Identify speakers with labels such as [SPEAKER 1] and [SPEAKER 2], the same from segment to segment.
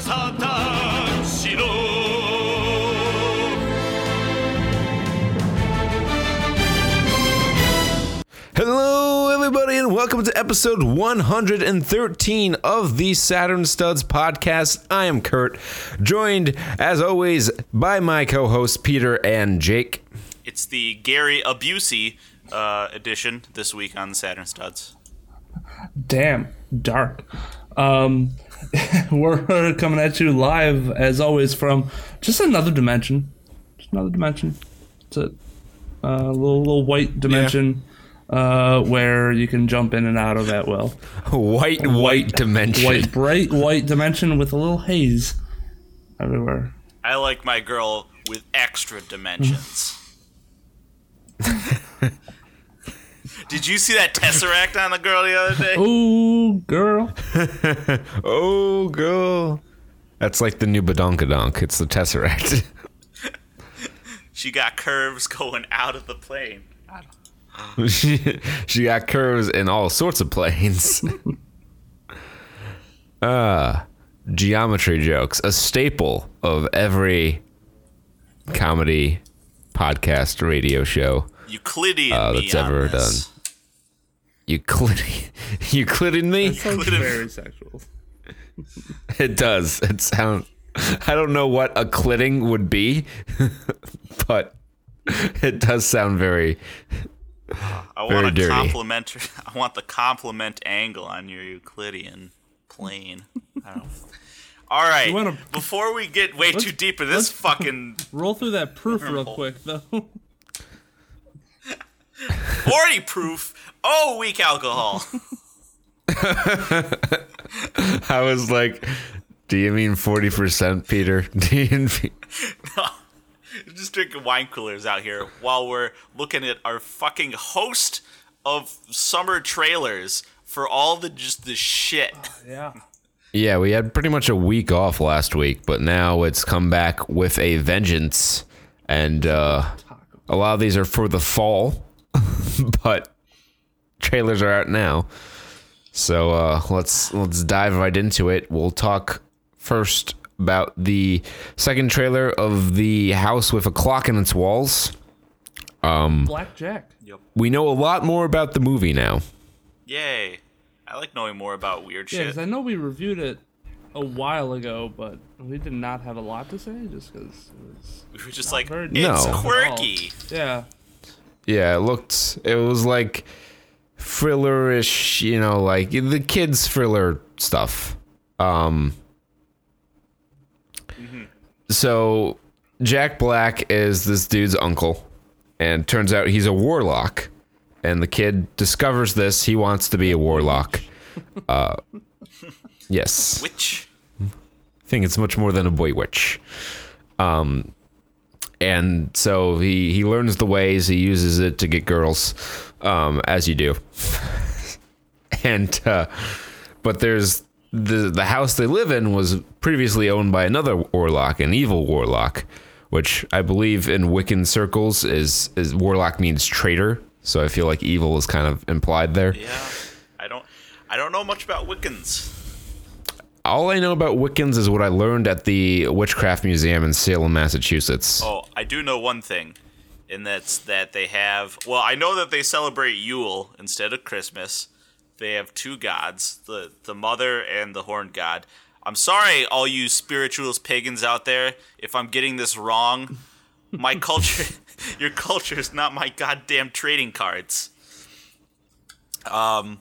[SPEAKER 1] さたしろ
[SPEAKER 2] Hello, everybody, and welcome to episode 113 of the Saturn Studs podcast. I am Kurt, joined as always by my co hosts Peter and Jake.
[SPEAKER 3] It's the Gary Abusey uh, edition this week on Saturn Studs.
[SPEAKER 4] Damn, dark. Um, we're coming at you live as always from just another dimension. Just another dimension. It's a uh, little little white dimension uh, where you can jump in and out of at will.
[SPEAKER 2] White, white dimension.
[SPEAKER 4] White, bright white dimension with a little haze everywhere.
[SPEAKER 3] I like my girl with extra dimensions. Did you see that tesseract on the girl the other day?
[SPEAKER 4] Oh, girl.
[SPEAKER 2] Oh, girl. That's like the new Badonkadonk. It's the Tesseract.
[SPEAKER 3] She got curves going out of the plane.
[SPEAKER 2] she, she got curves in all sorts of planes. uh, geometry jokes, a staple of every comedy podcast radio show
[SPEAKER 3] Euclidean
[SPEAKER 2] uh, that's ever
[SPEAKER 3] this.
[SPEAKER 2] done. Euclidean, Euclidean me?
[SPEAKER 4] Sounds
[SPEAKER 3] Could've-
[SPEAKER 4] very sexual.
[SPEAKER 2] It does. It sounds. I don't know what a clitting would be, but it does sound very.
[SPEAKER 3] I
[SPEAKER 2] very
[SPEAKER 3] want a
[SPEAKER 2] dirty.
[SPEAKER 3] compliment. I want the compliment angle on your Euclidean plane. I don't. All right.
[SPEAKER 4] wanna-
[SPEAKER 3] Before we get way too deep into this fucking
[SPEAKER 4] Roll through that proof real quick, though.
[SPEAKER 3] 40 proof, oh, weak alcohol.
[SPEAKER 2] I was like, "Do you mean forty percent, Peter? Do you mean-
[SPEAKER 3] just drinking wine coolers out here while we're looking at our fucking host of summer trailers for all the just the shit.
[SPEAKER 4] yeah.
[SPEAKER 2] Yeah, we had pretty much a week off last week, but now it's come back with a vengeance, and uh, a lot of these are for the fall, but trailers are out now. So uh, let's let's dive right into it. We'll talk first about the second trailer of the house with a clock in its walls.
[SPEAKER 4] Black Jack.
[SPEAKER 2] We know a lot more about the movie now.
[SPEAKER 3] Yay. I like knowing more about weird
[SPEAKER 4] Yeah,
[SPEAKER 3] shit.
[SPEAKER 4] because I know we reviewed it a while ago, but we did not have a lot to say just because it was.
[SPEAKER 3] we were just like,
[SPEAKER 4] very
[SPEAKER 3] it's
[SPEAKER 2] No.
[SPEAKER 3] quirky.
[SPEAKER 4] Yeah.
[SPEAKER 2] Yeah, it looked. It was like thrillerish, you know, like the kids thriller stuff. Um. So Jack Black is this dude's uncle, and turns out he's a warlock. And the kid discovers this. He wants to be a warlock. Uh, yes.
[SPEAKER 3] Witch.
[SPEAKER 2] I think it's much more than a boy witch. Um, and so he he learns the ways. He uses it to get girls, um, as you do. and uh, but there's the the house they live in was previously owned by another warlock, an evil warlock, which I believe in Wiccan circles is is warlock means traitor. So I feel like evil is kind of implied there.
[SPEAKER 3] yeah. I don't I don't know much about Wiccans.
[SPEAKER 2] All I know about Wiccans is what I learned at the Witchcraft Museum in Salem, Massachusetts.
[SPEAKER 3] Oh, I do know one thing, and that's that they have. Well, I know that they celebrate Yule instead of Christmas. They have two gods, the the mother and the horned god. I'm sorry, all you spiritualist pagans out there, if I'm getting this wrong. My culture, your culture is not my goddamn trading cards. Um,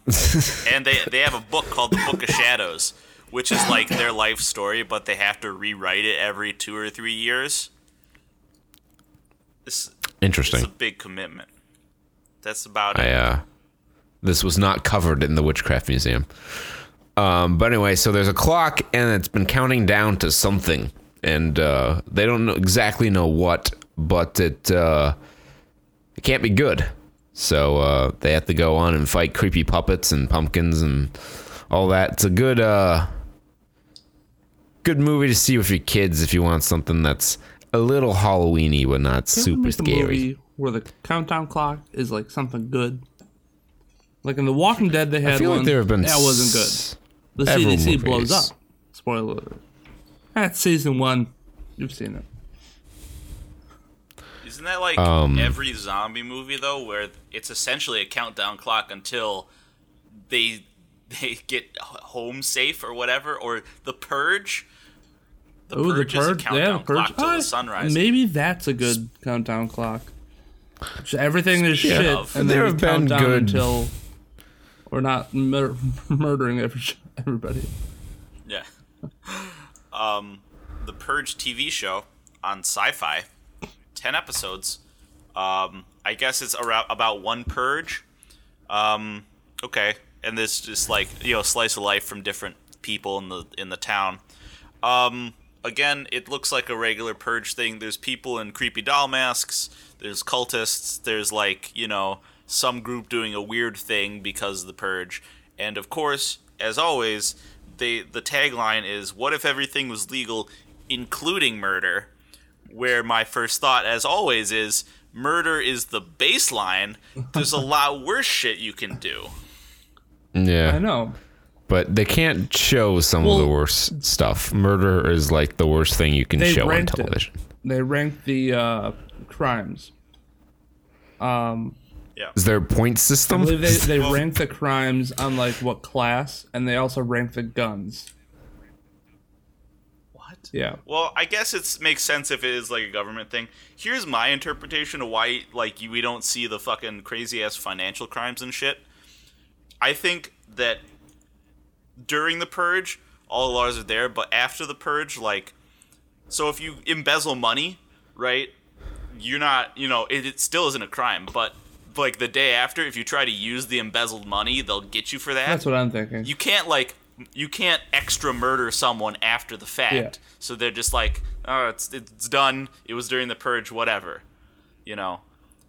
[SPEAKER 3] and they they have a book called the Book of Shadows, which is like their life story, but they have to rewrite it every two or three years. This
[SPEAKER 2] Interesting.
[SPEAKER 3] it's a big commitment. That's about
[SPEAKER 2] I
[SPEAKER 3] it.
[SPEAKER 2] uh this was not covered in the Witchcraft Museum. Um, but anyway, so there's a clock and it's been counting down to something, and uh, they don't know exactly know what, but it uh, it can't be good. So uh, they have to go on and fight creepy puppets and pumpkins and all that. It's a good uh, good movie to see with your kids if you want something that's a little Halloweeny but not
[SPEAKER 4] Can't
[SPEAKER 2] super
[SPEAKER 4] make a
[SPEAKER 2] scary.
[SPEAKER 4] movie where the countdown clock is like something good. Like in The Walking Dead, they had
[SPEAKER 2] I feel
[SPEAKER 4] one
[SPEAKER 2] like there have been
[SPEAKER 4] that wasn't good. The
[SPEAKER 2] several
[SPEAKER 4] CDC blows up. Spoiler. alert. That's season one. You've seen it.
[SPEAKER 3] Isn't that like
[SPEAKER 2] Um,
[SPEAKER 3] every zombie movie though, where it's essentially a countdown clock until they they get h- home safe or whatever, or the purge? The
[SPEAKER 4] Oh, the
[SPEAKER 3] purge is a countdown
[SPEAKER 4] Yeah, the purge.
[SPEAKER 3] clock till
[SPEAKER 4] Ah,
[SPEAKER 3] the sunrise.
[SPEAKER 4] Maybe that's a good countdown clock. Just Everything is shit,
[SPEAKER 3] of,
[SPEAKER 4] and
[SPEAKER 2] there
[SPEAKER 4] then we
[SPEAKER 2] have been good-
[SPEAKER 4] until we're not mur- murdering every, everybody.
[SPEAKER 3] Yeah. Um, the Purge TV show on Sci-Fi, ten episodes. Um, I guess it's around about one purge. Um, okay, and this just like you know slice of life from different people in the in the town. Um, again, it looks like a regular purge thing. There's people in creepy doll masks. There's cultists. There's like you know some group doing a weird thing because of the purge. And of course, as always, they the tagline is "What if everything was legal, including murder?" Where my first thought, as always, is murder is the baseline. There's a lot worse shit you can do.
[SPEAKER 2] Yeah.
[SPEAKER 4] I know.
[SPEAKER 2] But they can't show some of the worst stuff. Murder is like the worst thing you can show on
[SPEAKER 4] ranked it.
[SPEAKER 2] television.
[SPEAKER 4] They rank the uh, crimes. Um,
[SPEAKER 3] Yeah.
[SPEAKER 2] Is there a point
[SPEAKER 4] I
[SPEAKER 2] system?
[SPEAKER 4] believe they, they rank the crimes on like what class, and they also rank the guns.
[SPEAKER 3] What?
[SPEAKER 4] Yeah.
[SPEAKER 3] Well, I guess it makes sense if it is like a government thing. Here's my interpretation of why like we don't see the fucking crazy ass financial crimes and shit. I think that during the purge, all the laws are there, but after the purge, like, so if you embezzle money, right, you're not, you know, it, it still isn't a crime, but like the day after, if you try to use the embezzled money, they'll get you for that
[SPEAKER 4] That's what I'm thinking.
[SPEAKER 3] you can't like you can't extra murder someone after the fact.
[SPEAKER 4] Yeah.
[SPEAKER 3] So they're just like, oh, it's it's done. It was during the purge, whatever. You know,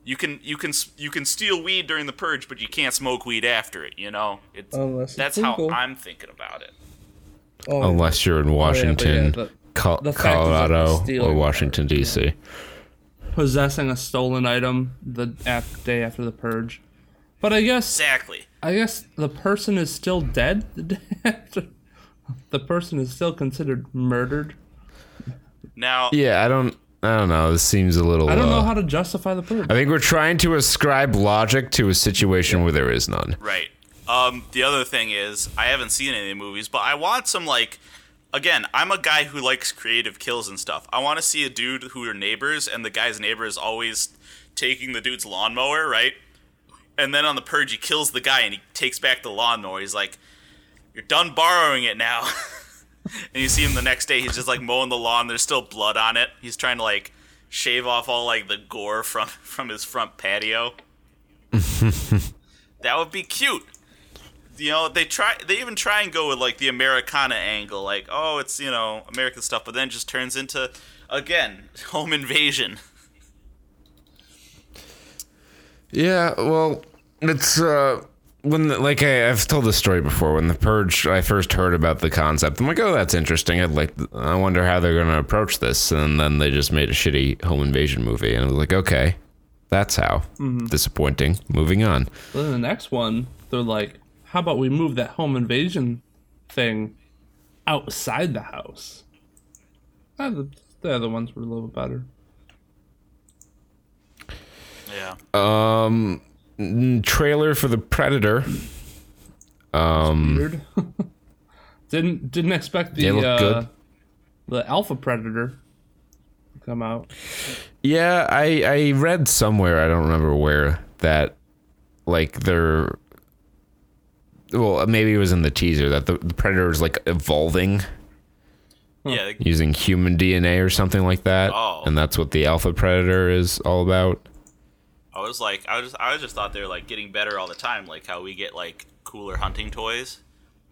[SPEAKER 3] you can you can you can steal weed during the purge, but you can't smoke weed after it. You know, it's
[SPEAKER 4] Unless it's
[SPEAKER 3] that's
[SPEAKER 4] legal.
[SPEAKER 3] how I'm thinking about it.
[SPEAKER 4] Oh,
[SPEAKER 2] Unless you're in oh,
[SPEAKER 4] yeah, but
[SPEAKER 2] Washington,
[SPEAKER 4] yeah,
[SPEAKER 2] Col-
[SPEAKER 4] the fact is that
[SPEAKER 2] Colorado, or
[SPEAKER 4] part,
[SPEAKER 2] Washington, D.C.
[SPEAKER 4] possessing a stolen item the af- day after the purge. But I guess
[SPEAKER 3] Exactly.
[SPEAKER 4] I guess the person is still dead the day after. The person is still considered murdered.
[SPEAKER 3] Now,
[SPEAKER 2] Yeah, I don't. I don't know. This seems a little.
[SPEAKER 4] I don't know
[SPEAKER 2] uh,
[SPEAKER 4] how to justify the purge.
[SPEAKER 2] I think we're trying to ascribe logic to a situation where there is none.
[SPEAKER 3] Right. Um, the other thing is, I haven't seen any movies, but I want some like, again, I'm a guy who likes creative kills and stuff. I want to see a dude who are neighbors, and the guy's neighbor is always taking the dude's lawnmower, right? And then on the purge, he kills the guy and he takes back the lawnmower. He's like, "You're done borrowing it now." and you see him the next day. He's just like mowing the lawn. There's still blood on it. He's trying to like shave off all like the gore from from his front patio. that would be cute. You know, they try. They even try and go with like the Americana angle, like, oh, it's you know American stuff, but then just turns into again home invasion.
[SPEAKER 2] Yeah, well, it's uh when the, like I, I've told this story before. When the purge, I first heard about the concept. I'm like, oh, that's interesting. I'd like. I wonder how they're going to approach this. And then they just made a shitty home invasion movie, and I was like, okay, that's how. Disappointing. Moving on.
[SPEAKER 4] Then the next one, they're like, "How about we move that home invasion thing outside the house?" Uh, the, the other ones were a little bit better.
[SPEAKER 3] Yeah.
[SPEAKER 2] Um, n- trailer for the Predator. Um,
[SPEAKER 4] Weird. didn't didn't expect the uh,
[SPEAKER 2] good.
[SPEAKER 4] the Alpha Predator to come out.
[SPEAKER 2] Yeah, I I read somewhere I don't remember where that like they're well maybe it was in the teaser that the, the predator is like evolving
[SPEAKER 3] Yeah.
[SPEAKER 2] using human DNA or something like that,
[SPEAKER 3] Oh.
[SPEAKER 2] and that's what the alpha predator is all about.
[SPEAKER 3] I was like, I was, I just thought they were like getting better all the time, like how we get like cooler hunting toys.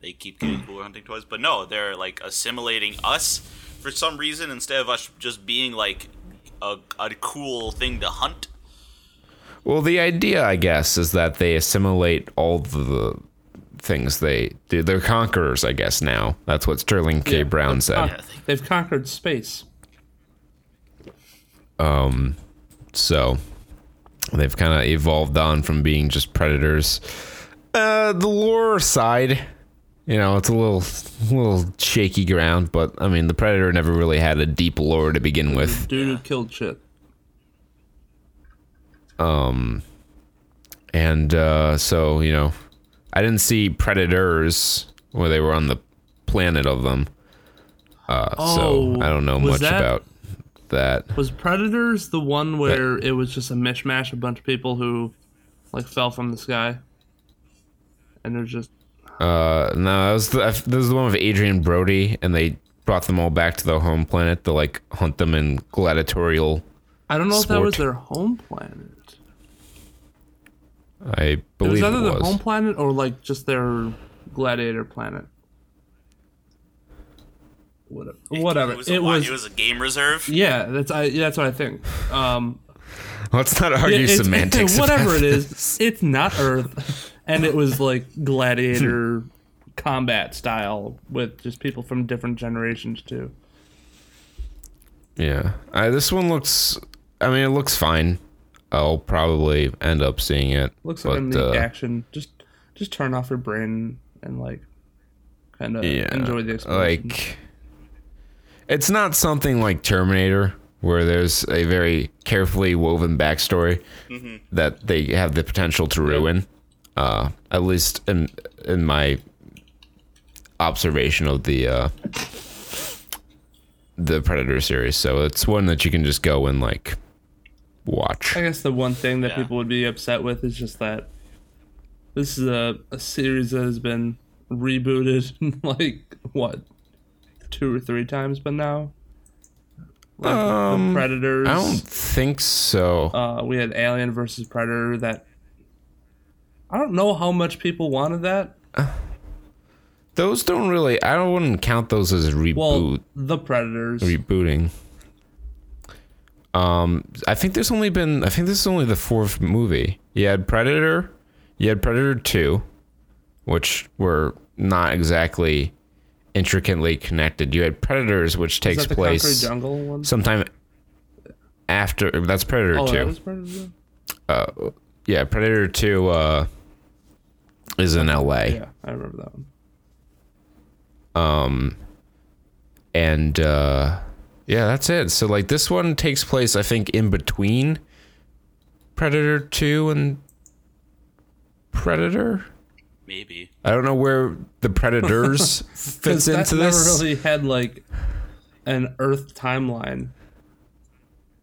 [SPEAKER 3] They keep getting cooler hunting toys, but no, they're like assimilating us for some reason instead of us just being like a, a cool thing to hunt.
[SPEAKER 2] Well, the idea, I guess, is that they assimilate all the things they do. They're conquerors, I guess. Now that's what Sterling K. Brown said.
[SPEAKER 3] Yeah, they-
[SPEAKER 4] They've conquered space.
[SPEAKER 2] Um, So they've kind of evolved on from being just predators. Uh, the lore side, you know, it's a little, little shaky ground. But I mean, the Predator never really had a deep lore to begin with.
[SPEAKER 4] Dude who killed shit.
[SPEAKER 2] Um, and uh, so you know, I didn't see predators where they were on the planet of them. Uh, so
[SPEAKER 4] Oh,
[SPEAKER 2] I don't know much
[SPEAKER 4] that-
[SPEAKER 2] about that.
[SPEAKER 4] Was Predators the one where it was just a mishmash, a bunch of people who like fell from the sky? And they're just
[SPEAKER 2] Uh, no, that was the that was the one with Adrien Brody, and they brought them all back to their home planet to like hunt them in gladiatorial.
[SPEAKER 4] I don't know if that was their home planet.
[SPEAKER 2] I believe
[SPEAKER 4] It was
[SPEAKER 2] believe it
[SPEAKER 4] either their home planet or like just their gladiator planet. Whatever. Whatever.
[SPEAKER 3] It was,
[SPEAKER 4] It
[SPEAKER 3] a, what,
[SPEAKER 4] was.
[SPEAKER 3] it was a game reserve.
[SPEAKER 4] Yeah, that's I. That's what I think. Um,
[SPEAKER 2] Let's not argue
[SPEAKER 4] yeah, it's-
[SPEAKER 2] semantics.
[SPEAKER 4] whatever it is,
[SPEAKER 2] this.
[SPEAKER 4] it's not Earth, and it was like gladiator combat style with just people from different generations too.
[SPEAKER 2] Yeah, I, this one looks. I mean, it looks fine. I'll probably end up seeing it.
[SPEAKER 4] Looks like a
[SPEAKER 2] but,
[SPEAKER 4] neat
[SPEAKER 2] uh,
[SPEAKER 4] action. Just just turn off your brain and like kind of
[SPEAKER 2] yeah,
[SPEAKER 4] enjoy the experience.
[SPEAKER 2] Like, it's not something like Terminator, where there's a very carefully woven backstory that they have the potential to ruin. Uh, at least in in my observation of the uh, the Predator series. So it's one that you can just go and like watch.
[SPEAKER 4] I guess the one thing that
[SPEAKER 3] Yeah.
[SPEAKER 4] people would be upset with is just that this is a, a series that has been rebooted like what two or three times by now. Like the Predators.
[SPEAKER 2] Um, I don't think so.
[SPEAKER 4] Uh, we had Alien versus Predator. That I don't know how much people wanted that.
[SPEAKER 2] those don't really. I don't wouldn't count those as reboot.
[SPEAKER 4] Well, the Predators.
[SPEAKER 2] rebooting. Um, I think there's only been. I think this is only the fourth movie. You had Predator. You had Predator Two, which were not exactly intricately connected. You had Predators, which takes place
[SPEAKER 4] Jungle
[SPEAKER 2] sometime after. That's Predator
[SPEAKER 4] oh,
[SPEAKER 2] Two.
[SPEAKER 4] that was Predator.
[SPEAKER 2] yeah, Predator Two uh, is in L.A.
[SPEAKER 4] Yeah, I remember that one.
[SPEAKER 2] Um, and uh yeah that's it so like this one takes place i think in between predator 2 and predator
[SPEAKER 3] Maybe.
[SPEAKER 2] i don't know where the Predators fits
[SPEAKER 4] that
[SPEAKER 2] into
[SPEAKER 4] never
[SPEAKER 2] this
[SPEAKER 4] really had like an Earth timeline.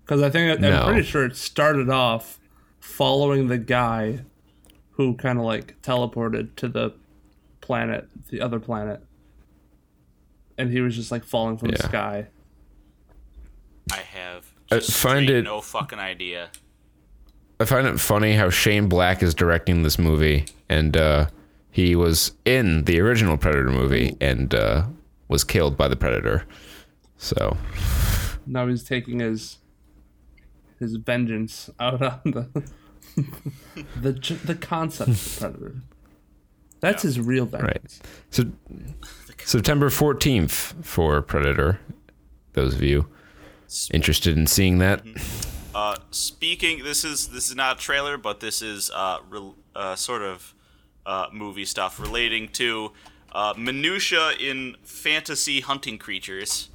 [SPEAKER 4] Because I think
[SPEAKER 2] No.
[SPEAKER 4] I'm pretty sure it started off following the guy who kind of like teleported to the planet, the other planet, and he was just like falling from the sky.
[SPEAKER 3] I have
[SPEAKER 2] I find it-
[SPEAKER 3] no fucking idea.
[SPEAKER 2] i find it funny how shane black is directing this movie and uh he was in the original predator movie and uh was killed by the predator so
[SPEAKER 4] Now he's taking his his vengeance out on the the j- the concept of predator. That's his real vengeance.
[SPEAKER 2] So September 14th for Predator. Those of you interested in seeing that.
[SPEAKER 3] Uh, speaking, this is this is not a trailer, but this is uh, re- uh sort of uh, movie stuff relating to uh, minutia in fantasy hunting creatures.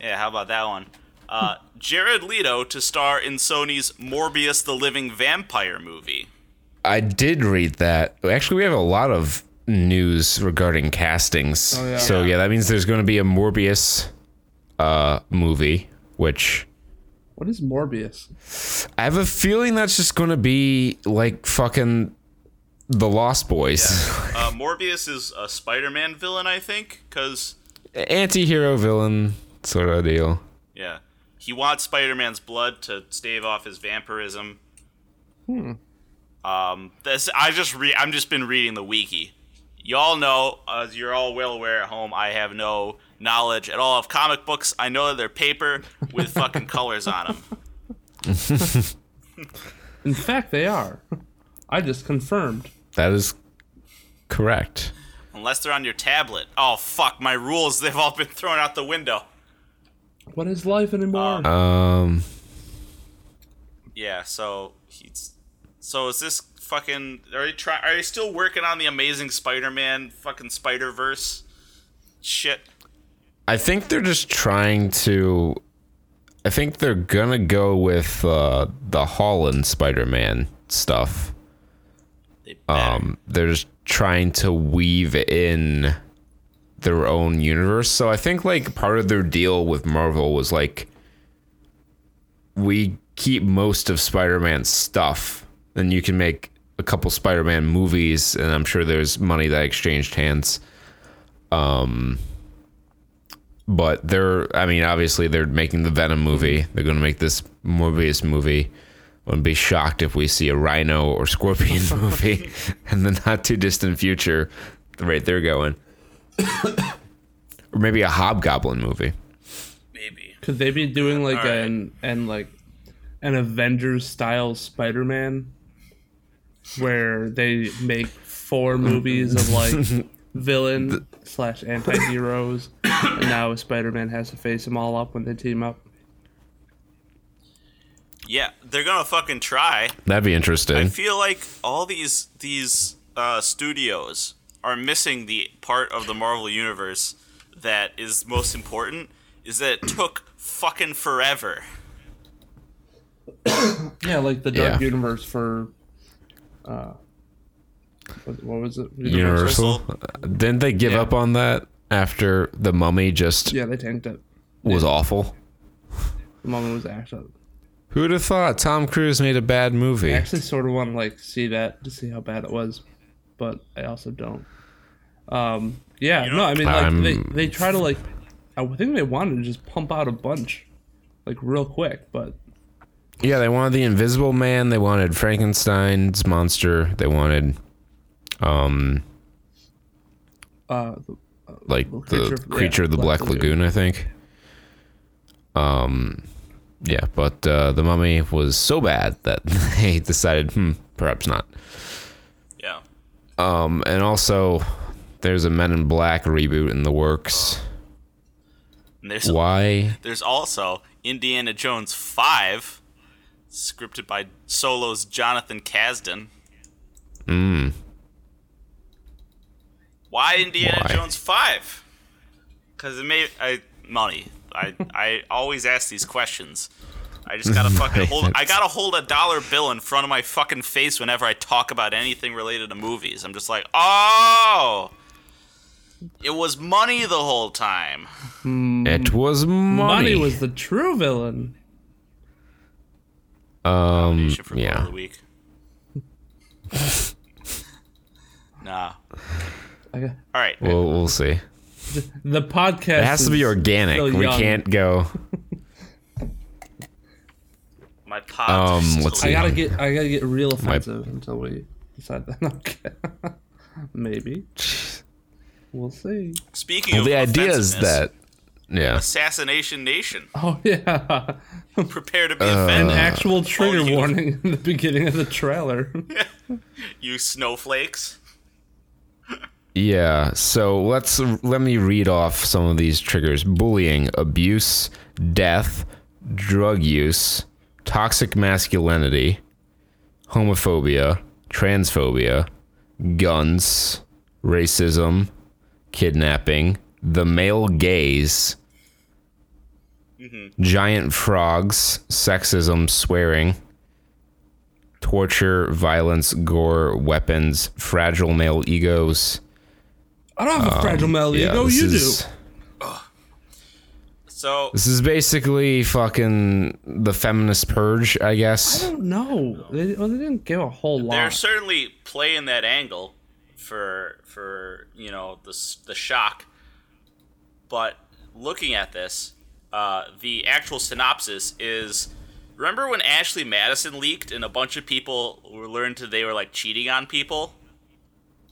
[SPEAKER 3] Yeah, how about that one? Uh, Jared Leto to star in Sony's Morbius the Living Vampire movie.
[SPEAKER 2] I did read that. Actually, we have a lot of news regarding castings.
[SPEAKER 4] Oh, yeah.
[SPEAKER 2] So yeah, that means there's going to be a Morbius uh, movie, which
[SPEAKER 4] What is Morbius?
[SPEAKER 2] I have a feeling that's just going to be like fucking the Lost Boys.
[SPEAKER 3] Uh, Morbius is a Spider-Man villain, I think, because
[SPEAKER 2] Anti-hero villain sort of deal.
[SPEAKER 3] yeah, he wants Spider-Man's blood to stave off his vampirism. Um, this I just re- I'm just been reading the wiki. Y'all know, as you're all well aware at home, I have no knowledge at all of comic books. I know that they're paper with fucking colors on them.
[SPEAKER 4] In fact, they are. I just confirmed.
[SPEAKER 2] That is correct.
[SPEAKER 3] Unless they're on your tablet. Oh fuck, my rules, they've all been thrown out the window.
[SPEAKER 4] What is life anymore?
[SPEAKER 2] Um
[SPEAKER 3] Yeah, so he's so is this fucking are they try are they still working on the Amazing Spider-Man fucking Spider-Verse shit?
[SPEAKER 2] I think they're just trying to. I think they're gonna go with uh, the Holland Spider-Man stuff. Um, they're just trying to weave in their own universe. So I think like part of their deal with Marvel was like we keep most of Spider-Man's stuff, then you can make a couple Spider-Man movies, and I'm sure there's money that exchanged hands. Um, but they're, I mean, obviously they're making the Venom movie. They're going to make this Morbius movie. Wouldn't be shocked if we see a Rhino or Scorpion movie in the not too distant future. The rate they're going, or maybe a Hobgoblin movie.
[SPEAKER 3] Maybe.
[SPEAKER 4] Could they be doing like
[SPEAKER 3] Alright.
[SPEAKER 4] an and like an Avengers style Spider Man where they make four movies of like villain slash anti heroes and now Spider Man has to face them all up when they team up?
[SPEAKER 3] Yeah, they're gonna fucking try.
[SPEAKER 2] That'd be interesting.
[SPEAKER 3] I feel like all these these uh, studios are missing the part of the Marvel universe that is most important. Is that it took fucking forever.
[SPEAKER 4] Yeah, like the Dark
[SPEAKER 2] Yeah.
[SPEAKER 4] Universe for uh what, what was it?
[SPEAKER 2] Universal. Didn't they give
[SPEAKER 4] Yeah.
[SPEAKER 2] up on that after the Mummy just
[SPEAKER 4] Yeah, they tanked it.
[SPEAKER 2] was awful?
[SPEAKER 4] The moment was actually
[SPEAKER 2] Who'd have thought Tom Cruise made a bad movie?
[SPEAKER 4] I actually sort of want to like see that to see how bad it was, but I also don't. Um, yeah, no, I mean like
[SPEAKER 2] I'm-
[SPEAKER 4] they they try to like, I think they wanted to just pump out a bunch, like real quick, but
[SPEAKER 2] Yeah, they wanted the Invisible Man. They wanted Frankenstein's monster. They wanted, um,
[SPEAKER 4] uh,
[SPEAKER 2] like
[SPEAKER 4] The
[SPEAKER 2] the
[SPEAKER 4] creature-
[SPEAKER 2] creature,
[SPEAKER 4] yeah,
[SPEAKER 2] of the
[SPEAKER 4] Black
[SPEAKER 2] Black,
[SPEAKER 4] Lagoon.
[SPEAKER 2] Lagoon. I think. Um, yeah, but uh, the Mummy was so bad that they decided, hmm, perhaps not.
[SPEAKER 3] Yeah.
[SPEAKER 2] Um, and also, there's a Men in Black reboot in the works.
[SPEAKER 3] And there's
[SPEAKER 2] Why?
[SPEAKER 3] there's also Indiana Jones five, scripted by Solo's Jonathan Kasdan.
[SPEAKER 2] Mm.
[SPEAKER 3] Why Indiana
[SPEAKER 2] Why?
[SPEAKER 3] Jones five? Because it made I money. I I always ask these questions. I just gotta fucking hold. I gotta hold a dollar bill in front of my fucking face whenever I talk about anything related to movies. I'm just like, oh, it was money the whole time.
[SPEAKER 2] It was money.
[SPEAKER 4] money was the true villain.
[SPEAKER 2] um,
[SPEAKER 3] Nomination for Quote of
[SPEAKER 2] yeah.
[SPEAKER 3] the week. nah.
[SPEAKER 4] I got-
[SPEAKER 3] All right.
[SPEAKER 2] We'll we'll see.
[SPEAKER 4] The podcast
[SPEAKER 2] It has to be organic. We can't go.
[SPEAKER 3] My pops.
[SPEAKER 2] Um,
[SPEAKER 3] are still-
[SPEAKER 2] let's see.
[SPEAKER 4] I gotta get I gotta get real offensive until we decide that. Okay, maybe we'll see.
[SPEAKER 3] Speaking
[SPEAKER 2] Well,
[SPEAKER 3] of
[SPEAKER 2] the idea is that, yeah.
[SPEAKER 3] Assassination Nation.
[SPEAKER 4] Oh yeah,
[SPEAKER 3] Prepare to be
[SPEAKER 2] Uh,
[SPEAKER 4] an actual trigger
[SPEAKER 3] you-
[SPEAKER 4] warning in the beginning of the trailer.
[SPEAKER 3] you snowflakes.
[SPEAKER 2] Yeah, so let's let me read off some of these triggers: bullying, abuse, death, drug use, toxic masculinity, homophobia, transphobia, guns, racism, kidnapping, the male gaze, mm-hmm. giant frogs, sexism, swearing, torture, violence, gore, weapons, fragile male egos.
[SPEAKER 4] I don't have a fragile male
[SPEAKER 2] Um, Yeah,
[SPEAKER 4] ego. You
[SPEAKER 2] is-
[SPEAKER 4] do.
[SPEAKER 3] So
[SPEAKER 2] This is basically fucking the feminist purge, I guess.
[SPEAKER 4] I don't know. They, well, they didn't give a whole lot.
[SPEAKER 3] they're certainly playing that angle for for you know the the shock. But looking at this, uh, the actual synopsis is. Remember when Ashley Madison leaked and a bunch of people were learned to they were like cheating on people?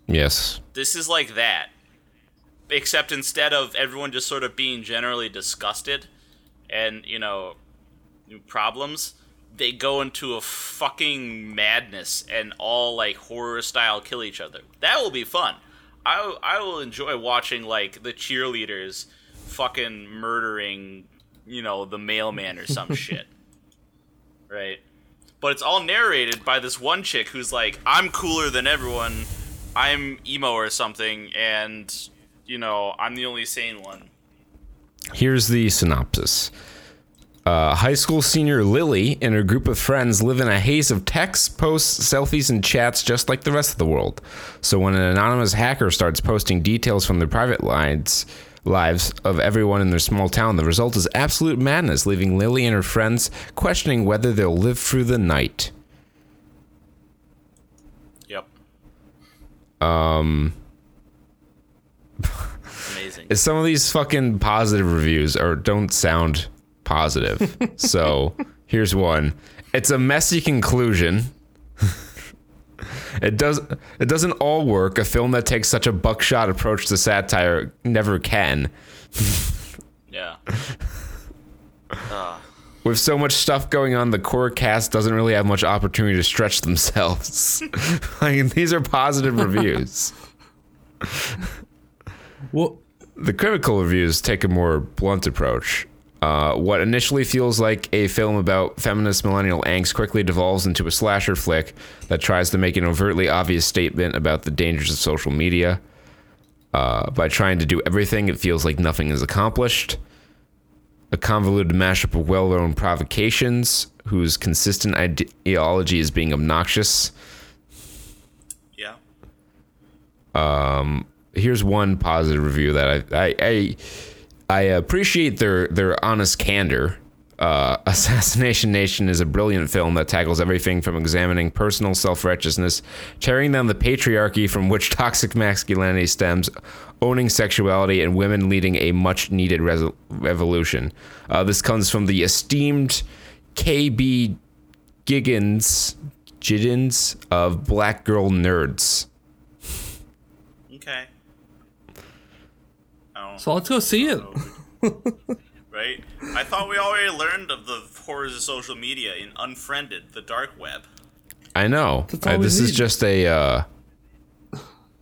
[SPEAKER 2] Yes.
[SPEAKER 3] this is like that except instead of everyone just sort of being generally disgusted and you know problems they go into a fucking madness and all like horror style kill each other. That will be fun. I, I will enjoy watching like the cheerleaders fucking murdering you know the mailman or some shit. Right? But it's all narrated by this one chick who's like, "I'm cooler than everyone. I'm emo or something, and you know, I'm the only sane one."
[SPEAKER 2] Here's the synopsis. Uh, high school senior Lily and her group of friends live in a haze of texts, posts, selfies, and chats just like the rest of the world. So when an anonymous hacker starts posting details from their private lives, lives of everyone in their small town, the result is absolute madness, leaving Lily and her friends questioning whether they'll live through the night.
[SPEAKER 3] Yep. Um. Amazing.
[SPEAKER 2] Some of these fucking positive reviews or don't sound positive. so here's one. It's a messy conclusion. it does it doesn't all work. A film that takes such a buckshot approach to satire never can.
[SPEAKER 3] Yeah.
[SPEAKER 2] With so much stuff going on, the core cast doesn't really have much opportunity to stretch themselves. I mean, these are positive reviews.
[SPEAKER 4] Well,
[SPEAKER 2] The critical reviews take a more blunt approach. Uh, what initially feels like a film about feminist millennial angst quickly devolves into a slasher flick that tries to make an overtly obvious statement about the dangers of social media. Uh, by trying to do everything, it feels like nothing is accomplished. A convoluted mashup of well known provocations whose consistent ideology is being obnoxious.
[SPEAKER 3] Yeah.
[SPEAKER 2] Here's one positive review that I I I, I appreciate their their honest candor. Uh, Assassination Nation is a brilliant film that tackles everything from examining personal self righteousness, tearing down the patriarchy from which toxic masculinity stems, owning sexuality, and women leading a much needed res- revolution. Uh, this comes from the esteemed KB Giggins, Giddens of Black Girl Nerds.
[SPEAKER 3] Okay. Oh,
[SPEAKER 4] so let's go see it.
[SPEAKER 3] right? I thought we already learned of the horrors of social media in Unfriended, the dark web.
[SPEAKER 2] I know.
[SPEAKER 4] That's all
[SPEAKER 2] Uh, this is just a. Uh,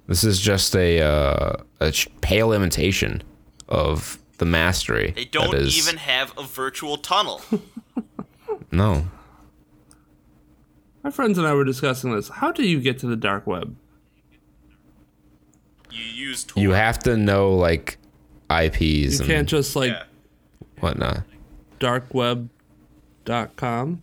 [SPEAKER 2] this is just a uh, a pale imitation of the mastery.
[SPEAKER 3] They don't
[SPEAKER 2] that is-
[SPEAKER 3] even have a virtual tunnel.
[SPEAKER 2] No,
[SPEAKER 4] My friends and I were discussing this. How do you get to the dark web?
[SPEAKER 3] You use Tor.
[SPEAKER 2] you have to know like IPs
[SPEAKER 4] You
[SPEAKER 2] and
[SPEAKER 4] can't just like
[SPEAKER 3] Yeah.
[SPEAKER 2] whatnot.
[SPEAKER 4] darkweb.com.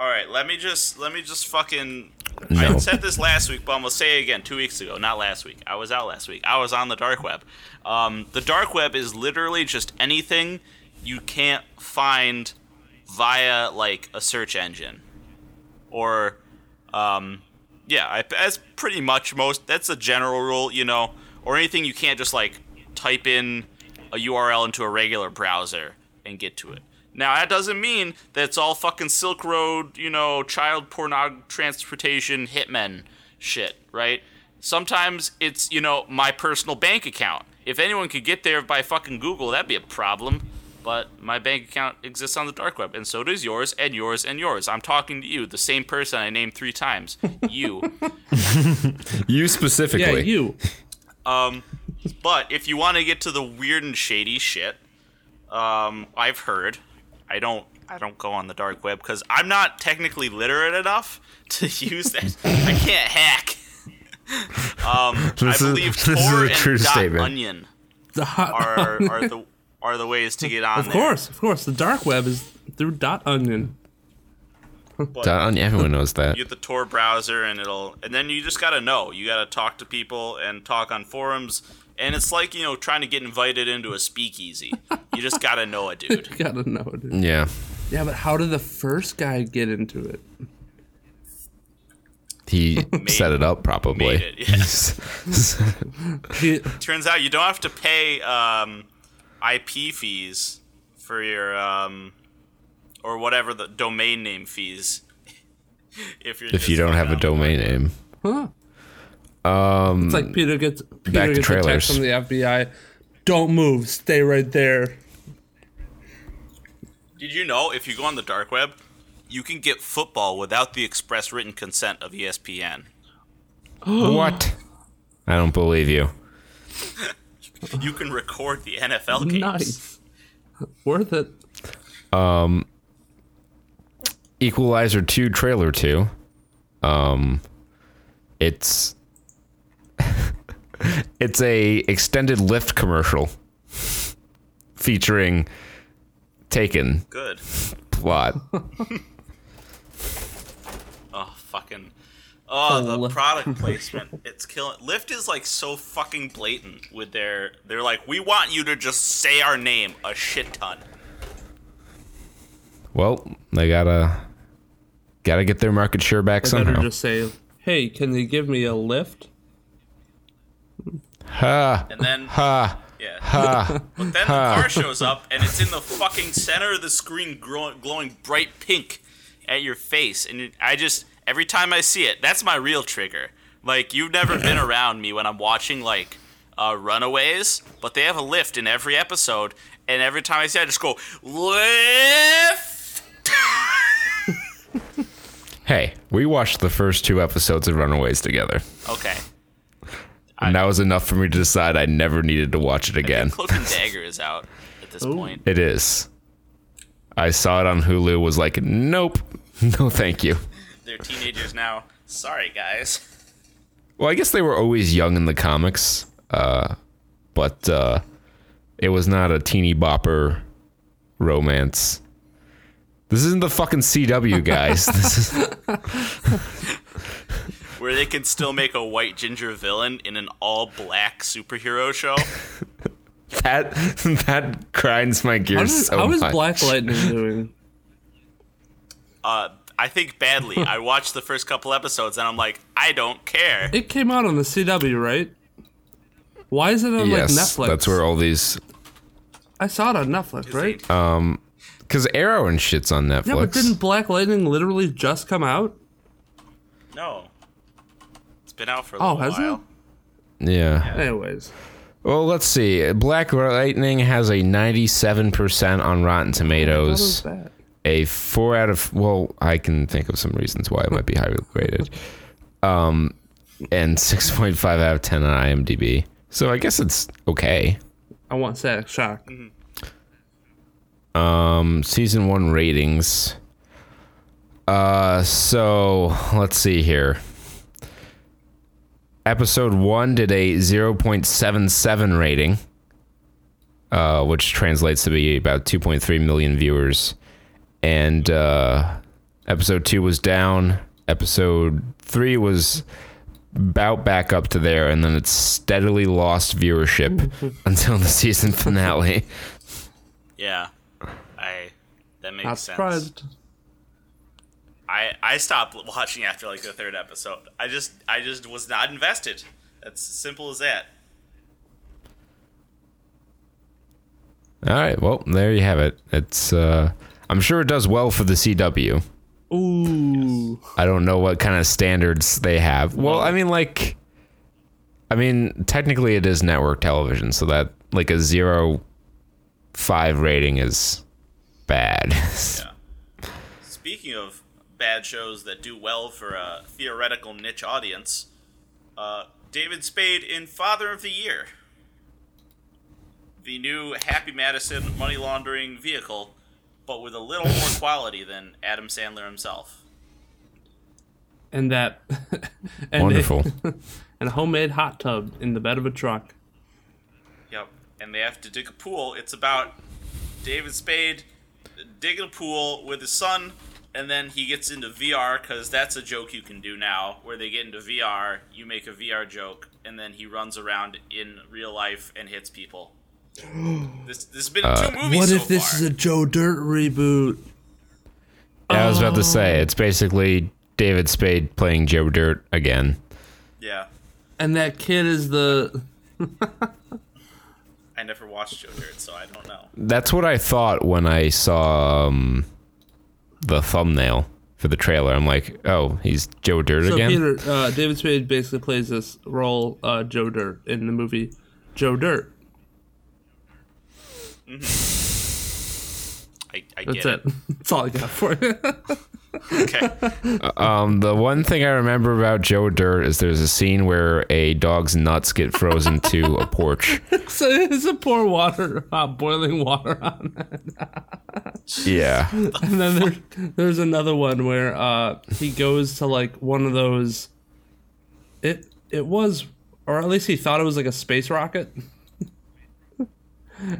[SPEAKER 3] All right, let me just let me just fucking.
[SPEAKER 2] No.
[SPEAKER 3] I said this last week, but I'm gonna say it again. Two weeks ago, not last week. I was out last week. I was on the dark web. Um, the dark web is literally just anything you can't find via like a search engine, or, um, yeah, I, that's pretty much most. That's a general rule, you know, or anything you can't just like type in a URL into a regular browser and get to it. Now that doesn't mean that it's all fucking Silk Road, you know, child pornog transportation hitmen shit, right? Sometimes it's, you know, my personal bank account. If anyone could get there by fucking Google, that'd be a problem. But my bank account exists on the dark web, and so does yours, and yours, and yours. I'm talking to you, the same person I named three times. You.
[SPEAKER 2] You specifically.
[SPEAKER 4] Yeah, you.
[SPEAKER 3] Um, But if you want to get to the weird and shady shit, um, I've heard. I don't. I don't go on the dark web because I'm not technically literate enough to use that. I can't hack. Um, I
[SPEAKER 2] This is-
[SPEAKER 3] believe
[SPEAKER 2] this is
[SPEAKER 3] Tor
[SPEAKER 2] a
[SPEAKER 3] and
[SPEAKER 2] true
[SPEAKER 3] Dot
[SPEAKER 2] statement.
[SPEAKER 3] Onion
[SPEAKER 4] The hot,
[SPEAKER 3] are are the are the ways to get on.
[SPEAKER 4] of course, of course. The dark web is through dot onion.
[SPEAKER 2] Dot- everyone knows that.
[SPEAKER 3] You get the Tor browser, and it'll, and then you just gotta know. You gotta talk to people and talk on forums, and it's like you know trying to get invited into a speakeasy. You just gotta know it, dude.
[SPEAKER 4] Gotta know, dude.
[SPEAKER 2] Yeah.
[SPEAKER 4] Yeah, but how did the first guy get into it?
[SPEAKER 2] He set it up probably.
[SPEAKER 3] Made it, yes. Turns out you don't have to pay um, IP fees for your um, or whatever the domain name fees. if you're
[SPEAKER 2] if you don't have a
[SPEAKER 3] fucking on the
[SPEAKER 2] domain name.
[SPEAKER 4] huh. It's like Peter gets Peter
[SPEAKER 2] back to
[SPEAKER 4] gets a text from the FBI. Don't move. Stay right there.
[SPEAKER 3] Did you know if you go on the dark web, you can get football without the express written consent of ESPN?
[SPEAKER 2] what? I don't believe you.
[SPEAKER 3] You can record the NFL games.
[SPEAKER 4] Nice. Worth it.
[SPEAKER 2] Um, Equalizer 2 trailer 2. Um it's it's a extended Lyft commercial featuring Taken
[SPEAKER 3] Good.
[SPEAKER 2] plot.
[SPEAKER 3] Oh, fucking. Oh, the product placement. It's killing. Lyft is like so fucking blatant with their. They're like, we want you to just say our name a shit ton.
[SPEAKER 2] Well, they gotta gotta get their market share back
[SPEAKER 4] I better
[SPEAKER 2] somehow.
[SPEAKER 4] just say, hey, can they give me a lift?
[SPEAKER 2] Ha
[SPEAKER 3] And then,
[SPEAKER 2] ha
[SPEAKER 3] yeah.
[SPEAKER 2] ha.
[SPEAKER 3] But then the car shows up and it's in the fucking center of the screen, glowing, glowing bright pink at your face. And I just every time I see it, that's my real trigger. Like you've never been around me when I'm watching like uh, Runaways, but they have a Lyft in every episode, and every time I see, it, I just go lift.
[SPEAKER 2] Hey, we watched the first two episodes of Runaways together.
[SPEAKER 3] Okay.
[SPEAKER 2] And that was enough for me to decide I never needed to watch it again.
[SPEAKER 3] Cloak and Dagger is out at this point.
[SPEAKER 2] It is. I saw it on Hulu, was like, nope, no thank you.
[SPEAKER 3] They're teenagers now. Sorry, guys.
[SPEAKER 2] Well, I guess they were always young in the comics, uh, but uh, it was not a teeny bopper romance. This isn't the fucking CW, guys. this is
[SPEAKER 3] Where they can still make a white ginger villain in an all black superhero show.
[SPEAKER 2] that that grinds my
[SPEAKER 4] How,
[SPEAKER 2] gears
[SPEAKER 4] does,
[SPEAKER 2] so
[SPEAKER 4] how is
[SPEAKER 2] much.
[SPEAKER 4] Black Lightning doing?
[SPEAKER 3] Uh, I think badly. I watched the first couple episodes and I'm like, I don't care.
[SPEAKER 4] It came out on the CW, right? Why is it on
[SPEAKER 2] yes,
[SPEAKER 4] like Netflix?
[SPEAKER 2] that's where all these
[SPEAKER 4] I saw it on Netflix, right?
[SPEAKER 2] Um, because Arrow and shit's on Netflix.
[SPEAKER 4] Yeah, but didn't Black Lightning literally just come out?
[SPEAKER 3] No. It's been out for a
[SPEAKER 4] Oh,
[SPEAKER 3] little
[SPEAKER 4] has it?
[SPEAKER 3] while.
[SPEAKER 2] yeah.
[SPEAKER 4] Anyways,
[SPEAKER 2] Well, let's see. Black Lightning has a 97% on Rotten
[SPEAKER 4] what was
[SPEAKER 2] Tomatoes.
[SPEAKER 4] that?
[SPEAKER 2] a four out of well, I can think of some reasons why it might be highly rated. Um, and six point five out of ten on IMDb. So I guess it's okay.
[SPEAKER 4] I want Static Shock.
[SPEAKER 2] Um, season one ratings. Uh, so let's see here. Episode one did a zero point seven seven rating, uh, which translates to be about two point three million viewers. And uh, episode two was down. Episode three was about back up to there, and then it steadily lost viewership until the season finale.
[SPEAKER 3] Yeah. I. That makes
[SPEAKER 4] Not
[SPEAKER 3] sense.
[SPEAKER 4] surprised.
[SPEAKER 3] I I stopped watching after like the third episode. I just I just was not invested. That's simple as that.
[SPEAKER 2] All right, well, there you have it. It's uh I'm sure it does well for the CW.
[SPEAKER 4] Ooh.
[SPEAKER 2] I don't know what kind of standards they have. Well, I mean like I mean, technically it is network television, so that like a zero five rating is bad. yeah.
[SPEAKER 3] Speaking of bad shows that do well for a theoretical niche audience, uh, David Spade in Father of the Year, the new Happy Madison money laundering vehicle, but with a little more quality than Adam Sandler himself.
[SPEAKER 4] And that. and
[SPEAKER 2] Wonderful.
[SPEAKER 4] A, and a homemade hot tub in the bed of a truck.
[SPEAKER 3] Yep. And they have to dig a pool. It's about David Spade digging a pool with his son, and then he gets into VR because that's a joke you can do now, where they get into VR, you make a VR joke, and then he runs around in real life and hits people. this this has been in two movies
[SPEAKER 4] What
[SPEAKER 3] so
[SPEAKER 4] if this
[SPEAKER 3] far.
[SPEAKER 4] is a Joe Dirt reboot?
[SPEAKER 2] Yeah, I was about to say it's basically David Spade playing Joe Dirt again.
[SPEAKER 3] yeah.
[SPEAKER 4] And that kid is the.
[SPEAKER 3] I never watched Joe Dirt, so I don't know.
[SPEAKER 2] That's what I thought when I saw um, the thumbnail for the trailer. I'm like, "Oh, he's Joe Dirt
[SPEAKER 4] So
[SPEAKER 2] again."
[SPEAKER 4] Peter, uh, David Spade basically plays this role, uh, Joe Dirt, in the movie Joe Dirt.
[SPEAKER 3] I, I
[SPEAKER 4] That's
[SPEAKER 3] get
[SPEAKER 4] it. That's all I got for you.
[SPEAKER 3] Okay.
[SPEAKER 2] Um, the one thing I remember about Joe Dirt is there's a scene where a dog's nuts get frozen to a porch.
[SPEAKER 4] so it's a pour water, hot boiling water on it.
[SPEAKER 2] Yeah.
[SPEAKER 4] And then there, there's another one where uh, he goes to like one of those. It it was, or at least he thought it was like a space rocket.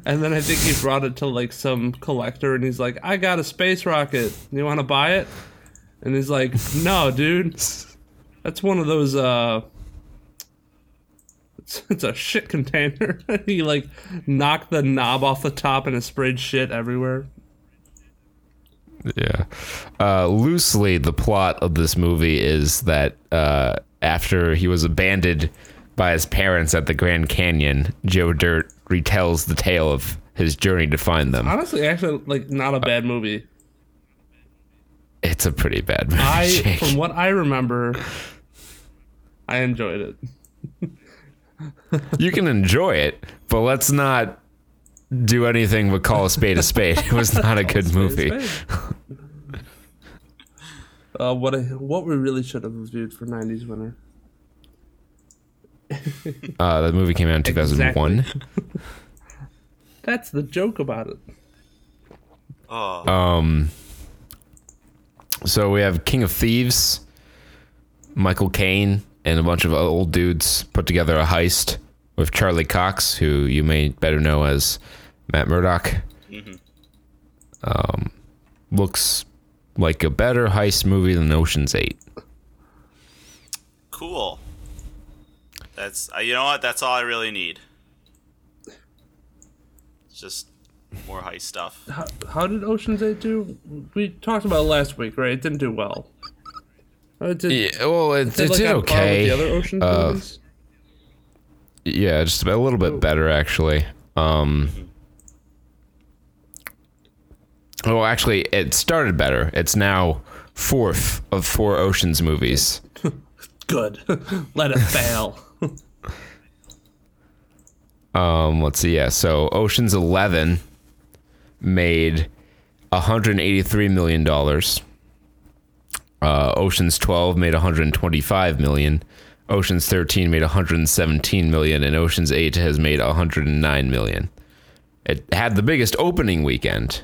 [SPEAKER 4] And then I think he brought it to like some collector, and he's like, "I got a space rocket. You want to buy it?" And he's like, "No, dude, that's one of those. uh It's, it's a shit container." he like knocked the knob off the top, and it sprayed shit everywhere.
[SPEAKER 2] Yeah. Uh, loosely, the plot of this movie is that uh, after he was abandoned by his parents at the Grand Canyon, Joe Dirt retells the tale of his journey to find them.
[SPEAKER 4] Honestly, actually, like not a bad movie.
[SPEAKER 2] It's a pretty bad movie.
[SPEAKER 4] I,
[SPEAKER 2] Jake.
[SPEAKER 4] from what I remember, I enjoyed it.
[SPEAKER 2] you can enjoy it, but let's not do anything but call a spade a spade. It was not a good movie.
[SPEAKER 4] Uh, what I, what we really should have reviewed for '90s winter.
[SPEAKER 2] Uh, the movie came out in 2001.
[SPEAKER 4] That's the joke about it.
[SPEAKER 3] Oh,
[SPEAKER 2] Um, so we have King of Thieves, Michael Caine, and a bunch of old dudes put together a heist with Charlie Cox, who you may better know as Matt Murdock. Um, looks like a better heist movie than Ocean's Eight.
[SPEAKER 3] cool. That's uh, you know what? That's all I really need. It's just more heist stuff.
[SPEAKER 4] How, how did Ocean's Eight do? We talked about it last week, right? It didn't do well. It did,
[SPEAKER 2] Yeah, well, it,
[SPEAKER 4] did,
[SPEAKER 2] it
[SPEAKER 4] like,
[SPEAKER 2] did
[SPEAKER 4] on par
[SPEAKER 2] okay.
[SPEAKER 4] The other Ocean's
[SPEAKER 2] Uh,
[SPEAKER 4] movies.
[SPEAKER 2] Yeah, just a little bit better actually. Um Oh, actually, it started better. It's now fourth of four Oceans movies.
[SPEAKER 4] Good. Let it fail.
[SPEAKER 2] Um, let's see. Yeah, so Oceans 11 made 183 million dollars. Uh, Oceans 12 made 125 million. Oceans 13 made 117 million, and Oceans 8 has made 109 million. It had the biggest opening weekend.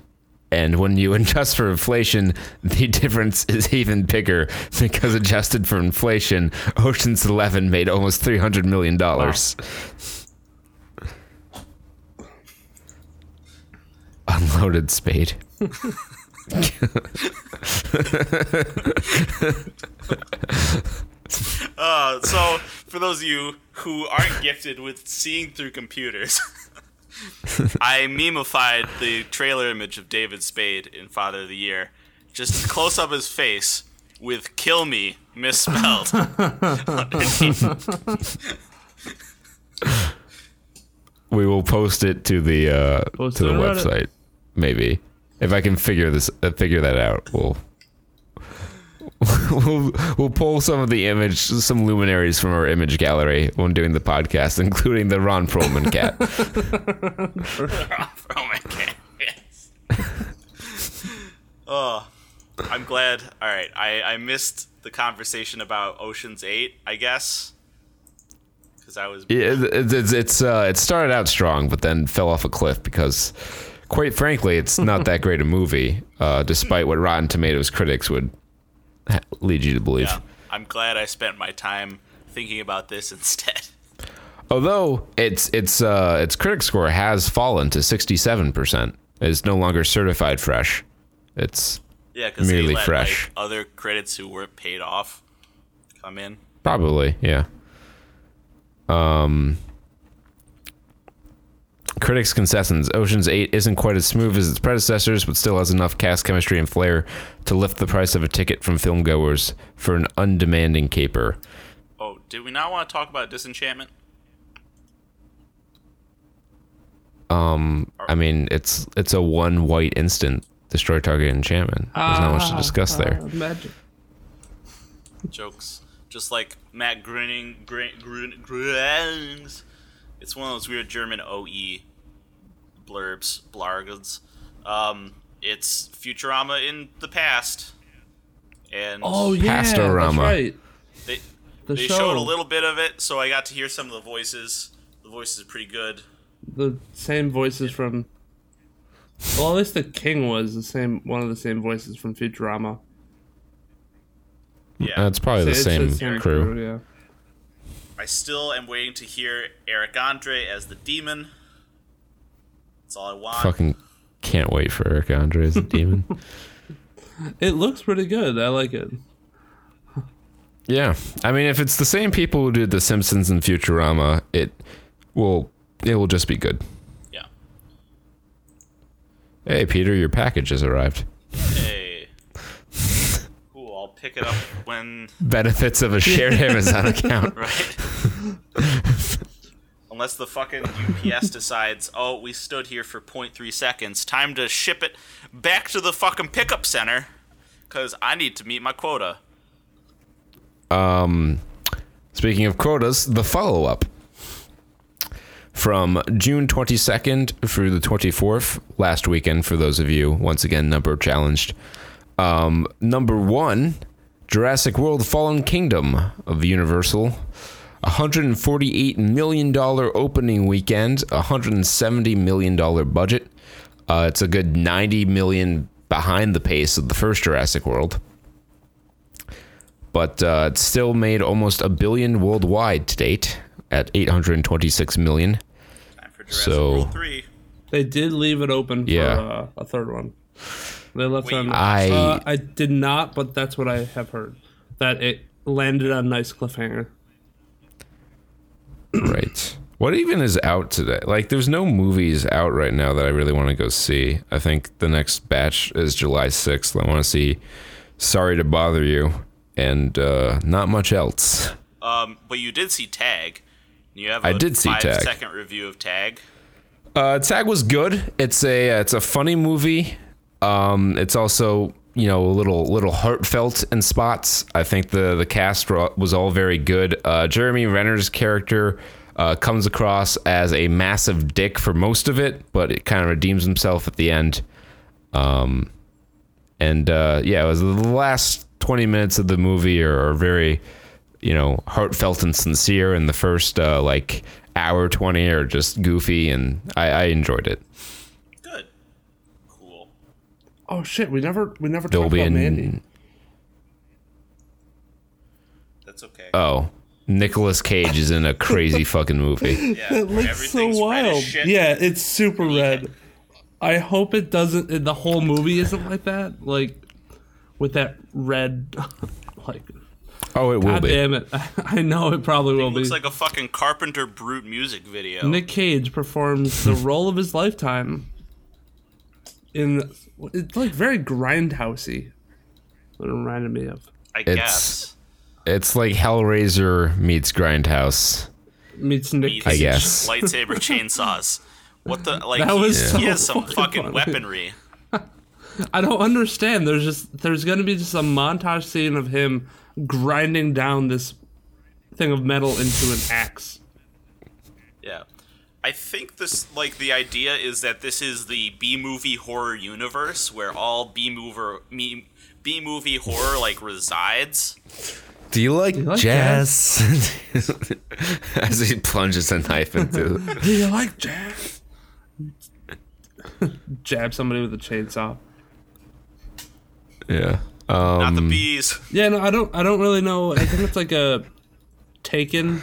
[SPEAKER 2] And when you adjust for inflation, the difference is even bigger because adjusted for inflation, Ocean's 11 made almost 300 million dollars. Unloaded spade.
[SPEAKER 3] Uh, so for those of you who aren't gifted with seeing through computers, I memeified the trailer image of David Spade in Father of the Year, just close up his face with "kill me" misspelled.
[SPEAKER 2] We will post it to the uh,
[SPEAKER 4] Post
[SPEAKER 2] to
[SPEAKER 4] it
[SPEAKER 2] the
[SPEAKER 4] on Reddit.
[SPEAKER 2] Website. Maybe if I can figure this uh, figure that out, we'll we'll we'll pull some of the image, some luminaries from our image gallery when doing the podcast, including the Ron Perlman cat.
[SPEAKER 3] oh my god! Yes. oh, I'm glad. All right, I I missed the conversation about Ocean's Eight. I guess because I was
[SPEAKER 2] Yeah, it's it's uh, it started out strong, but then fell off a cliff because, quite frankly, it's not that great a movie, uh, despite what Rotten Tomatoes critics would ha- lead you to believe.
[SPEAKER 3] Yeah, I'm glad I spent my time thinking about this instead.
[SPEAKER 2] Although its its uh, its critic score has fallen to sixty seven percent, it's no longer certified fresh. It's
[SPEAKER 3] Yeah,
[SPEAKER 2] Merely
[SPEAKER 3] let
[SPEAKER 2] fresh.
[SPEAKER 3] like, other credits who weren't paid off come in.
[SPEAKER 2] probably yeah. Um, critics' concessions: Ocean's Eight isn't quite as smooth as its predecessors, but still has enough cast chemistry and flair to lift the price of a ticket from filmgoers for an undemanding caper.
[SPEAKER 3] Oh, did we not want to talk about Disenchantment?
[SPEAKER 2] Um, I mean, it's it's a one white instant destroy target enchantment. There's not much to discuss there.
[SPEAKER 4] Uh, magic.
[SPEAKER 3] Jokes. Just like Matt grinning, Grin, Grin, Groening's. It's one of those weird German OE blurbs, blargs. Um, it's Futurama in the past. And
[SPEAKER 4] Oh yeah,
[SPEAKER 2] Pastorama.
[SPEAKER 4] that's right.
[SPEAKER 3] they,
[SPEAKER 4] The
[SPEAKER 3] they
[SPEAKER 4] show.
[SPEAKER 3] showed a little bit of it, so I got to hear some of the voices. The voices are pretty good.
[SPEAKER 4] The same voices from Well, at least the king was the same, one of the same voices from Futurama.
[SPEAKER 3] Yeah.
[SPEAKER 2] it's probably the
[SPEAKER 4] It's
[SPEAKER 2] same, crew.
[SPEAKER 4] Yeah.
[SPEAKER 3] I still am waiting to hear Eric Andre as the demon. That's all I want.
[SPEAKER 2] Fucking can't wait for Eric Andre as a demon.
[SPEAKER 4] It looks pretty good. I like it.
[SPEAKER 2] Yeah, I mean, if it's the same people who did The Simpsons and Futurama, it will it will just be good.
[SPEAKER 3] Yeah.
[SPEAKER 2] Hey, Peter, your package has arrived.
[SPEAKER 3] Hey. cool. I'll pick it up when
[SPEAKER 2] Benefits of a shared Amazon account.
[SPEAKER 3] right. Unless the fucking UPS decides, oh, we stood here for 0.3 seconds, time to ship it back to the fucking pickup center, because I need to meet my quota.
[SPEAKER 2] Um, Speaking of quotas, the follow up from June 22nd through the 24th, last weekend, for those of you, once again, number challenged. Um, number one, Jurassic World Fallen Kingdom of Universal. $148 million opening weekend, $170 million budget. Uh, it's a good 90 million behind the pace of the first Jurassic World but uh, it's still made almost a billion worldwide to date at 826 million.
[SPEAKER 3] Time for Jurassic
[SPEAKER 2] So-
[SPEAKER 3] World 3.
[SPEAKER 4] They did leave it open for
[SPEAKER 2] Yeah.
[SPEAKER 4] uh, a third one. They left
[SPEAKER 3] Wait,
[SPEAKER 4] on.
[SPEAKER 2] I-
[SPEAKER 4] uh, I did not, but that's what I have heard. That it landed on a nice cliffhanger.
[SPEAKER 2] Right. What even is out today? Like, there's no movies out right now that I really want to go see. I think the next batch is July 6th. I want to see Sorry to Bother You and uh, not much else.
[SPEAKER 3] Um, but you did see Tag. You have a
[SPEAKER 2] I did see
[SPEAKER 3] five
[SPEAKER 2] Tag.
[SPEAKER 3] second review of Tag.
[SPEAKER 2] Uh, Tag was good. It's a it's a funny movie. Um, it's also you know a little little heartfelt in spots. I think the the cast was all very good. Uh, Jeremy Renner's character uh, comes across as a massive dick for most of it, but it kind of redeems himself at the end. Um, and uh, yeah, it was the last twenty minutes of the movie are, very you know heartfelt and sincere, and the first uh, like hour twenty are just goofy, and I, I enjoyed it.
[SPEAKER 3] Good. Cool.
[SPEAKER 4] Oh shit! We never we never talked
[SPEAKER 2] Dolby
[SPEAKER 4] about Mandy.
[SPEAKER 2] and
[SPEAKER 3] That's okay.
[SPEAKER 2] oh, Nicolas Cage is in a crazy fucking movie.
[SPEAKER 3] yeah,
[SPEAKER 4] It looks so
[SPEAKER 3] everything's red as
[SPEAKER 4] wild. Yeah, it's super red. I hope it doesn't. The whole movie isn't like that. Like with that red. Like,
[SPEAKER 2] Oh, it will be.
[SPEAKER 4] damn it! I know it probably will be.
[SPEAKER 3] Looks like a fucking Carpenter Brut music video.
[SPEAKER 4] Nick Cage performs the role of his lifetime in it's like very grindhousey. What it reminded me of
[SPEAKER 3] I
[SPEAKER 2] It's-
[SPEAKER 3] guess.
[SPEAKER 2] It's like Hellraiser meets Grindhouse.
[SPEAKER 4] meets Nick
[SPEAKER 3] Meets
[SPEAKER 2] I guess.
[SPEAKER 3] lightsaber chainsaws. What the like?
[SPEAKER 4] That was
[SPEAKER 3] he's-
[SPEAKER 4] so
[SPEAKER 3] he has some
[SPEAKER 4] fucking
[SPEAKER 3] fucking
[SPEAKER 4] funny.
[SPEAKER 3] weaponry.
[SPEAKER 4] I don't understand. There's just there's gonna be just a montage scene of him grinding down this thing of metal into an axe.
[SPEAKER 3] Yeah. I think this like the idea is that this is the B movie horror universe where all B mover B movie horror like resides.
[SPEAKER 2] Do you like,
[SPEAKER 4] like
[SPEAKER 2] jazz? As he plunges a knife into.
[SPEAKER 4] Do you like jazz? Jab somebody with a chainsaw.
[SPEAKER 2] Yeah. Um,
[SPEAKER 3] Not the bees.
[SPEAKER 4] Yeah, no, I don't. I don't really know. I think it's like a taken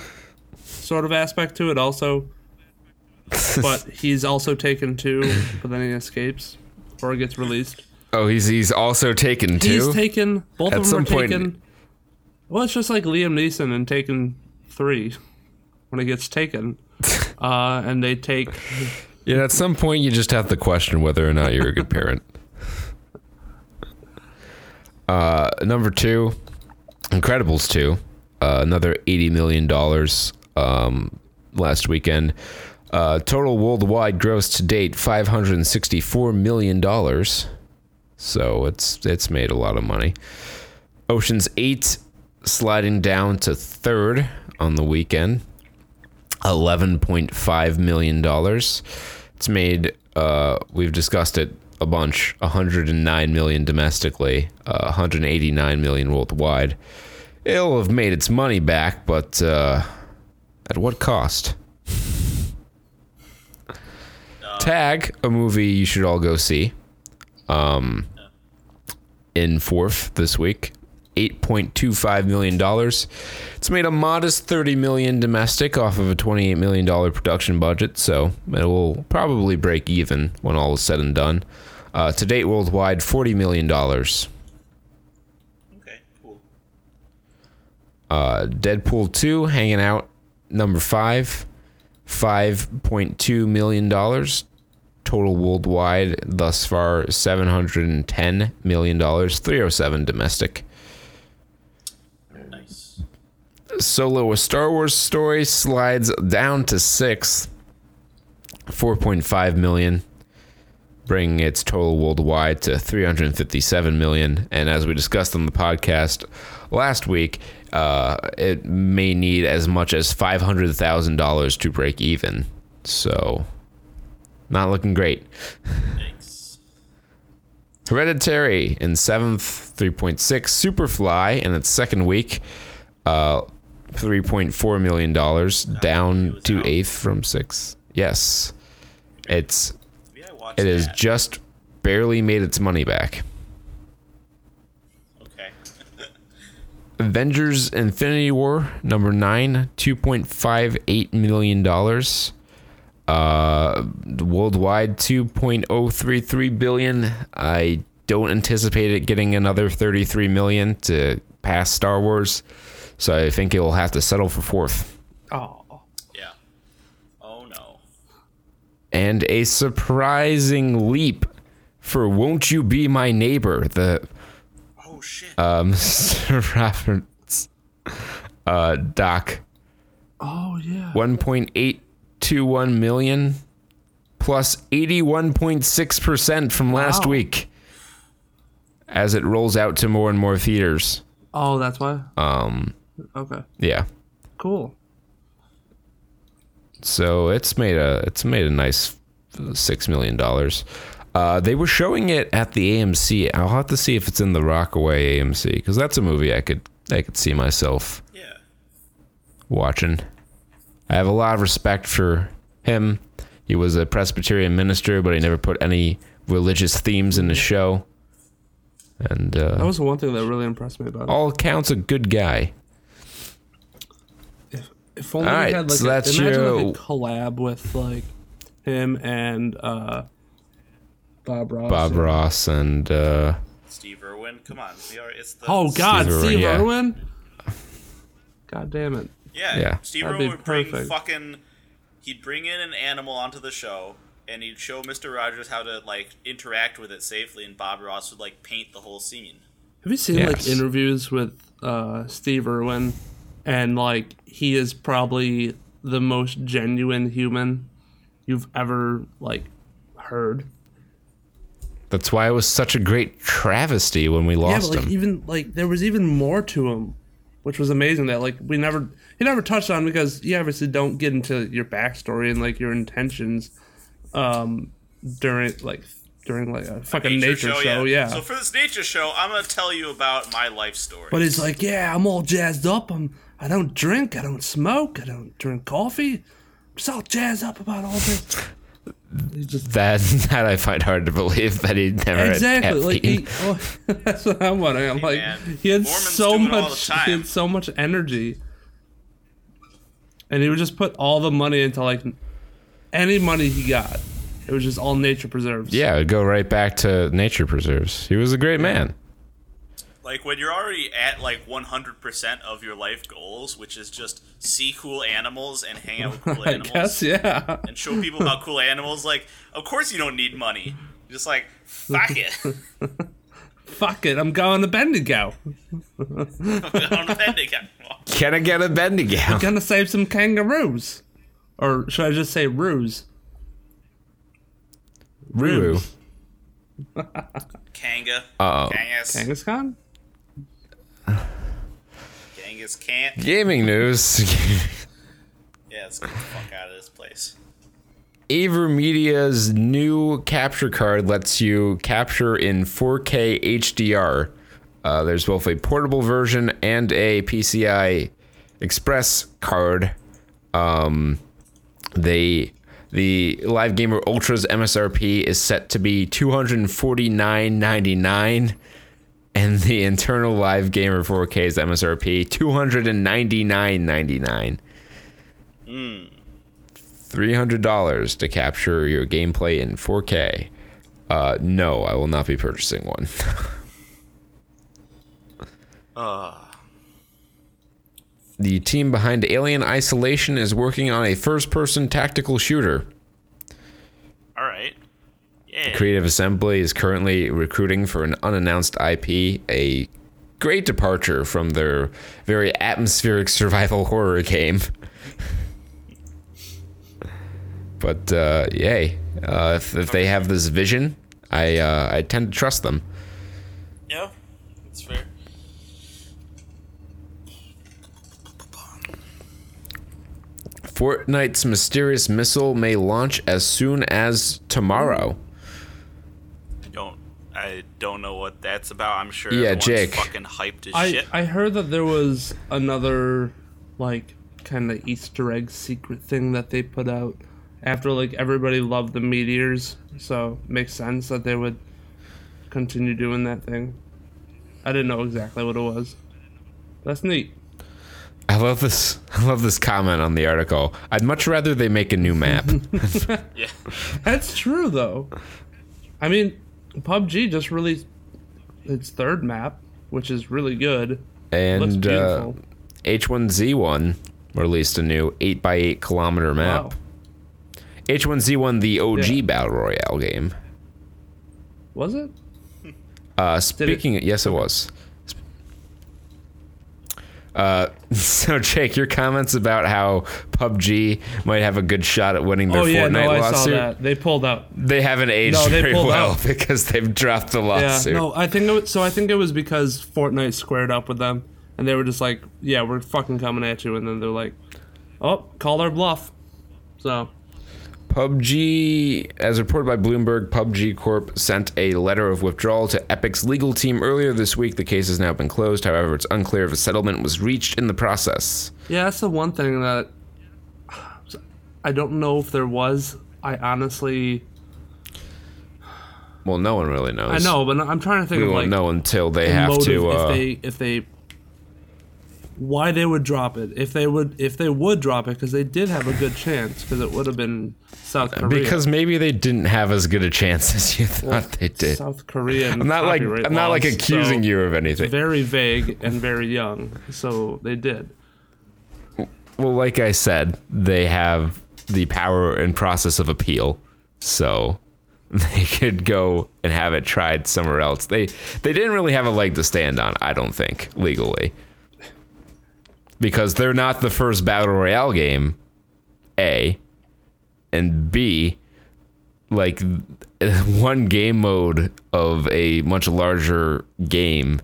[SPEAKER 4] sort of aspect to it, also. but he's also taken too, but then he escapes or gets released.
[SPEAKER 2] oh, he's he's also taken too.
[SPEAKER 4] He's taken. Both
[SPEAKER 2] At
[SPEAKER 4] of them
[SPEAKER 2] some
[SPEAKER 4] are
[SPEAKER 2] point-
[SPEAKER 4] taken. Well, it's just like Liam Neeson in Taken Three, when he gets taken, uh, and they take.
[SPEAKER 2] yeah. At some point, you just have to question whether or not you're a good parent. Uh, number two, Incredibles two, uh, another eighty million dollars um, last weekend. Uh, total worldwide gross to date five hundred and sixty-four million dollars. So it's it's made a lot of money. Ocean's Eight sliding down to third on the weekend. Eleven point five million dollars. It's made. Uh, we've discussed it a bunch. 109 million domestically. Uh, 189 million worldwide. It'll have made its money back, but uh, at what cost? Tag, a movie you should all go see. Um, in fourth this week, eight point two five million dollars. It's made a modest thirty million domestic off of a twenty eight million dollar production budget, so it will probably break even when all is said and done. Uh, to date, worldwide, forty million dollars.
[SPEAKER 3] Okay, cool.
[SPEAKER 2] Uh, Deadpool 2 hanging out number five, $5.2 million. Total worldwide thus far, $710 million, 307 domestic.
[SPEAKER 3] Nice.
[SPEAKER 2] Solo A Star Wars Story slides down to sixth, 4.5 million, bringing its total worldwide to 357 million. And as we discussed on the podcast last week, uh, it may need as much as $500,000 to break even. So, not looking great.
[SPEAKER 3] Thanks.
[SPEAKER 2] Hereditary in seventh, 3.6. Superfly in its second week, uh, $3.4 million, down to
[SPEAKER 3] out.
[SPEAKER 2] eighth from sixth. Yes. It's it has just barely made its money back.
[SPEAKER 3] Okay.
[SPEAKER 2] Avengers Infinity War number 9 2.58 million dollars uh worldwide 2.033 billion I don't anticipate it getting another 33 million to pass Star Wars so I think it will have to settle for fourth
[SPEAKER 4] Oh,
[SPEAKER 3] yeah. Oh no.
[SPEAKER 2] and a surprising leap for Won't You Be My Neighbor the
[SPEAKER 3] Oh shit.
[SPEAKER 2] um reference uh doc
[SPEAKER 4] oh yeah.
[SPEAKER 2] 1.821 million plus 81.6% from last
[SPEAKER 4] Wow.
[SPEAKER 2] week as it rolls out to more and more theaters.
[SPEAKER 4] Oh, that's why.
[SPEAKER 2] Um
[SPEAKER 4] Okay,
[SPEAKER 2] yeah.
[SPEAKER 4] cool.
[SPEAKER 2] So it's made a it's made a nice 6 million dollars. Uh, they were showing it at the AMC. I'll have to see if it's in the Rockaway AMC because that's a movie I could I could see myself
[SPEAKER 3] yeah.
[SPEAKER 2] watching. I have a lot of respect for him. He was a Presbyterian minister, but he never put any religious themes in his show. And
[SPEAKER 4] That
[SPEAKER 2] uh,
[SPEAKER 4] was the one thing that really impressed me about it.
[SPEAKER 2] all accounts, a good guy.
[SPEAKER 4] If only
[SPEAKER 2] All
[SPEAKER 4] we
[SPEAKER 2] right,
[SPEAKER 4] had like
[SPEAKER 2] so
[SPEAKER 4] a,
[SPEAKER 2] that's
[SPEAKER 4] imagine
[SPEAKER 2] your-
[SPEAKER 4] like a collab with like him and uh Bob Ross.
[SPEAKER 2] Bob
[SPEAKER 4] and-
[SPEAKER 2] Ross and uh,
[SPEAKER 3] Steve Irwin. Come on. We are. It's the.
[SPEAKER 4] Oh God,
[SPEAKER 2] Steve
[SPEAKER 4] Steve,
[SPEAKER 2] Irwin, yeah.
[SPEAKER 4] Irwin. God damn it!
[SPEAKER 3] Yeah.
[SPEAKER 2] Yeah.
[SPEAKER 3] Steve
[SPEAKER 4] That'd
[SPEAKER 3] Irwin would bring
[SPEAKER 4] perfect.
[SPEAKER 3] fucking. He'd bring in an animal onto the show, and he'd show Mister Rogers how to like interact with it safely, and Bob Ross would like paint the whole scene.
[SPEAKER 4] Have you seen
[SPEAKER 2] Yes.
[SPEAKER 4] like interviews with uh, Steve Irwin, and like he is probably the most genuine human you've ever like heard.
[SPEAKER 2] that's why it was such a great travesty when we
[SPEAKER 4] Yeah,
[SPEAKER 2] lost
[SPEAKER 4] but like
[SPEAKER 2] him.
[SPEAKER 4] even like there was even more to him, which was amazing. That like we never he never touched on because you obviously don't get into your backstory and like your intentions, um, during like during like a fucking nature, show. yeah.
[SPEAKER 3] So for this nature show, I'm gonna tell you about my life story.
[SPEAKER 4] But it's like, yeah, I'm all jazzed up. I'm I don't drink, I don't smoke, I don't drink coffee. I'm just all jazzed up about all this. He just
[SPEAKER 2] that that I find hard to believe that he never had
[SPEAKER 4] exactly like he, well, that's what I'm wondering. I'm like,
[SPEAKER 3] man,
[SPEAKER 4] he had
[SPEAKER 3] Mormons
[SPEAKER 4] so
[SPEAKER 3] do it all the
[SPEAKER 4] much, he had so much energy, and he would just put all the money into like any money he got. It was just all nature preserves.
[SPEAKER 2] yeah, it'd go right back to nature preserves. He was a great man.
[SPEAKER 3] like when you're already at like 100% of your life goals, which is just see cool animals and hang out with cool
[SPEAKER 4] I
[SPEAKER 3] animals
[SPEAKER 4] guess yeah.
[SPEAKER 3] and show people about cool animals. Like, of course you don't need money. You're just like, fuck it.
[SPEAKER 4] Fuck it, I'm going to Bendigo.
[SPEAKER 3] I'm going to Bendigo.
[SPEAKER 2] Can I get a Bendigo?
[SPEAKER 4] I'm gonna save some kangaroos, or should I just say roos?
[SPEAKER 2] Ruru.
[SPEAKER 3] Kanga.
[SPEAKER 2] Uh-oh.
[SPEAKER 3] Kangas.
[SPEAKER 4] Kangaskhan?
[SPEAKER 3] Genghis can't.
[SPEAKER 2] Gaming news.
[SPEAKER 3] Yeah, let's get the fuck out of this place.
[SPEAKER 2] AverMedia's new capture card lets you capture in 4K HDR. Uh, there's both a portable version and a PCI Express card. Um, they the Live Gamer Ultra's MSRP is set to be 249.99 and the internal Live Gamer 4K's MSRP 299.99. Hmm. $300 to capture your gameplay in 4K. Uh, no, I will not be purchasing one. uh. The team behind Alien Isolation is working on a first person tactical shooter.
[SPEAKER 3] All right. Yeah.
[SPEAKER 2] Creative Assembly is currently recruiting for an unannounced IP, a great departure from their very atmospheric survival horror game but uh, yay, uh, if, if they have this vision, I uh, I tend to trust them.
[SPEAKER 3] Yeah. That's fair.
[SPEAKER 2] Fortnite's mysterious missile may launch as soon as tomorrow.
[SPEAKER 3] I don't. I don't know what that's about. I'm sure.
[SPEAKER 2] Yeah,
[SPEAKER 3] everyone's
[SPEAKER 2] Jake.
[SPEAKER 3] Fucking hyped as
[SPEAKER 4] I
[SPEAKER 3] shit.
[SPEAKER 4] I heard that there was another like kind of Easter egg secret thing that they put out after like everybody loved the meteors, so makes sense that they would continue doing that thing. I didn't know exactly what it was. That's neat.
[SPEAKER 2] I love this. I love this comment on the article. I'd much rather they make a new map.
[SPEAKER 3] yeah.
[SPEAKER 4] That's true though. I mean, PUBG just released its third map, which is really good. Looks
[SPEAKER 2] and uh,
[SPEAKER 4] beautiful.
[SPEAKER 2] H1Z1 released a new 8x8 kilometer map.
[SPEAKER 4] wow.
[SPEAKER 2] H1Z1, the OG
[SPEAKER 4] Yeah.
[SPEAKER 2] Battle Royale game.
[SPEAKER 4] Was it?
[SPEAKER 2] Uh, speaking, yes, it was. Uh, so Jake, your comments about how PUBG might have a good shot at winning their
[SPEAKER 4] Oh yeah,
[SPEAKER 2] Fortnite
[SPEAKER 4] no, I saw
[SPEAKER 2] lawsuit.
[SPEAKER 4] that. They pulled out.
[SPEAKER 2] They haven't aged
[SPEAKER 4] No, they
[SPEAKER 2] very well
[SPEAKER 4] out.
[SPEAKER 2] because they've dropped the
[SPEAKER 4] Yeah,
[SPEAKER 2] lawsuit.
[SPEAKER 4] no, I think it was, so. I think it was because Fortnite squared up with them, and they were just like, "Yeah, we're fucking coming at you," and then they're like, "Oh, call our bluff." So
[SPEAKER 2] PUBG, as reported by Bloomberg, PUBG Corp sent a letter of withdrawal to Epic's legal team earlier this week. The case has now been closed. However, it's unclear if a settlement was reached in the process.
[SPEAKER 4] yeah, that's the one thing that I don't know if there was. I honestly,
[SPEAKER 2] Well, no one really knows.
[SPEAKER 4] I know, but I'm trying to think
[SPEAKER 2] We
[SPEAKER 4] of
[SPEAKER 2] won't
[SPEAKER 4] like
[SPEAKER 2] know until they have to. Uh,
[SPEAKER 4] if they if they why they would drop it if they would if they would drop it because they did have a good chance because it would have been South Korea
[SPEAKER 2] because maybe they didn't have as good a chance as you thought they did.
[SPEAKER 4] South Korean
[SPEAKER 2] I'm not like I'm not like accusing
[SPEAKER 4] so
[SPEAKER 2] you of anything.
[SPEAKER 4] very vague and very young so they did
[SPEAKER 2] Well, like I said, they have the power and process of appeal, so they could go and have it tried somewhere else. They they didn't really have a leg to stand on, I don't think, legally. Because they're not the first battle royale game, A, and B, like one game mode of a much larger game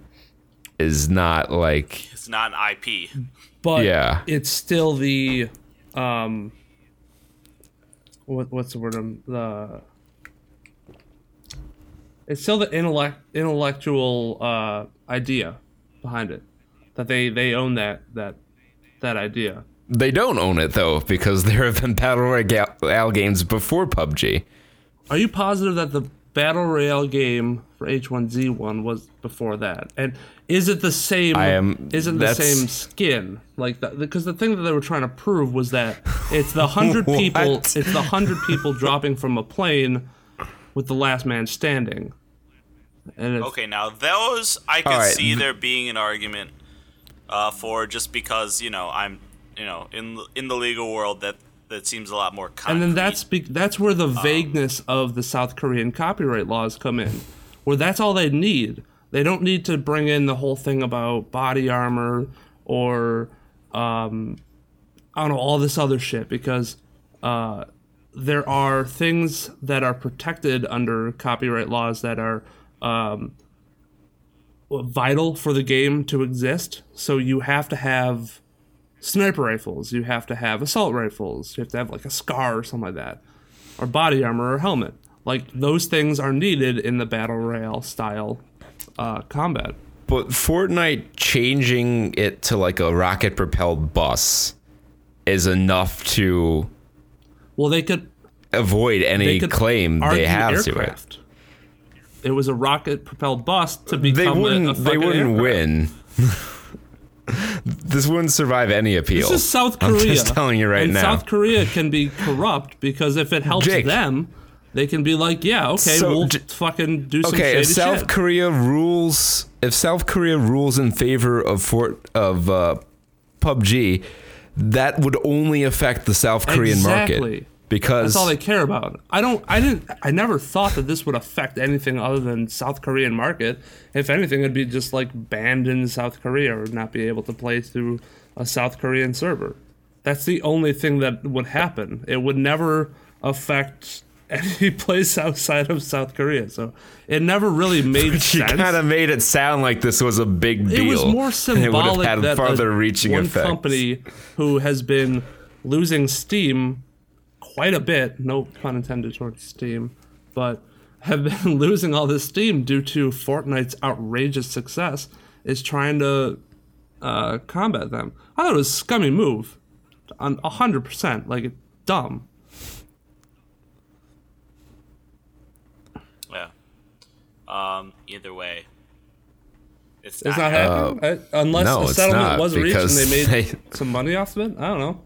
[SPEAKER 2] is not like
[SPEAKER 3] It's not an IP.
[SPEAKER 4] but
[SPEAKER 2] Yeah.
[SPEAKER 4] it's still the um what what's the word um, the it's still the intellect intellectual uh idea behind it that they they own that that that idea
[SPEAKER 2] They don't own it though, because there have been battle royale games before PUBG.
[SPEAKER 4] Are you positive that the battle royale game for H1Z1 was before that? And is it the same?
[SPEAKER 2] I am-
[SPEAKER 4] Isn't the same skin? Like that? Because the thing that they were trying to prove was that it's the hundred people. It's the hundred people dropping from a plane with the last man standing. And
[SPEAKER 3] Okay, now those I could
[SPEAKER 2] All right.
[SPEAKER 3] see there being an argument uh, for just because you know I'm you know in in the legal world that that seems a lot more concrete.
[SPEAKER 4] and then that's be- that's where the vagueness of the South Korean copyright laws come in, where that's all they need. They don't need to bring in the whole thing about body armor or um, I don't know all this other shit because uh, there are things that are protected under copyright laws that are um, vital for the game to exist. So you have to have sniper rifles, you have to have assault rifles, you have to have like a scar or something like that, or body armor or helmet. Like those things are needed in the battle royale style uh, combat.
[SPEAKER 2] But Fortnite changing it to like a rocket propelled bus is enough to
[SPEAKER 4] Well, they could.
[SPEAKER 2] avoid any
[SPEAKER 4] could
[SPEAKER 2] claim they have to it.
[SPEAKER 4] It was a rocket propelled bus to
[SPEAKER 2] They
[SPEAKER 4] become a- a,
[SPEAKER 2] wouldn't. they wouldn't
[SPEAKER 4] aircraft.
[SPEAKER 2] win. this wouldn't survive any appeal.
[SPEAKER 4] This is South Korea.
[SPEAKER 2] I'm just telling you right
[SPEAKER 4] and
[SPEAKER 2] now.
[SPEAKER 4] South Korea can be corrupt because if it helps
[SPEAKER 2] Jake.
[SPEAKER 4] them, they can be like, yeah, okay,
[SPEAKER 2] So,
[SPEAKER 4] we'll
[SPEAKER 2] J-
[SPEAKER 4] fucking do some
[SPEAKER 2] okay, if South
[SPEAKER 4] shit.
[SPEAKER 2] Korea rules, if South Korea rules in favor of Fort of uh, PUBG, that would only affect the South Korean
[SPEAKER 4] Exactly.
[SPEAKER 2] market because
[SPEAKER 4] That's all they care about. I don't. I didn't. I never thought that this would affect anything other than South Korean market. If anything, it'd be just like banned in South Korea or not be able to play through a South Korean server. That's the only thing that would happen. It would never affect any place outside of South Korea. So it never really made
[SPEAKER 2] you
[SPEAKER 4] sense.
[SPEAKER 2] kind of made it sound like this was a big deal.
[SPEAKER 4] it was more
[SPEAKER 2] and it would have had
[SPEAKER 4] that
[SPEAKER 2] farther-reaching
[SPEAKER 4] a, one
[SPEAKER 2] effects.
[SPEAKER 4] company who has been losing steam quite a bit, no pun intended towards Steam, but have been losing all this steam due to Fortnite's outrageous success, is trying to uh, combat them. I thought it was a scummy move, on hundred percent, like dumb.
[SPEAKER 3] Yeah. Um. Either way, it's,
[SPEAKER 4] It's not happening Uh, unless
[SPEAKER 2] no,
[SPEAKER 4] a settlement
[SPEAKER 2] not,
[SPEAKER 4] was reached and they made
[SPEAKER 2] they-
[SPEAKER 4] some money off of it. I don't know.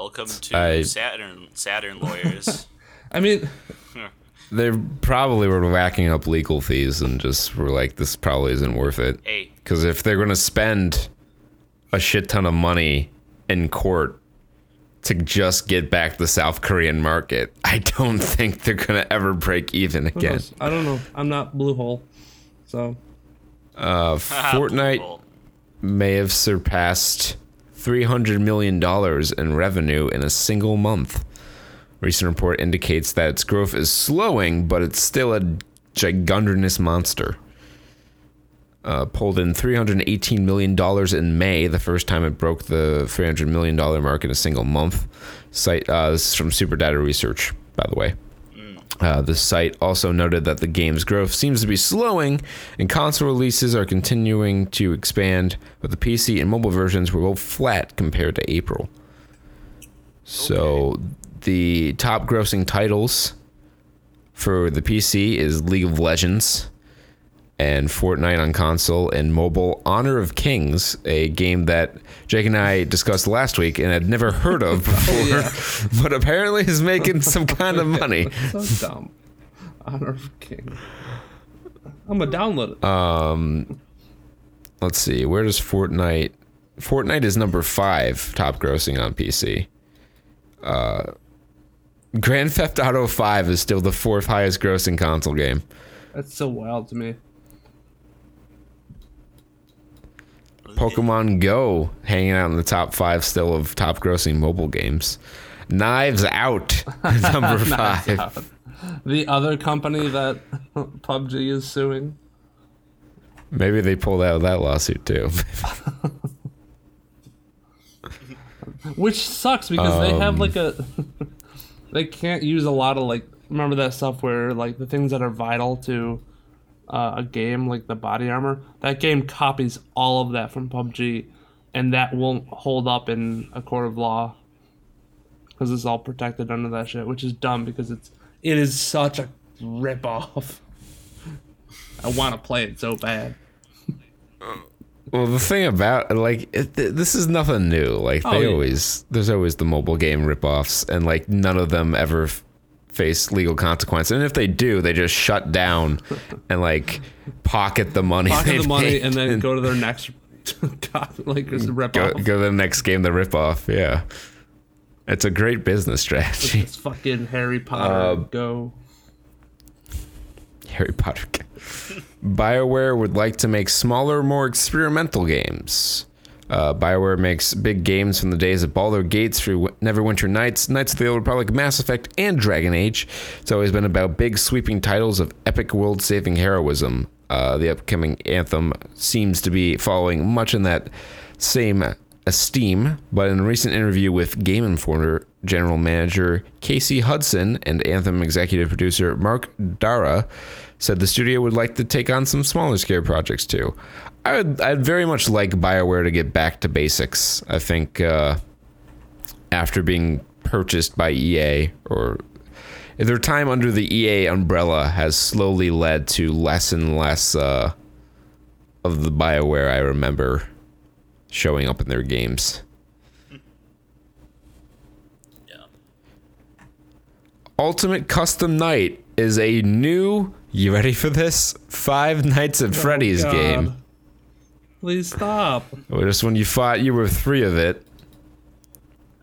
[SPEAKER 3] Welcome to
[SPEAKER 2] I-
[SPEAKER 3] Saturn. Saturn lawyers.
[SPEAKER 4] I mean,
[SPEAKER 2] They probably were racking up legal fees and just were like, this probably isn't worth it.
[SPEAKER 3] hey,
[SPEAKER 2] Because if they're going to spend a shit ton of money in court to just get back the South Korean market, I don't think they're going to ever break even again.
[SPEAKER 4] I don't know. I'm not Bluehole, so
[SPEAKER 2] Uh, Fortnite may have surpassed $300 million in revenue in a single month. Recent report indicates that its growth is slowing, but it's still a gigundous monster. Uh, pulled in $318 million in May, the first time it broke the $300 million mark in a single month. Site, uh, this is from Superdata Research, by the way. Uh, the site also noted that the game's growth seems to be slowing, and console releases are continuing to expand, but the PC and mobile versions were both flat compared to April. So, the top grossing titles for the PC is League of Legends and Fortnite on console and mobile Honor of Kings, a game that Jake and I discussed last week and had never heard of before, but apparently is making some kind of money.
[SPEAKER 4] so dumb. Honor of King. I'm gonna download it.
[SPEAKER 2] Let's see, where does Fortnite? Fortnite is number five top grossing on PC. Uh, Grand Theft Auto 5 is still the fourth highest grossing console game.
[SPEAKER 4] That's so wild to me.
[SPEAKER 2] Pokemon Go hanging out in the top five still of top grossing mobile games. Knives Out, number five.
[SPEAKER 4] The other company that PUBG is suing.
[SPEAKER 2] Maybe they pulled out of that lawsuit too.
[SPEAKER 4] Which sucks because they have
[SPEAKER 2] Um,
[SPEAKER 4] like a they can't use a lot of like remember that stuff where like the things that are vital to uh, a game like the body armor that game copies all of that from PUBG and that won't hold up in a court of law because it's all protected under that shit which is dumb because it's it is such a rip off I want to play it so bad
[SPEAKER 2] Well, the thing about like it, th- this is nothing new. Like
[SPEAKER 4] Oh,
[SPEAKER 2] they
[SPEAKER 4] yeah.
[SPEAKER 2] always there's always the mobile game ripoffs, and like none of them ever f- face legal consequence. And if they do, they just shut down and like pocket the money.
[SPEAKER 4] pocket the money and then go to their next like just rip
[SPEAKER 2] go,
[SPEAKER 4] off
[SPEAKER 2] go to the next game, the ripoff. Yeah, it's a great business strategy.
[SPEAKER 4] It's fucking Harry Potter.
[SPEAKER 2] Uh,
[SPEAKER 4] go.
[SPEAKER 2] Harry Potter. BioWare would like to make smaller, more experimental games. Uh, BioWare makes big games from the days of Baldur Gates through Neverwinter Nights, Knights of the Old Republic, Mass Effect, and Dragon Age. It's always been about big, sweeping titles of epic world-saving heroism. Uh, the upcoming Anthem seems to be following much in that same esteem, but in a recent interview with Game Informer general manager Casey Hudson and Anthem executive producer Mark Darrah said the studio would like to take on some smaller scale projects too. I would, I'd very much like BioWare to get back to basics. I think uh, after being purchased by EA or their time under the EA umbrella has slowly led to less and less uh, of the BioWare I remember showing up in their games.
[SPEAKER 3] Yeah.
[SPEAKER 2] Ultimate Custom Night is a new, you ready for this? Five Nights at Freddy's
[SPEAKER 4] Oh, God.
[SPEAKER 2] game.
[SPEAKER 4] Please stop.
[SPEAKER 2] Or Just when you fought, you were three of it.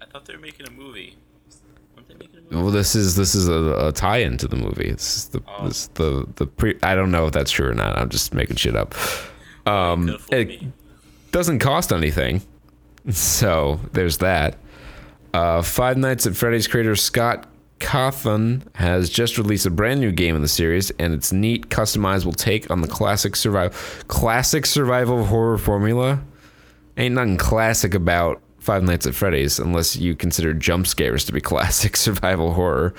[SPEAKER 3] I thought they were making a movie. Weren't making a movie?
[SPEAKER 2] Well, this is this is a, a tie-in to the movie. This is the
[SPEAKER 3] Oh.
[SPEAKER 2] this, the the pre. I don't know if that's true or not. I'm just making shit up. Um, it
[SPEAKER 3] me.
[SPEAKER 2] doesn't cost anything, so there's that. Uh, Five Nights at Freddy's creator Scott Cawthon has just released a brand new game in the series, and its neat, customizable take on the classic survival classic survival horror formula. Ain't nothing classic about Five Nights at Freddy's unless you consider jump scares to be classic survival horror.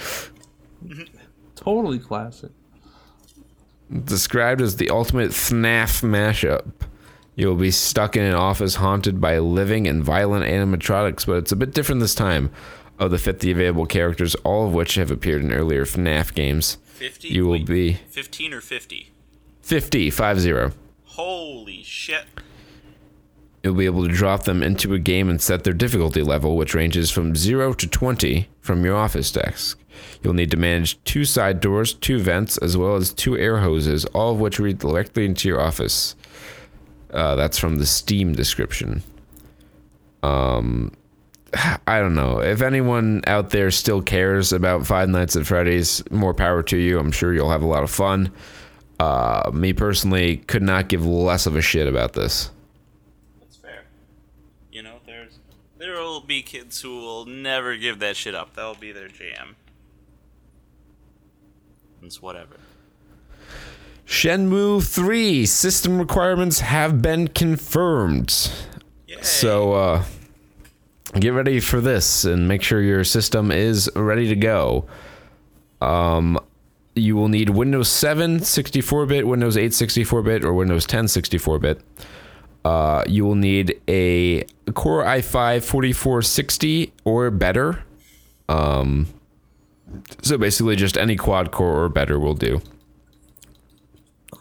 [SPEAKER 4] Totally classic.
[SPEAKER 2] Described as the ultimate FNAF mashup. You'll be stuck in an office haunted by living and violent animatronics, but it's a bit different this time. Of the 50 available characters, all of which have appeared in earlier FNAF games,
[SPEAKER 3] 50?
[SPEAKER 2] you will
[SPEAKER 3] Wait,
[SPEAKER 2] be
[SPEAKER 3] 15 or 50?
[SPEAKER 2] 50, 50.
[SPEAKER 3] Holy shit.
[SPEAKER 2] You'll be able to drop them into a game and set their difficulty level, which ranges from 0 to 20 from your office desk. You'll need to manage two side doors, two vents, as well as two air hoses, all of which read directly into your office. Uh, that's from the Steam description. Um, I don't know. If anyone out there still cares about Five Nights at Freddy's, more power to you. I'm sure you'll have a lot of fun. Uh, me personally could not give less of a shit about this.
[SPEAKER 3] That's fair. You know, there's there will be kids who will never give that shit up. That'll be their jam. It's whatever.
[SPEAKER 2] Shenmue 3 system requirements have been confirmed.
[SPEAKER 3] Yay.
[SPEAKER 2] So uh, get ready for this and make sure your system is ready to go. Um, you will need Windows 7 64-bit, Windows 8 64-bit, or Windows 10 64-bit. Uh, you will need a Core i5 4460 or better. Um, so basically, just any quad core or better will do.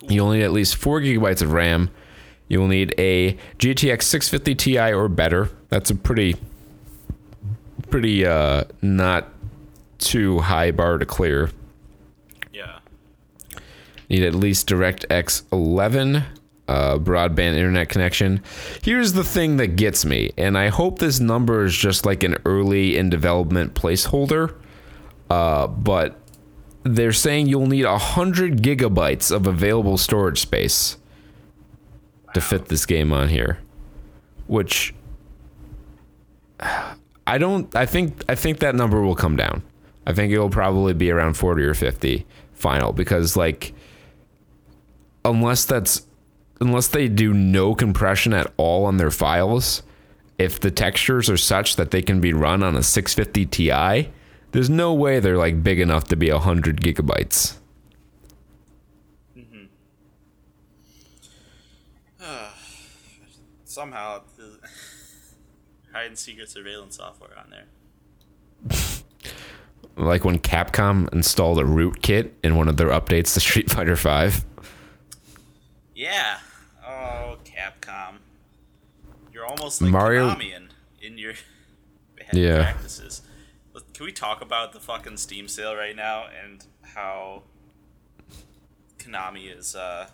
[SPEAKER 2] You'll need at least four gigabytes of RAM. You will need a GTX 650 Ti or better. That's a pretty, pretty uh, not too high bar to clear.
[SPEAKER 3] yeah.
[SPEAKER 2] Need at least DirectX 11 uh, broadband internet connection. Here's the thing that gets me, and I hope this number is just like an early in development placeholder. Uh, but they're saying you'll need 100 gigabytes of available storage space to fit this game on here, which I don't. I think. I think that number will come down. I think it'll probably be around 40 or 50 final because like unless that's unless they do no compression at all on their files, if the textures are such that they can be run on a 650 Ti, there's no way they're like big enough to be 100 gigabytes. Mm-hmm.
[SPEAKER 3] Somehow, the hide and secret surveillance software on there.
[SPEAKER 2] Like when Capcom installed a rootkit in one of their updates to Street Fighter 5.
[SPEAKER 3] Yeah. Oh, Capcom. You're almost like
[SPEAKER 2] Mario-
[SPEAKER 3] in, in your bad
[SPEAKER 2] Yeah.
[SPEAKER 3] practices. Can we talk about the fucking Steam sale right now and how Konami is uh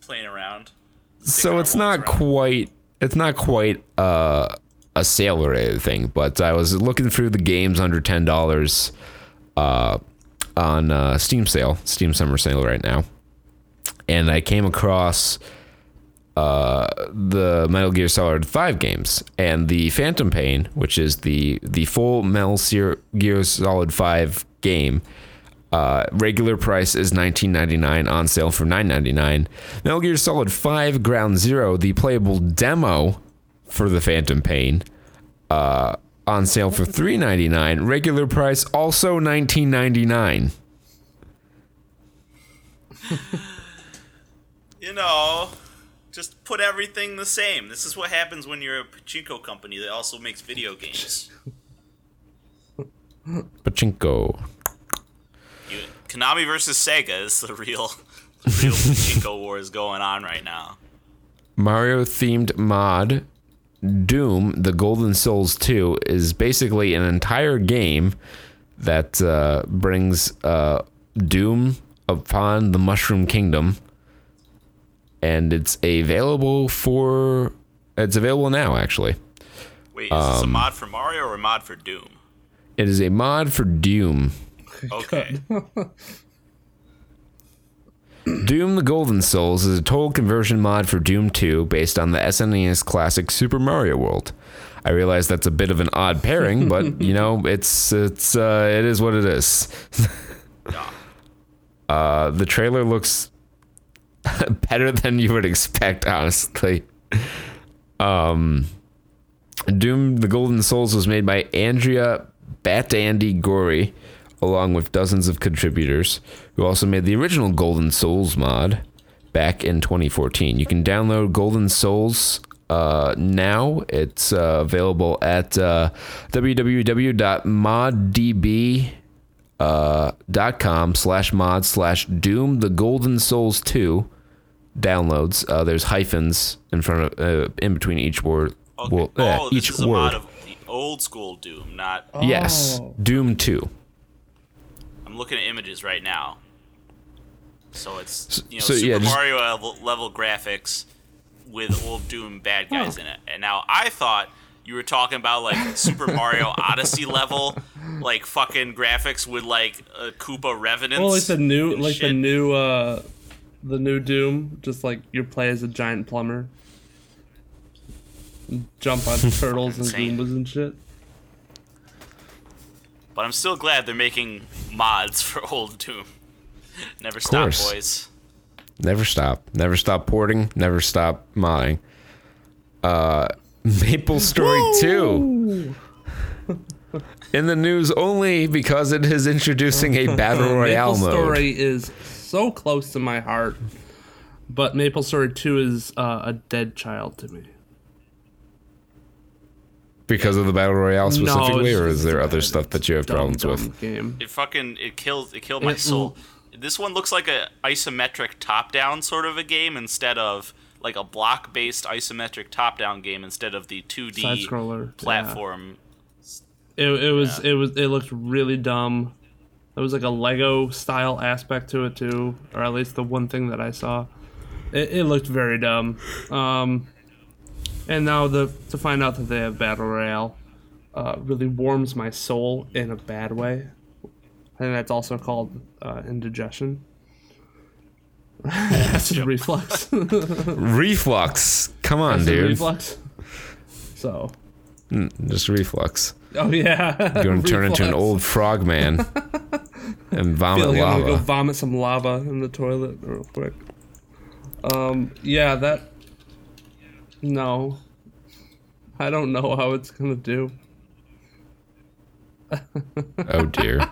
[SPEAKER 3] playing around?
[SPEAKER 2] so it's not
[SPEAKER 3] around.
[SPEAKER 2] quite it's not quite uh, a sale or anything but i was looking through the games under $10 uh, on uh, steam sale steam summer sale right now and i came across uh, the Metal Gear Solid 5 games and the Phantom Pain, which is the the full Metal Gear Solid 5 game. Uh, regular price is 19.99 on sale for 9.99. Metal Gear Solid 5 Ground Zero, the playable demo for the Phantom Pain, uh, on sale for 3.99. Regular price also 19.99.
[SPEAKER 3] You know, just put everything the same. This is what happens when you're a pachinko company that also makes video games.
[SPEAKER 2] Pachinko.
[SPEAKER 3] You, Konami versus Sega is the real, the real pachinko wars going on right now.
[SPEAKER 2] Mario themed mod Doom: The Golden Souls 2 is basically an entire game that uh, brings uh, Doom upon the Mushroom Kingdom, and it's available for it's available now. Actually,
[SPEAKER 3] Wait, is this a mod for Mario or a mod for Doom?
[SPEAKER 2] it is a mod for Doom.
[SPEAKER 3] Okay.
[SPEAKER 2] Doom the Golden Souls is a total conversion mod for Doom 2 based on the SNES classic Super Mario World. I realize that's a bit of an odd pairing, but you know, it's it's uh, it is what it is. Uh, the trailer looks better than you would expect, honestly. Um, Doom the Golden Souls was made by Andrea Batandy Gori, along with dozens of contributors, who also made the original Golden Souls mod back in 2014. You can download Golden Souls uh, now. It's uh, available at uh, www.moddb uh, dot com slash mod slash doom the golden souls 2 downloads uh, there's hyphens in front of uh, in between each word
[SPEAKER 3] Okay.
[SPEAKER 2] well,
[SPEAKER 3] oh,
[SPEAKER 2] each
[SPEAKER 3] this is a
[SPEAKER 2] word
[SPEAKER 3] mod of the old school Doom, not.
[SPEAKER 2] yes
[SPEAKER 4] Oh.
[SPEAKER 2] doom 2
[SPEAKER 3] I'm looking at images right now. So it's you know
[SPEAKER 2] so,
[SPEAKER 3] Super
[SPEAKER 2] yeah, just-
[SPEAKER 3] Mario level, level graphics with old Doom bad guys in it. And now I thought you were talking about like Super Mario Odyssey level, like fucking graphics with like uh, Koopa Revenants.
[SPEAKER 4] Well, like the new,
[SPEAKER 3] and
[SPEAKER 4] like the new, uh, the new Doom. Just like you play as a giant plumber, jump on turtles and
[SPEAKER 3] insane.
[SPEAKER 4] Goombas and shit.
[SPEAKER 3] But I'm still glad they're making mods for old Doom. Never stop,
[SPEAKER 2] course.
[SPEAKER 3] boys.
[SPEAKER 2] never stop never stop porting never stop modding uh maple story 2 in the news only because it is introducing a battle royale
[SPEAKER 4] Maple
[SPEAKER 2] mode
[SPEAKER 4] Story is so close to my heart, but Maple Story Two is uh, a dead child to me.
[SPEAKER 2] Because of the battle royale specifically
[SPEAKER 4] it's
[SPEAKER 2] or is there
[SPEAKER 4] a
[SPEAKER 2] other stuff that you have
[SPEAKER 4] dumb,
[SPEAKER 2] problems
[SPEAKER 4] dumb
[SPEAKER 2] with
[SPEAKER 4] Game.
[SPEAKER 3] It fucking it kills it killed my
[SPEAKER 4] It-
[SPEAKER 3] soul. This one looks like a isometric top-down sort of a game instead of like a block-based isometric top-down game instead of the 2D
[SPEAKER 4] Side scroller yeah.
[SPEAKER 3] platform.
[SPEAKER 4] It, it was
[SPEAKER 3] Yeah.
[SPEAKER 4] it was it looked really dumb. There was like a Lego style aspect to it too, or at least the one thing that I saw. It, it looked very dumb. Um, and now the to find out that they have battle royale uh, really warms my soul in a bad way. I think that's also called uh, indigestion. Acid reflux.
[SPEAKER 2] reflux come on
[SPEAKER 4] Acid
[SPEAKER 2] dude
[SPEAKER 4] reflux. So.
[SPEAKER 2] just reflux
[SPEAKER 4] Oh yeah.
[SPEAKER 2] you're gonna turn into an old frog man and vomit
[SPEAKER 4] like I'm gonna go
[SPEAKER 2] lava
[SPEAKER 4] vomit some lava in the toilet real quick. Um, yeah, that. No. I don't know how it's gonna do.
[SPEAKER 2] oh dear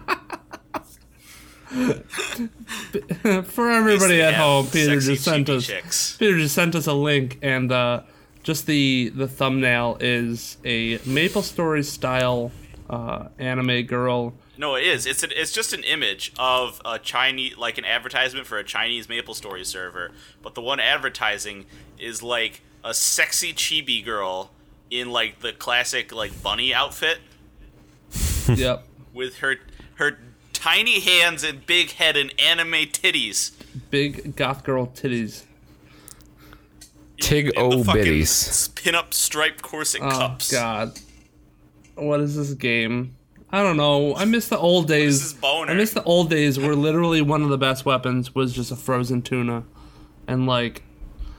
[SPEAKER 4] For everybody at home, Peter just sent us.
[SPEAKER 3] chicks.
[SPEAKER 4] Peter just sent us a link, and uh, just the the thumbnail is a Maple Story style uh, anime girl.
[SPEAKER 3] No, it is. It's an, it's just an image of a Chinese like an advertisement for a Chinese Maple Story server, but the one advertising is like a sexy chibi girl in like the classic like bunny outfit
[SPEAKER 4] yep.
[SPEAKER 3] with her her tiny hands and big head and anime titties.
[SPEAKER 4] Big goth girl titties.
[SPEAKER 2] tig o bitties
[SPEAKER 3] Pin-up striped corset
[SPEAKER 4] Oh
[SPEAKER 3] cups.
[SPEAKER 4] God. What is this game? I don't know. I miss the old days.
[SPEAKER 3] This is boner.
[SPEAKER 4] I miss the old days where literally one of the best weapons was just a frozen tuna, and like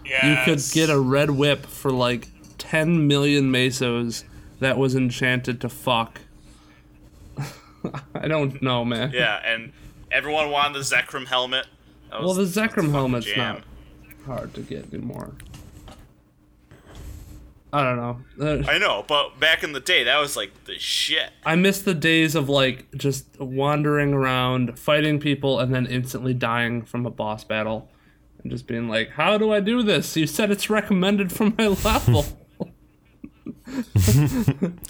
[SPEAKER 4] you could get a red whip for like ten million mesos that was enchanted to fuck. I don't know, man.
[SPEAKER 3] Yeah, and everyone wanted the Zakum helmet. That
[SPEAKER 4] well, the Zakum helmet's
[SPEAKER 3] jam.
[SPEAKER 4] not hard to get anymore. I don't know. Uh,
[SPEAKER 3] I know, but back in the day, that was like the shit.
[SPEAKER 4] I miss the days of like just wandering around, fighting people, and then instantly dying from a boss battle, and just being like, "How do I do this? You said it's recommended for my level."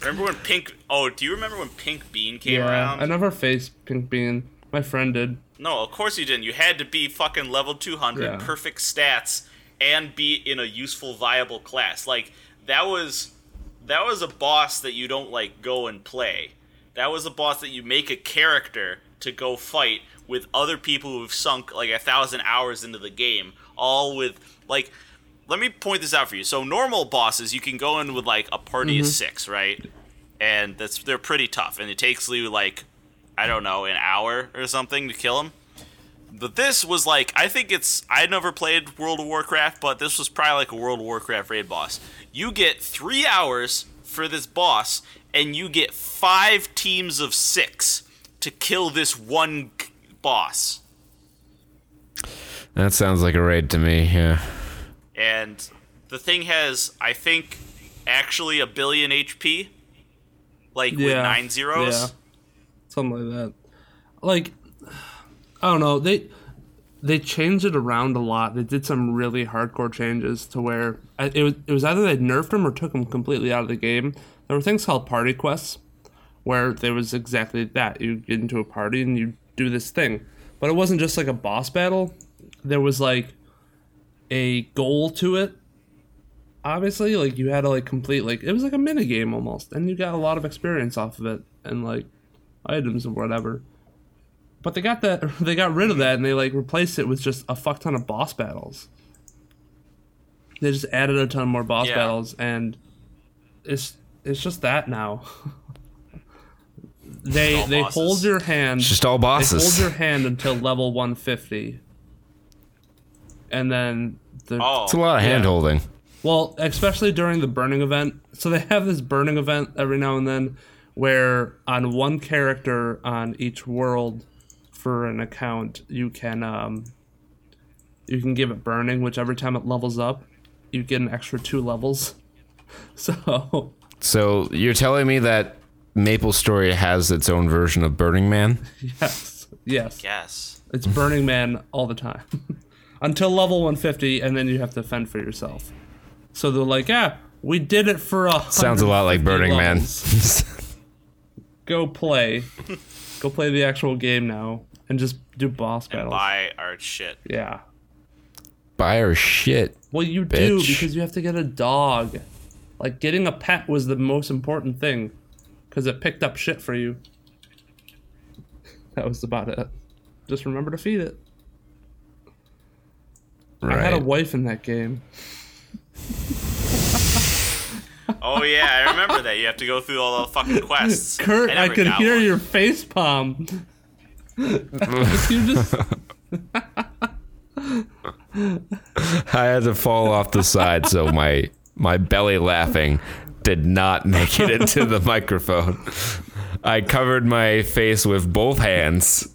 [SPEAKER 3] Remember when Pink? Oh, do you remember when Pink Bean came
[SPEAKER 4] Yeah,
[SPEAKER 3] around?
[SPEAKER 4] I never faced Pink Bean. My friend did.
[SPEAKER 3] No, of course you didn't. You had to be fucking level 200,
[SPEAKER 4] Yeah.
[SPEAKER 3] perfect stats, and be in a useful, viable class. Like that was that was a boss that you don't like go and play. That was a boss that you make a character to go fight with other people who've sunk like a thousand hours into the game, all with like. Let me point this out for you. So normal bosses, you can go in with like a party of mm-hmm. six, right? And that's they're pretty tough, and it takes you like I don't know, an hour or something to kill them. But this was like, I think it's, I never played World of Warcraft, but this was probably like a World of Warcraft raid boss. You get three hours for this boss, and you get five teams of six to kill this one boss.
[SPEAKER 2] That sounds like a raid to me. Yeah.
[SPEAKER 3] And the thing has, I think, actually a billion HP. Like with nine zeros.
[SPEAKER 4] Yeah. Something like that. Like, I don't know. They they changed it around a lot. They did some really hardcore changes to where it was, it was either they nerfed him or took him completely out of the game. There were things called party quests where there was exactly that. You get into a party and you do this thing. But it wasn't just like a boss battle. There was like a goal to it obviously like you had to like complete like it was like a mini game almost and you got a lot of experience off of it and like items and whatever but they got that they got rid of that and they like replaced it with just a fuck ton of boss battles they just added a ton more boss
[SPEAKER 3] Yeah.
[SPEAKER 4] battles and it's it's just that now they they
[SPEAKER 3] bosses.
[SPEAKER 4] hold your hand
[SPEAKER 2] It's just all
[SPEAKER 4] they hold your hand until level 150 and then the
[SPEAKER 3] Oh,
[SPEAKER 2] It's a lot of
[SPEAKER 4] Yeah.
[SPEAKER 2] hand holding.
[SPEAKER 4] well, especially during the burning event. So they have this burning event every now and then where on one character on each world for an account you can um you can give it burning, which every time it levels up, you get an extra two levels. So
[SPEAKER 2] So you're telling me that Maple Story has its own version of Burning Man?
[SPEAKER 4] yes. Yes.
[SPEAKER 3] yes.
[SPEAKER 4] It's Burning Man all the time. Until level 150, and then you have to fend for yourself. So they're like, yeah, we did it for a
[SPEAKER 2] Sounds a lot like Burning
[SPEAKER 4] levels.
[SPEAKER 2] Man.
[SPEAKER 4] go play. go play the actual game now and just do boss
[SPEAKER 3] And
[SPEAKER 4] battles.
[SPEAKER 3] buy our shit.
[SPEAKER 4] Yeah.
[SPEAKER 2] Buy our shit.
[SPEAKER 4] Well, you do because you have to get a dog. Like getting a pet was the most important thing because it picked up shit for you. That was about it. Just remember to feed it.
[SPEAKER 2] Right.
[SPEAKER 4] I had a wife in that game.
[SPEAKER 3] Oh yeah, I remember that. You have to go through all the fucking quests.
[SPEAKER 4] Kurt, I,
[SPEAKER 3] never
[SPEAKER 4] could hear
[SPEAKER 3] one.
[SPEAKER 4] your face palm. you just
[SPEAKER 2] I had to fall off the side, so my my belly laughing did not make it into the microphone. I covered my face with both hands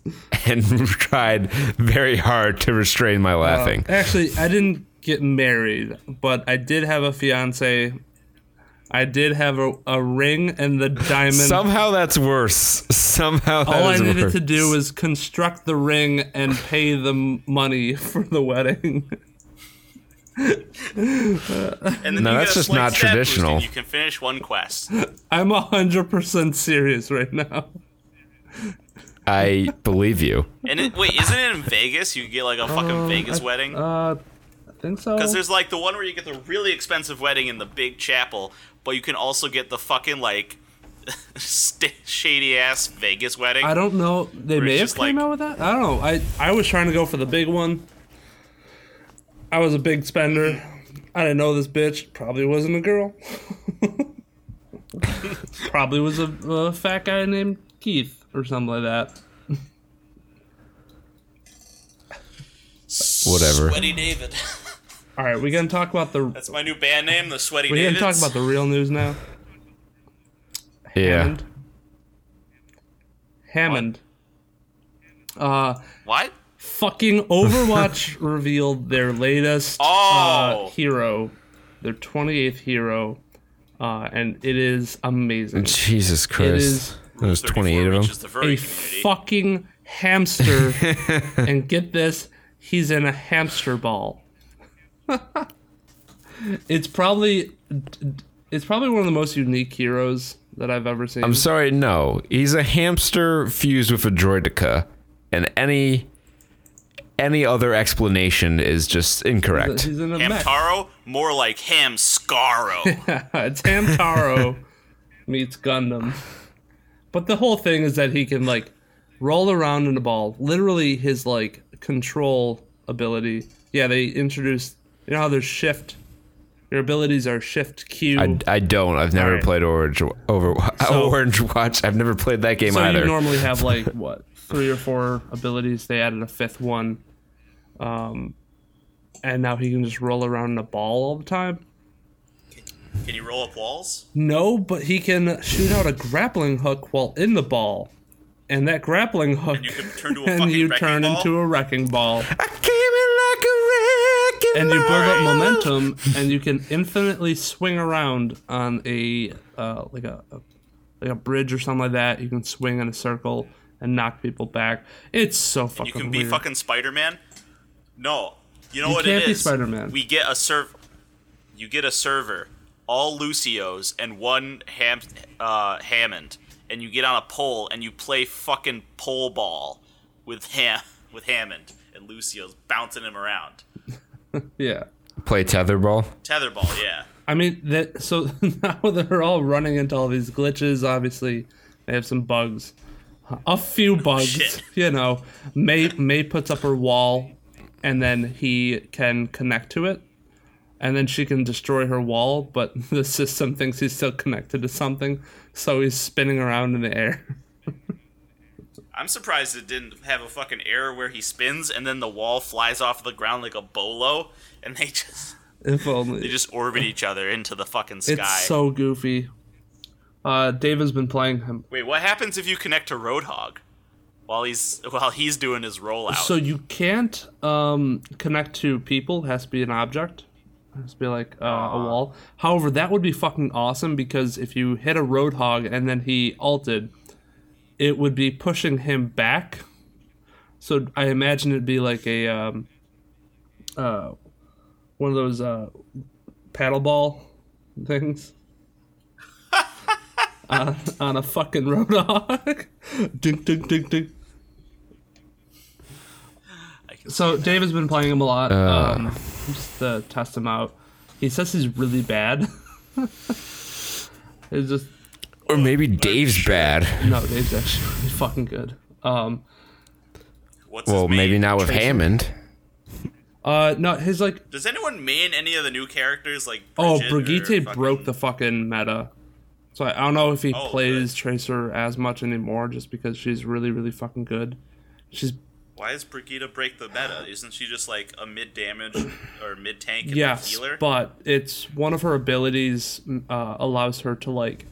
[SPEAKER 2] and tried very hard to restrain my laughing.
[SPEAKER 4] Actually, I didn't get married, but I did have a fiance. I did have a, a ring and the diamond.
[SPEAKER 2] Somehow that's worse. Somehow that
[SPEAKER 4] All I needed
[SPEAKER 2] worse.
[SPEAKER 4] to do was construct the ring and pay the money for the wedding.
[SPEAKER 3] And then
[SPEAKER 2] No,
[SPEAKER 3] you
[SPEAKER 2] that's just not
[SPEAKER 3] stat boost and
[SPEAKER 2] traditional.
[SPEAKER 3] You can finish one quest.
[SPEAKER 4] I'm hundred percent serious right now.
[SPEAKER 2] I believe you.
[SPEAKER 3] And it, wait, isn't it in Vegas? You get like a fucking Vegas wedding.
[SPEAKER 4] Uh, I think so.
[SPEAKER 3] Because there's like the one where you get the really expensive wedding in the big chapel, but you can also get the fucking like st- shady ass Vegas wedding.
[SPEAKER 4] I don't know. They may have
[SPEAKER 3] just
[SPEAKER 4] came
[SPEAKER 3] like-
[SPEAKER 4] out with that. I don't know. I I was trying to go for the big one. I was a big spender. I didn't know this bitch. Probably wasn't a girl. Probably was a, a fat guy named Keith or something like that.
[SPEAKER 2] Whatever.
[SPEAKER 3] Sweaty David.
[SPEAKER 4] All right, we gonna talk about the.
[SPEAKER 3] That's my new band name, the Sweaty
[SPEAKER 4] We gonna talk about the real news now.
[SPEAKER 2] Yeah.
[SPEAKER 4] Hammond. Hammond. Uh,
[SPEAKER 3] what?
[SPEAKER 4] Fucking Overwatch revealed their latest
[SPEAKER 3] Oh.
[SPEAKER 4] uh, hero, their 28th hero, uh, and it is amazing.
[SPEAKER 2] Jesus Christ.
[SPEAKER 4] is
[SPEAKER 2] There's
[SPEAKER 3] 34
[SPEAKER 2] 28 of them.
[SPEAKER 3] reaches the
[SPEAKER 4] a
[SPEAKER 3] furry community.
[SPEAKER 4] fucking hamster, and get this, he's in a hamster ball. it's probably it's probably one of the most unique heroes that I've ever seen.
[SPEAKER 2] I'm sorry, no. He's a hamster fused with a droideka, and any any other explanation is just incorrect.
[SPEAKER 4] He's in a mech.
[SPEAKER 3] Hamtaro, more like Hamscaro.
[SPEAKER 4] it's Hamtaro meets Gundam. But the whole thing is that he can like roll around in a ball. Literally, his like control ability. Yeah, they introduced. You know how there's shift. Your abilities are shift Q.
[SPEAKER 2] I, I don't. I've never
[SPEAKER 4] Alright.
[SPEAKER 2] played Orange over
[SPEAKER 4] So-
[SPEAKER 2] Orange Watch. I've never played that game
[SPEAKER 4] so
[SPEAKER 2] either.
[SPEAKER 4] you normally have like what three or four abilities. They added a fifth one, um, and now he can just roll around in a ball all the time.
[SPEAKER 3] Can you roll up walls?
[SPEAKER 4] No, but he can shoot out a grappling hook while in the ball, and that grappling hook,
[SPEAKER 3] And you can turn to a
[SPEAKER 4] and you turn
[SPEAKER 3] ball?
[SPEAKER 4] into a wrecking ball,
[SPEAKER 2] I came in like a wrecking
[SPEAKER 4] and you build up momentum, and you can infinitely swing around on a uh, like a, a like a bridge or something like that. You can swing in a circle and knock people back. It's so fucking.
[SPEAKER 3] You can be
[SPEAKER 4] weird.
[SPEAKER 3] fucking Spider Man? No. You know
[SPEAKER 4] You
[SPEAKER 3] what
[SPEAKER 4] can't
[SPEAKER 3] it
[SPEAKER 4] be
[SPEAKER 3] is?
[SPEAKER 4] Spider-Man.
[SPEAKER 3] We get a serv You get a server, all Lucios and one Ham uh, Hammond, and you get on a pole and you play fucking pole ball with Ham with Hammond and Lucio's bouncing him around.
[SPEAKER 4] Yeah.
[SPEAKER 2] Play tetherball.
[SPEAKER 3] Tetherball, yeah.
[SPEAKER 4] I mean that so now they're all running into all these glitches. Obviously, they have some bugs. A few bugs,
[SPEAKER 3] shit.
[SPEAKER 4] you know. Mei Mei puts up her wall and then he can connect to it. And then she can destroy her wall, but the system thinks he's still connected to something, so he's spinning around in the air.
[SPEAKER 3] I'm surprised it didn't have a fucking error where he spins and then the wall flies off the ground like a bolo and they just
[SPEAKER 4] If only.
[SPEAKER 3] they just orbit each other into the fucking sky.
[SPEAKER 4] it's so goofy. Uh, Dave has been playing him.
[SPEAKER 3] Wait, what happens if you connect to Roadhog while he's while he's doing his rollout?
[SPEAKER 4] So you can't um, connect to people. It has to be an object. It has to be like uh, a wall. However, that would be fucking awesome because if you hit a roadhog and then he alted, it would be pushing him back. So I imagine it'd be like a um, uh, one of those uh, paddle ball things. on, on a fucking roadhog. ding, ding, ding, ding.
[SPEAKER 3] I can
[SPEAKER 4] So Dave has been playing him a lot, um, just to test him out. He says he's really bad. it's just
[SPEAKER 2] Or maybe Dave's bad.
[SPEAKER 4] no, Dave's actually really fucking good. Um,
[SPEAKER 3] What's
[SPEAKER 2] Well, maybe not with
[SPEAKER 4] Tracer.
[SPEAKER 2] Hammond.
[SPEAKER 4] uh, no, his like
[SPEAKER 3] Does anyone main any of the new characters like?
[SPEAKER 4] oh,
[SPEAKER 3] Bridget or
[SPEAKER 4] Brigitte
[SPEAKER 3] fucking-
[SPEAKER 4] broke the fucking meta. So I, I don't know if he
[SPEAKER 3] Oh,
[SPEAKER 4] plays
[SPEAKER 3] good.
[SPEAKER 4] Tracer as much anymore, just because she's really, really fucking good. She's
[SPEAKER 3] Why does Brigida break the meta? Isn't she just like a mid damage or mid tank and
[SPEAKER 4] yes,
[SPEAKER 3] healer?
[SPEAKER 4] but it's one of her abilities uh, allows her to like.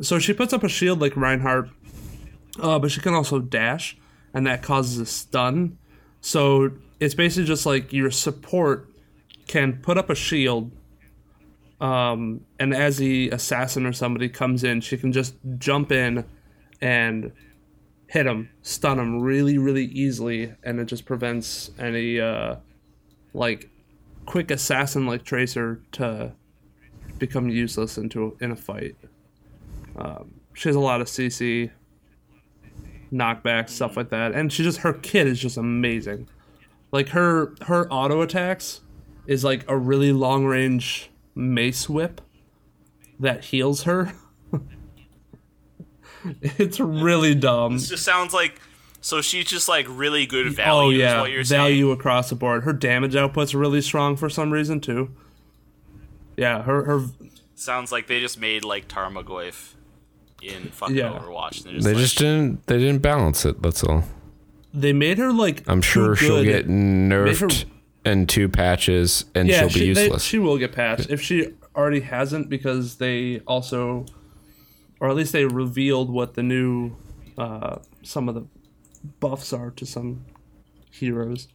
[SPEAKER 4] So she puts up a shield like Reinhardt, uh, but she can also dash, and that causes a stun. So it's basically just like your support can put up a shield, um, and as the assassin or somebody comes in, she can just jump in and hit him, stun him really, really easily, and it just prevents any uh, like quick assassin like Tracer to become useless into in a fight. Um, she has a lot of CC, knockbacks, stuff like that, and she just her kit is just amazing. Like her her auto attacks is like a really long range mace whip that heals her. it's really dumb.
[SPEAKER 3] This just sounds like. So she's just like really good oh, value.
[SPEAKER 4] Oh
[SPEAKER 3] is
[SPEAKER 4] yeah,
[SPEAKER 3] what you're
[SPEAKER 4] value across the board. Her damage output's really strong for some reason too. Yeah, her her.
[SPEAKER 3] Sounds like they just made like Tarmogoyf in fucking
[SPEAKER 4] Yeah.
[SPEAKER 3] Overwatch. They're just
[SPEAKER 2] They
[SPEAKER 3] like,
[SPEAKER 2] just didn't. They didn't balance it. That's all.
[SPEAKER 4] they made her like
[SPEAKER 2] I'm sure
[SPEAKER 4] too
[SPEAKER 2] she'll
[SPEAKER 4] good.
[SPEAKER 2] get nerfed in two patches, and
[SPEAKER 4] yeah,
[SPEAKER 2] she'll be
[SPEAKER 4] she, they-
[SPEAKER 2] useless.
[SPEAKER 4] she will get patched if she already hasn't because they also, or at least they revealed what the new, uh, some of the buffs are to some heroes.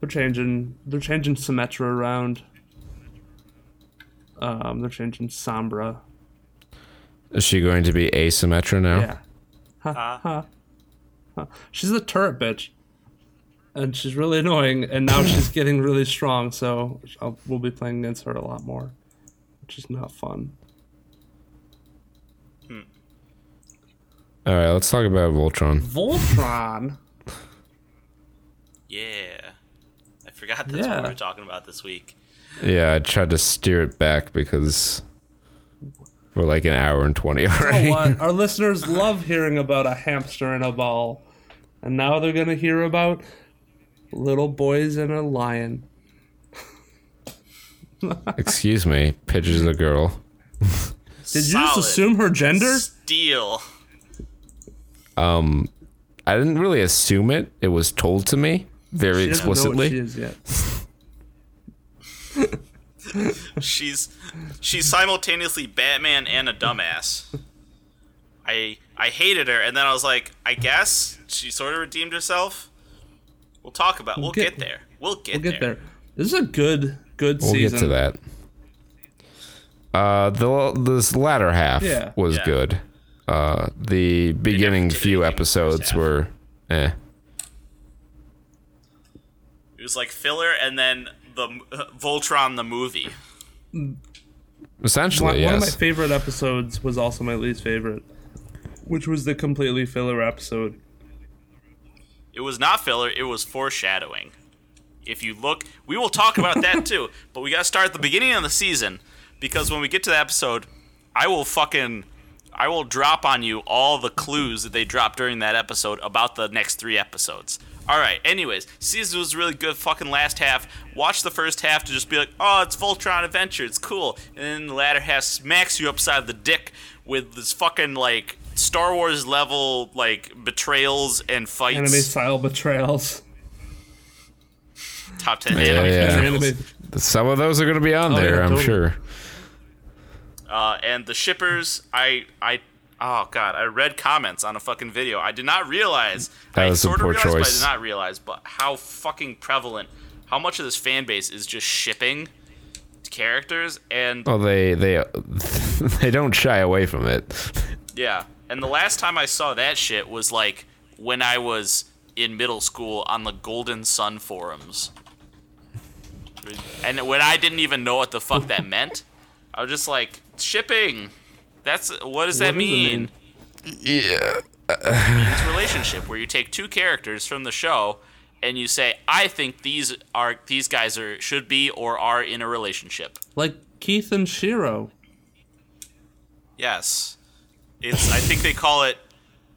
[SPEAKER 4] They're changing. They're changing Symmetra around. Um, they're changing Sombra.
[SPEAKER 2] Is she going to be asymmetra now?
[SPEAKER 4] Yeah. Ha, ha, ha. She's a turret bitch. And she's really annoying, and now she's getting really strong, so I'll, we'll be playing against her a lot more. just not fun.
[SPEAKER 2] All right, let's talk about Voltron.
[SPEAKER 4] Voltron.
[SPEAKER 3] Yeah. I forgot that's
[SPEAKER 4] Yeah.
[SPEAKER 3] what we were talking about this week.
[SPEAKER 2] Yeah, I tried to steer it back because we're like an hour and twenty already.
[SPEAKER 4] what? Our listeners love hearing about a hamster and a ball, and now they're gonna hear about little boys and a lion.
[SPEAKER 2] Excuse me, Pidge is a girl.
[SPEAKER 4] Did you just assume her gender?
[SPEAKER 3] Steel.
[SPEAKER 2] I didn't really assume it. It was told to me very
[SPEAKER 4] She doesn't know what
[SPEAKER 2] explicitly.
[SPEAKER 4] she is yet.
[SPEAKER 3] She's she's simultaneously Batman and a dumbass. I I hated her, and then I was like, I guess she sort of redeemed herself. We'll talk about. We'll,
[SPEAKER 4] get-
[SPEAKER 3] get, there. We'll get,
[SPEAKER 4] We'll get there. This is a good, good
[SPEAKER 2] We'll
[SPEAKER 4] season.
[SPEAKER 2] get to that. Uh, the this latter half
[SPEAKER 4] Yeah.
[SPEAKER 2] was
[SPEAKER 3] Yeah.
[SPEAKER 2] good. Uh, the beginning few
[SPEAKER 3] anything in the first
[SPEAKER 2] episodes
[SPEAKER 3] half.
[SPEAKER 2] were, eh.
[SPEAKER 3] It was like filler, and then the uh, Voltron the movie.
[SPEAKER 2] Essentially,
[SPEAKER 4] One, one of my favorite episodes was also my least favorite, which was the completely filler episode.
[SPEAKER 3] It was not filler. It was foreshadowing. If you look, we will talk about that too. But we gotta start at the beginning of the season because when we get to the episode, I will fucking, I will drop on you all the clues that they dropped during that episode about the next three episodes. All right. Anyways, season was really good. Fucking last half. Watch the first half to just be like, oh, it's Voltron Adventure. It's cool. And then the latter half smacks you upside the dick with this fucking like Star Wars level like betrayals and fights.
[SPEAKER 4] Anime style betrayals.
[SPEAKER 3] top 10
[SPEAKER 2] Yeah,
[SPEAKER 3] anime
[SPEAKER 2] yeah.
[SPEAKER 3] betrayals.
[SPEAKER 4] Anime.
[SPEAKER 2] Some of those are going to be on
[SPEAKER 4] Oh,
[SPEAKER 2] there,
[SPEAKER 4] yeah,
[SPEAKER 2] I'm
[SPEAKER 4] totally.
[SPEAKER 2] sure.
[SPEAKER 3] Uh, and the shippers, I, I, oh god, I read comments on a fucking video. I did not realize.
[SPEAKER 2] That
[SPEAKER 3] I
[SPEAKER 2] was a
[SPEAKER 3] sort of
[SPEAKER 2] poor
[SPEAKER 3] realized, but I did not realize, but how fucking prevalent, how much of this fan base is just shipping characters, and
[SPEAKER 2] Well, they they they don't shy away from it.
[SPEAKER 3] yeah, and the last time I saw that shit was like when I was in middle school on the Golden Sun forums. And when I didn't even know what the fuck that meant, I was just like, shipping. That's what does that
[SPEAKER 4] What does it
[SPEAKER 3] mean?
[SPEAKER 4] mean?
[SPEAKER 2] Yeah.
[SPEAKER 3] It's relationship where you take two characters from the show and you say, I think these are these guys are should be or are in a relationship.
[SPEAKER 4] Like Keith and Shiro.
[SPEAKER 3] Yes. It's I think they call it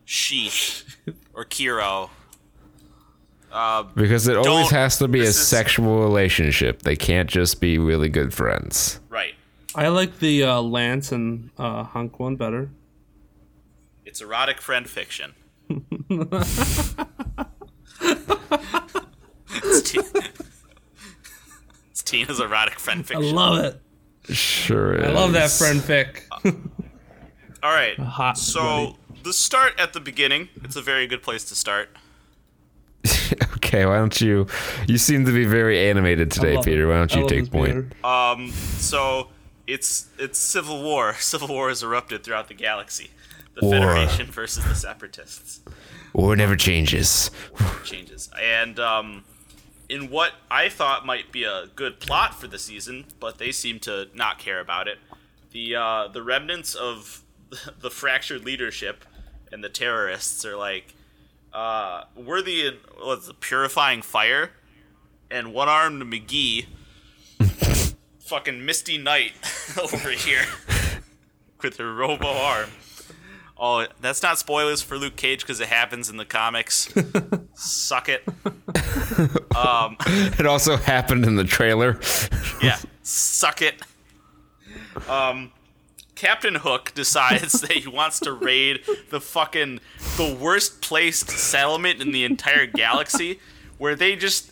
[SPEAKER 3] Sheith or Kiro.
[SPEAKER 2] Uh, because it always has to be a
[SPEAKER 3] this is-
[SPEAKER 2] sexual relationship. They can't just be really good friends.
[SPEAKER 3] Right.
[SPEAKER 4] I like the uh, Lance and uh, Hunk one better.
[SPEAKER 3] It's erotic friend fiction. it's, Ti- it's Tina's erotic friend fiction.
[SPEAKER 4] I love it.
[SPEAKER 2] Sure is.
[SPEAKER 4] I love that friend fic.
[SPEAKER 3] All right.
[SPEAKER 4] Hot
[SPEAKER 3] So
[SPEAKER 4] buddy.
[SPEAKER 3] the start at the beginning. It's a very good place to start.
[SPEAKER 2] okay, why don't you? You seem to be very animated today, Peter.
[SPEAKER 4] it.
[SPEAKER 2] Why don't you take point?
[SPEAKER 4] Peter.
[SPEAKER 3] Um, so it's it's civil war. Civil war has erupted throughout the galaxy. The
[SPEAKER 2] War.
[SPEAKER 3] Federation versus the Separatists
[SPEAKER 2] War never changes.
[SPEAKER 3] changes, and um, in what I thought might be a good plot for the season, but they seem to not care about it. The uh, the remnants of the fractured leadership and the terrorists are like, uh, we're the what's the purifying fire, and one armed McGee, fucking Misty Knight over here with her robo arm. Oh, that's not spoilers for Luke Cage because it happens in the comics. Suck it.
[SPEAKER 2] It also happened in the trailer.
[SPEAKER 3] Yeah, suck it. Um, Captain Hook decides that he wants to raid the fucking the worst placed settlement in the entire galaxy, where they just.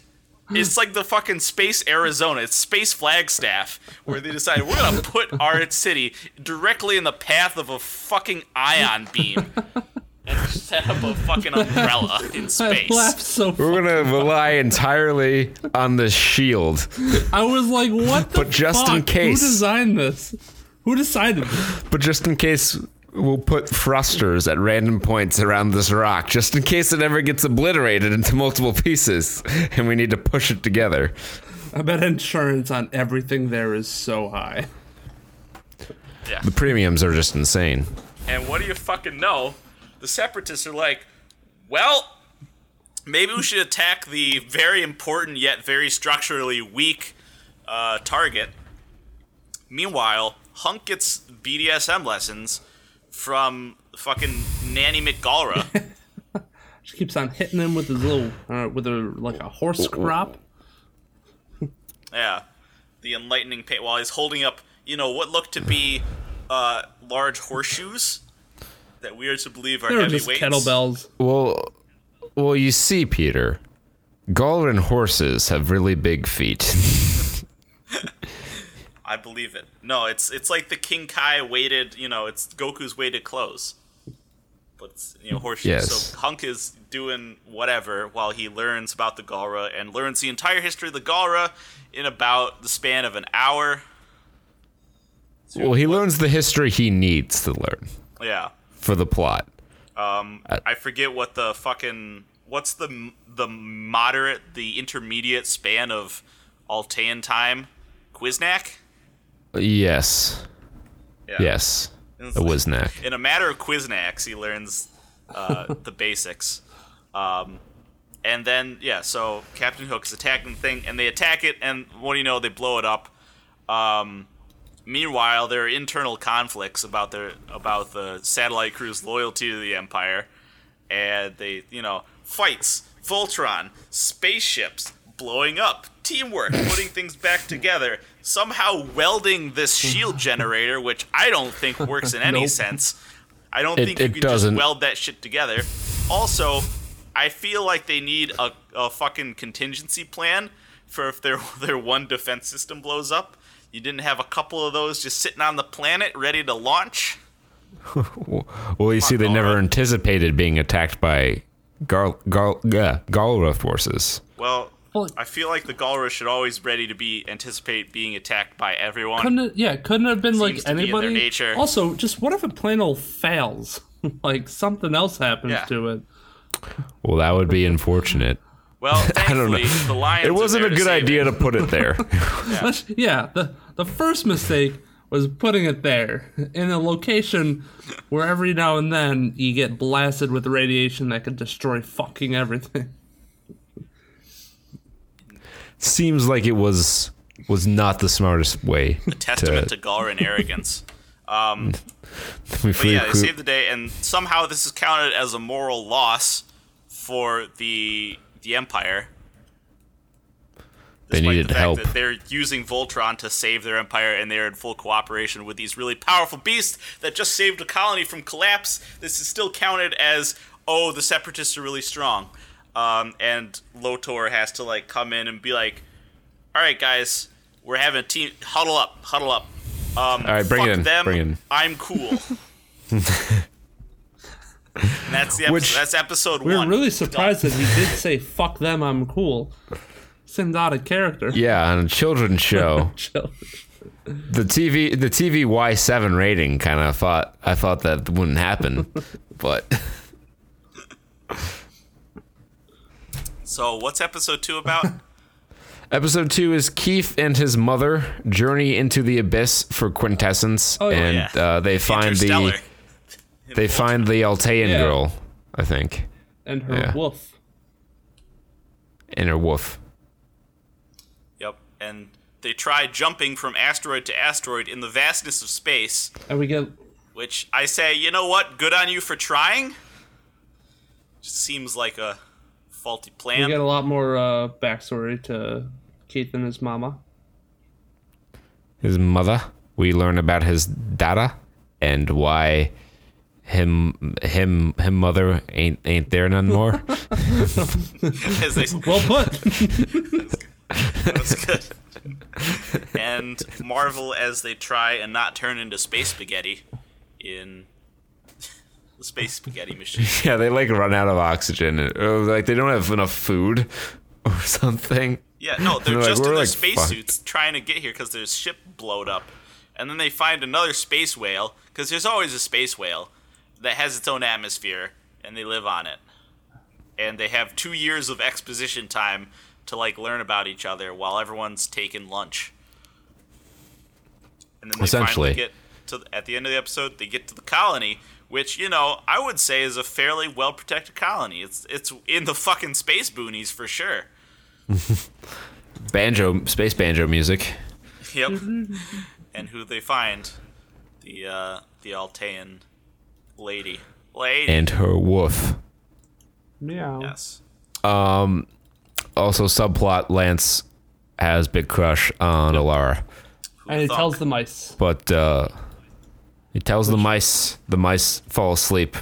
[SPEAKER 3] It's like the fucking space Arizona. It's space Flagstaff, where they decided we're gonna put our city directly in the path of a fucking ion beam, and set up a fucking umbrella in
[SPEAKER 4] I
[SPEAKER 3] space.
[SPEAKER 4] laughed so.
[SPEAKER 2] We're gonna rely entirely on the shield,
[SPEAKER 4] I was like, "What the
[SPEAKER 2] But just in
[SPEAKER 4] fuck?
[SPEAKER 2] case.
[SPEAKER 4] Who designed this? Who decided this?
[SPEAKER 2] but just in case, we'll put thrusters at random points around this rock, just in case it ever gets obliterated into multiple pieces, and we need to push it together.
[SPEAKER 4] I bet insurance on everything there is so high.
[SPEAKER 3] Yeah.
[SPEAKER 2] The premiums are just insane.
[SPEAKER 3] And what do you fucking know? The separatists are like, well, maybe we should attack the very important yet very structurally weak uh, target. Meanwhile, Hunk gets BDSM lessons from fucking Nanny McGalra.
[SPEAKER 4] She keeps on hitting him with his little, uh, with her like a horse crop.
[SPEAKER 3] yeah, the enlightening paint while he's holding up, you know, what looked to be uh, large horseshoes that we are to believe are
[SPEAKER 4] They were
[SPEAKER 3] heavy
[SPEAKER 4] just
[SPEAKER 3] weights.
[SPEAKER 4] kettlebells.
[SPEAKER 2] Well, well, you see, Peter, Galran horses have really big feet.
[SPEAKER 3] I believe it. No, it's it's like the King Kai weighted, you know, it's Goku's weighted clothes. But it's, you know, horseshoes.
[SPEAKER 2] Yes.
[SPEAKER 3] So Hunk is doing whatever while he learns about the Galra and learns the entire history of the Galra in about the span of an hour.
[SPEAKER 2] well, he learns the history he needs to learn
[SPEAKER 3] Yeah.
[SPEAKER 2] for the plot.
[SPEAKER 3] Um, I forget what the fucking what's the the moderate, the intermediate span of Altean time? Quiznak?
[SPEAKER 2] Yes,
[SPEAKER 3] Yeah.
[SPEAKER 2] yes, a Wiznak.
[SPEAKER 3] in a matter of Quiznaks, he learns uh, the basics. Um, and then, yeah, so Captain Hook's attacking the thing, and they attack it, and what do you know? They blow it up. Um, meanwhile, there are internal conflicts about their about the satellite crew's loyalty to the Empire, and they, you know, fights, Voltron, spaceships, blowing up, teamwork, putting things back together, somehow welding this hmm. shield generator, which I don't think works in any
[SPEAKER 4] Nope.
[SPEAKER 3] sense. I don't
[SPEAKER 2] It-
[SPEAKER 3] think you
[SPEAKER 2] it
[SPEAKER 3] can
[SPEAKER 2] doesn't.
[SPEAKER 3] just weld that shit together. Also, I feel like they need a, a fucking contingency plan for if their their one defense system blows up. You didn't have a couple of those just sitting on the planet ready to launch.
[SPEAKER 2] Well, you see, they never
[SPEAKER 3] Galra.
[SPEAKER 2] anticipated being attacked by Gal Gal yeah, Galra forces.
[SPEAKER 3] Well,
[SPEAKER 4] Well-
[SPEAKER 3] I feel like the Galra should always be ready to be anticipate being attacked by everyone.
[SPEAKER 4] Couldn't it? Yeah, couldn't it have been like
[SPEAKER 3] Seems to be in their
[SPEAKER 4] anybody.
[SPEAKER 3] nature.
[SPEAKER 4] Also, just what if a plain old fails? like something else happens
[SPEAKER 3] Yeah.
[SPEAKER 4] to it.
[SPEAKER 2] Well, that would be unfortunate.
[SPEAKER 3] Well, I
[SPEAKER 2] don't know.
[SPEAKER 3] the Lions.
[SPEAKER 2] It wasn't a good
[SPEAKER 3] save
[SPEAKER 2] idea
[SPEAKER 3] it.
[SPEAKER 2] to put it there.
[SPEAKER 4] Let's- yeah, the the first mistake was putting it there in a location where every now and then you get blasted with radiation that could destroy fucking everything.
[SPEAKER 2] Seems like it was was not the smartest way.
[SPEAKER 3] Testament to Galran arrogance. Um,
[SPEAKER 2] we
[SPEAKER 3] But yeah, they saved the day, and somehow this is counted as a moral loss for the the Empire.
[SPEAKER 2] They needed
[SPEAKER 3] the
[SPEAKER 2] help.
[SPEAKER 3] That they're using Voltron to save their empire, and they're in full cooperation with these really powerful beasts that just saved a colony from collapse. This is still counted as oh, the Separatists are really strong, um, and Lotor has to like come in and be like, "All right, guys, we're having a team huddle up, huddle up." Um,
[SPEAKER 2] All right, bring it
[SPEAKER 3] fuck
[SPEAKER 2] in,
[SPEAKER 3] Them,
[SPEAKER 2] bring it in.
[SPEAKER 3] I'm cool. And that's the episode.
[SPEAKER 2] Which-
[SPEAKER 3] that's episode
[SPEAKER 4] We were
[SPEAKER 3] one.
[SPEAKER 4] really surprised that he did say "fuck them, I'm cool." Seemed out of character.
[SPEAKER 2] Yeah, on a children's show, the TV the TV Y seven rating kind of thought I thought that wouldn't happen, but
[SPEAKER 3] So what's episode two about?
[SPEAKER 2] episode two is Keith and his mother journey into the abyss for quintessence,
[SPEAKER 4] Oh, yeah.
[SPEAKER 2] and uh, they find the they find the Altean
[SPEAKER 4] Yeah.
[SPEAKER 2] girl, I think,
[SPEAKER 4] And her
[SPEAKER 2] Yeah.
[SPEAKER 4] wolf.
[SPEAKER 2] and her wolf.
[SPEAKER 3] Yep. And they try jumping from asteroid to asteroid in the vastness of space,
[SPEAKER 4] And we get
[SPEAKER 3] which I say, you know what? Good on you for trying. Just seems like a faulty
[SPEAKER 4] we
[SPEAKER 3] plan.
[SPEAKER 4] get a lot more uh, backstory to Keith and his mama.
[SPEAKER 2] his mother. We learn about his dada and why him him him mother ain't ain't there none more.
[SPEAKER 3] As they,
[SPEAKER 4] Well put.
[SPEAKER 3] that's good. and marvel as they try and not turn into space spaghetti in the space spaghetti machine.
[SPEAKER 2] yeah, they like run out of oxygen. Or, like they don't have enough food or something.
[SPEAKER 3] Yeah, no, they're
[SPEAKER 2] They're like,
[SPEAKER 3] just in their
[SPEAKER 2] like,
[SPEAKER 3] spacesuits trying to get here because their ship blowed up. And then they find another space whale, because there's always a space whale that has its own atmosphere, and they live on it. And they have two years of exposition time to like learn about each other while everyone's taking lunch. And then they
[SPEAKER 2] Essentially.
[SPEAKER 3] finally get to at the end of the episode, they get to the colony, which you know I would say is a fairly well protected colony. It's it's in the fucking space boonies for sure.
[SPEAKER 2] Banjo, space banjo music.
[SPEAKER 3] Yep. and who they find? The uh, the Altean lady. Lady.
[SPEAKER 2] And her wolf.
[SPEAKER 5] Meow.
[SPEAKER 3] yes. Um.
[SPEAKER 2] Also, subplot Lance has big crush on Allura.
[SPEAKER 5] And he tells the mice.
[SPEAKER 2] But uh, he tells the mice, the mice fall asleep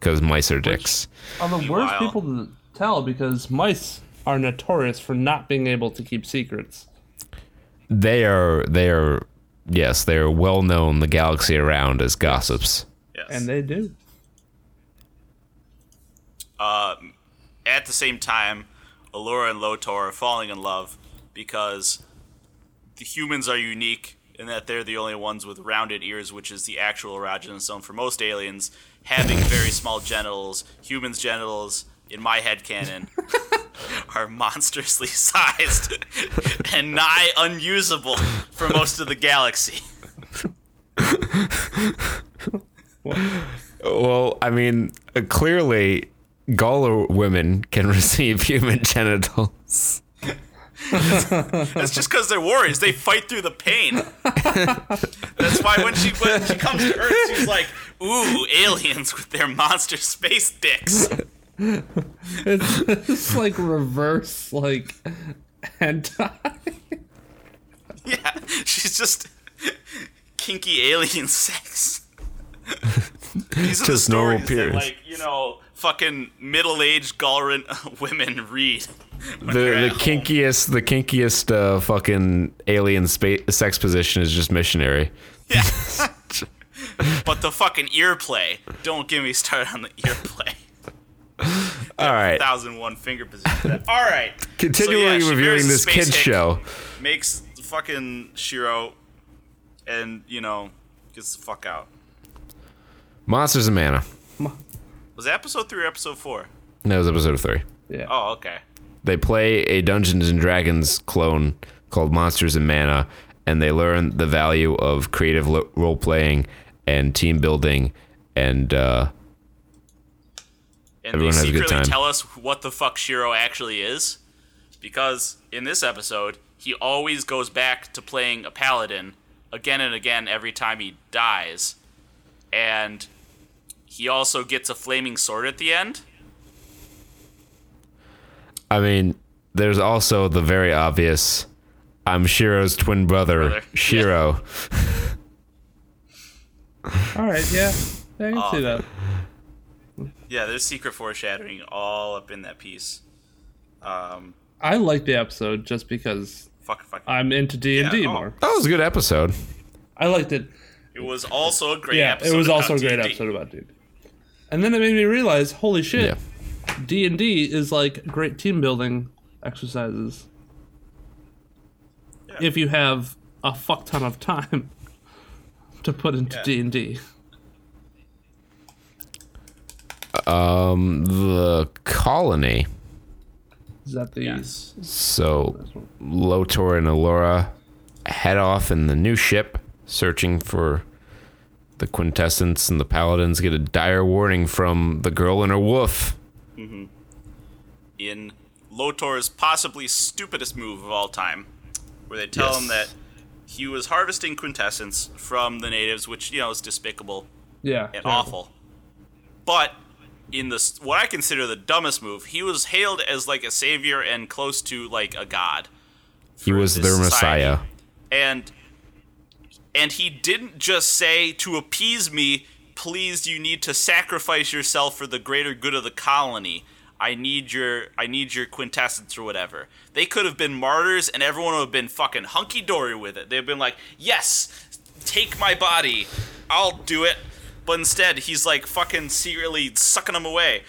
[SPEAKER 2] because mice are dicks.
[SPEAKER 5] Are the worst people to tell because mice are notorious for not being able to keep secrets.
[SPEAKER 2] They are, they are, yes, they are well known the galaxy around as gossips.
[SPEAKER 3] Yes.
[SPEAKER 5] And they do.
[SPEAKER 3] Um, at the same time, Allura and Lotor are falling in love because the humans are unique in that they're the only ones with rounded ears, which is the actual erogenous zone for most aliens. Having very small genitals, humans' genitals, in my head canon, are monstrously sized and nigh unusable for most of the galaxy.
[SPEAKER 2] Well, I mean, uh, clearly, Galra women can receive human genitals.
[SPEAKER 3] That's just because they're warriors. They fight through the pain. That's why when she when she comes to Earth, she's like, "Ooh, aliens with their monster space dicks."
[SPEAKER 5] It's, it's like reverse, like hentai.
[SPEAKER 3] Yeah, she's just kinky alien sex. These are the
[SPEAKER 2] Just normal
[SPEAKER 3] stories that,
[SPEAKER 2] periods.
[SPEAKER 3] like you know, fucking middle-aged Galran women read.
[SPEAKER 2] The
[SPEAKER 3] they're
[SPEAKER 2] the
[SPEAKER 3] at home.
[SPEAKER 2] kinkiest, the kinkiest uh, fucking alien space sex position is just missionary.
[SPEAKER 3] Yeah. but the fucking ear play. Don't get me started on the ear play.
[SPEAKER 2] All right,
[SPEAKER 3] Thousand one finger position. All right.
[SPEAKER 2] continually
[SPEAKER 3] she
[SPEAKER 2] reviewing this
[SPEAKER 3] kid
[SPEAKER 2] show.
[SPEAKER 3] Makes fucking Shiro, and you know, gets the fuck out.
[SPEAKER 2] Monsters and Mana.
[SPEAKER 3] Was that episode three or episode four?
[SPEAKER 2] That was episode three.
[SPEAKER 5] Yeah.
[SPEAKER 3] Oh, okay.
[SPEAKER 2] They play a Dungeons and Dragons clone called Monsters and Mana, and they learn the value of creative lo- role playing and team building and uh,
[SPEAKER 3] And
[SPEAKER 2] Everyone
[SPEAKER 3] they
[SPEAKER 2] has a good
[SPEAKER 3] secretly
[SPEAKER 2] time.
[SPEAKER 3] tell us what the fuck Shiro actually is, because in this episode he always goes back to playing a paladin again and again every time he dies, and he also gets a flaming sword at the end.
[SPEAKER 2] I mean, there's also the very obvious. I'm Shiro's twin brother,
[SPEAKER 3] Brother.
[SPEAKER 2] Shiro.
[SPEAKER 5] All right. Yeah. yeah I can see that.
[SPEAKER 3] Yeah, there's secret foreshadowing all up in that piece. Um,
[SPEAKER 5] I like the episode just because
[SPEAKER 3] fuck, fuck.
[SPEAKER 5] I'm into D and D
[SPEAKER 3] Yeah, oh.
[SPEAKER 5] more.
[SPEAKER 2] That was a good episode.
[SPEAKER 5] I liked it.
[SPEAKER 3] it was also a great
[SPEAKER 5] Yeah,
[SPEAKER 3] episode.
[SPEAKER 5] it was also a
[SPEAKER 3] about
[SPEAKER 5] great
[SPEAKER 3] D&D.
[SPEAKER 5] episode about D. And then it made me realize, holy shit,
[SPEAKER 2] Yeah.
[SPEAKER 5] D and D is like great team building exercises.
[SPEAKER 3] Yeah.
[SPEAKER 5] If you have a fuck ton of time to put into
[SPEAKER 3] Yeah.
[SPEAKER 5] D and D.
[SPEAKER 2] Um, the colony.
[SPEAKER 5] Is that the
[SPEAKER 3] Yes.
[SPEAKER 2] So Lotor and Allura head off in the new ship, searching for the quintessence, and the paladins get a dire warning from the girl and her wolf. Mm-hmm.
[SPEAKER 3] in Lotor's possibly stupidest move of all time, where they tell him that he was harvesting quintessence from the natives, which you know is despicable
[SPEAKER 5] yeah
[SPEAKER 3] and
[SPEAKER 5] terrible.
[SPEAKER 3] awful. But in this, what I consider the dumbest move, he was hailed as like a savior and close to like a god.
[SPEAKER 2] He was their
[SPEAKER 3] society.
[SPEAKER 2] messiah.
[SPEAKER 3] and and he didn't just say to appease me please you need to sacrifice yourself for the greater good of the colony. I need your i need your quintessence or whatever. They could have been martyrs and everyone would have been fucking hunky-dory with it. They've been like yes take my body i'll do it. But instead he's like fucking secretly sucking them away.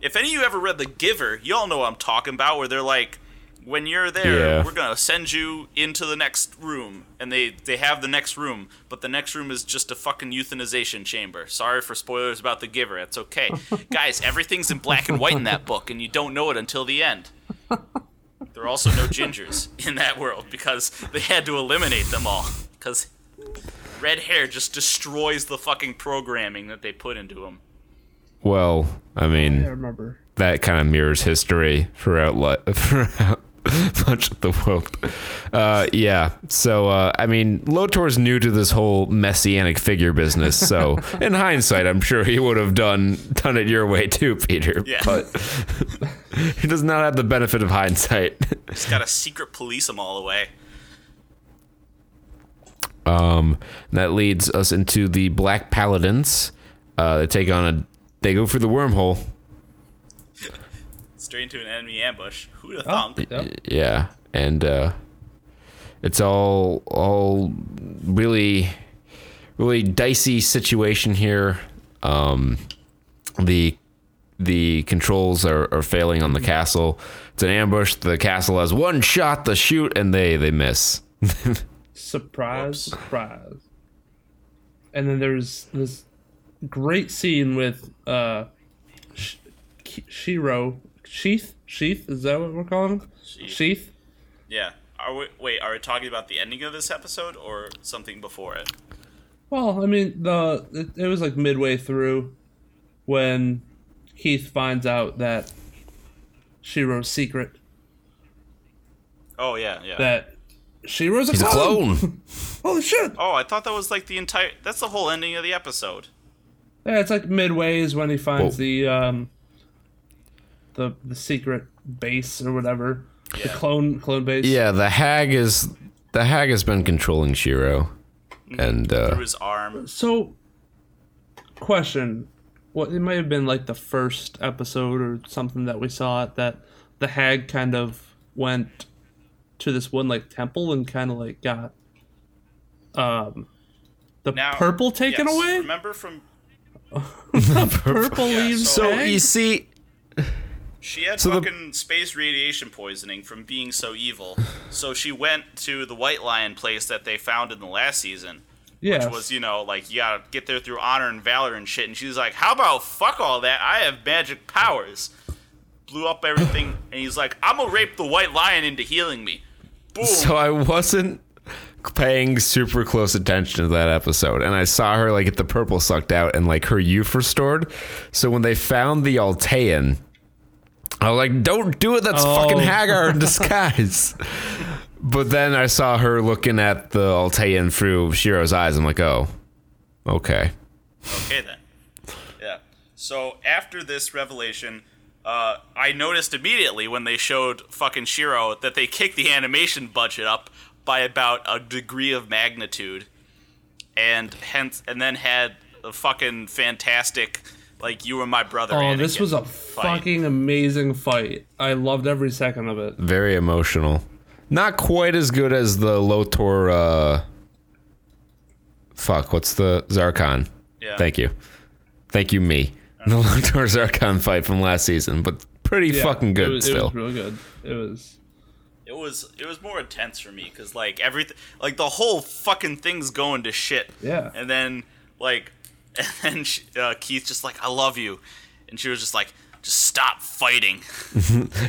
[SPEAKER 3] If any of you ever read the giver you all know what i'm talking about where they're like when you're there
[SPEAKER 2] Yeah.
[SPEAKER 3] we're gonna send you into the next room and they they have the next room but the next room is just a fucking euthanization chamber sorry for spoilers about the giver it's okay guys everything's in black and white in that book and you don't know it until the end there are also no gingers in that world because they had to eliminate them all because red hair just destroys the fucking programming that they put into him.
[SPEAKER 2] Well, I mean,
[SPEAKER 4] I remember.
[SPEAKER 2] that kind of mirrors history throughout li- throughout much of the world. Uh, yeah. So uh, I mean, Lotor's new to this whole messianic figure business. So in hindsight, I'm sure he would have done done it your way too, Peter.
[SPEAKER 3] Yeah.
[SPEAKER 2] But he does not have the benefit of hindsight.
[SPEAKER 3] He's gotta secret police them all the way.
[SPEAKER 2] Um, that leads us into the Black Paladins. Uh, they take on a. They go for the wormhole.
[SPEAKER 3] Straight into an enemy ambush. Who'd have
[SPEAKER 4] Oh,
[SPEAKER 3] thunk?
[SPEAKER 4] yep.
[SPEAKER 2] Yeah, and uh, it's all all really really dicey situation here. Um, the the controls are, are failing on the castle. It's an ambush. The castle has one shot to shoot, and they they miss.
[SPEAKER 4] Surprise, surprise. And then there's this great scene with uh, Sh- Shiro. Sheith? Sheith? Is that what we're calling him?
[SPEAKER 3] Sheith.
[SPEAKER 4] Sheith?
[SPEAKER 3] Yeah. Are we, wait, are we talking about the ending of this episode or something before it?
[SPEAKER 4] Well, I mean, the it, it was like midway through when Keith finds out that Shiro's secret
[SPEAKER 3] Oh yeah, yeah.
[SPEAKER 4] that Shiro's a
[SPEAKER 2] He's a
[SPEAKER 4] clone.
[SPEAKER 2] clone.
[SPEAKER 4] Holy shit!
[SPEAKER 3] oh, I thought that was like the entire. That's the whole ending of the episode.
[SPEAKER 4] Yeah, it's like midway is when he finds
[SPEAKER 2] Whoa.
[SPEAKER 4] the um the the secret base or whatever. The clone clone base.
[SPEAKER 2] yeah, the hag is the hag has been controlling Shiro, and uh,
[SPEAKER 3] Through his arm.
[SPEAKER 4] So question. What it might have been like the first episode or something that we saw it that the hag kind of went to this one like temple and kind of like got um the
[SPEAKER 3] Now,
[SPEAKER 4] purple taken
[SPEAKER 3] yes,
[SPEAKER 4] away.
[SPEAKER 3] Remember from the
[SPEAKER 4] Purple leaves.
[SPEAKER 2] so
[SPEAKER 4] hag?
[SPEAKER 2] you see,
[SPEAKER 3] She had
[SPEAKER 2] So the-
[SPEAKER 3] fucking space radiation poisoning from being so evil. So she went to the White Lion place that they found in the last season,
[SPEAKER 4] yes.
[SPEAKER 3] which was, you know, like you gotta get there through honor and valor and shit. And she's like, "How about fuck all that? I have magic powers." Blew up everything, and he's like, "I'm gonna rape the White Lion into healing me." Boom.
[SPEAKER 2] So I wasn't paying super close attention to that episode, and I saw her like get the purple sucked out and like her youth restored. So when they found the Altean, I was like, "Don't do it! That's
[SPEAKER 4] Oh.
[SPEAKER 2] fucking Haggar in disguise." but then I saw her looking at the Altean through Shiro's eyes. I'm like, "Oh, okay."
[SPEAKER 3] Okay then. Yeah. So after this revelation, uh, I noticed immediately when they showed fucking Shiro that they kicked the animation budget up by about a degree of magnitude, and hence, and then had a fucking fantastic, like you were my brother.
[SPEAKER 4] Oh, this was a
[SPEAKER 3] fight.
[SPEAKER 4] fucking amazing fight. I loved every second of it.
[SPEAKER 2] Very emotional. Not quite as good as the Lotor. Uh, fuck, what's the Zarkon?
[SPEAKER 3] Yeah.
[SPEAKER 2] Thank you. Thank you, me. The Lotor Zarkon fight from last season, but pretty
[SPEAKER 4] Yeah,
[SPEAKER 2] fucking
[SPEAKER 4] it
[SPEAKER 2] good
[SPEAKER 4] was, It
[SPEAKER 2] still.
[SPEAKER 4] was real good. It was.
[SPEAKER 3] It was it was more intense for me because like everything like the whole fucking thing's going to shit.
[SPEAKER 4] Yeah.
[SPEAKER 3] And then like and then she, uh, Keith just like I love you, and she was just like just stop fighting.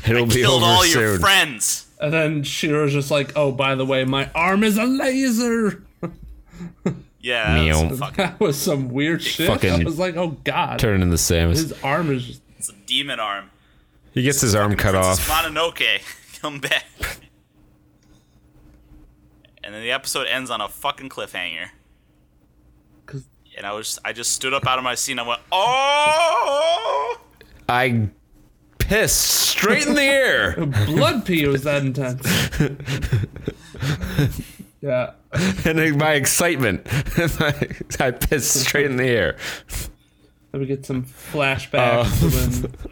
[SPEAKER 2] It'll be
[SPEAKER 3] Killed
[SPEAKER 2] over
[SPEAKER 3] all your friends.
[SPEAKER 4] And then Shiro's just like, "Oh, by the way, my arm is a laser."
[SPEAKER 3] Yeah. that
[SPEAKER 2] Meow.
[SPEAKER 3] was fucking,
[SPEAKER 4] That was some weird shit. I was like, "Oh God."
[SPEAKER 2] Turning the same.
[SPEAKER 4] His arm is just
[SPEAKER 3] it's a demon arm.
[SPEAKER 2] He gets his arm cut
[SPEAKER 3] Princess
[SPEAKER 2] off.
[SPEAKER 3] Mononoke, come back. and then the episode ends on a fucking cliffhanger.
[SPEAKER 4] 'Cause-
[SPEAKER 3] And I was I just stood up out of my seat and I went, oh.
[SPEAKER 2] I pissed straight in the air.
[SPEAKER 4] blood pee was that intense. yeah.
[SPEAKER 2] and then my excitement, I pissed straight in the air.
[SPEAKER 4] Let me get some flashbacks to when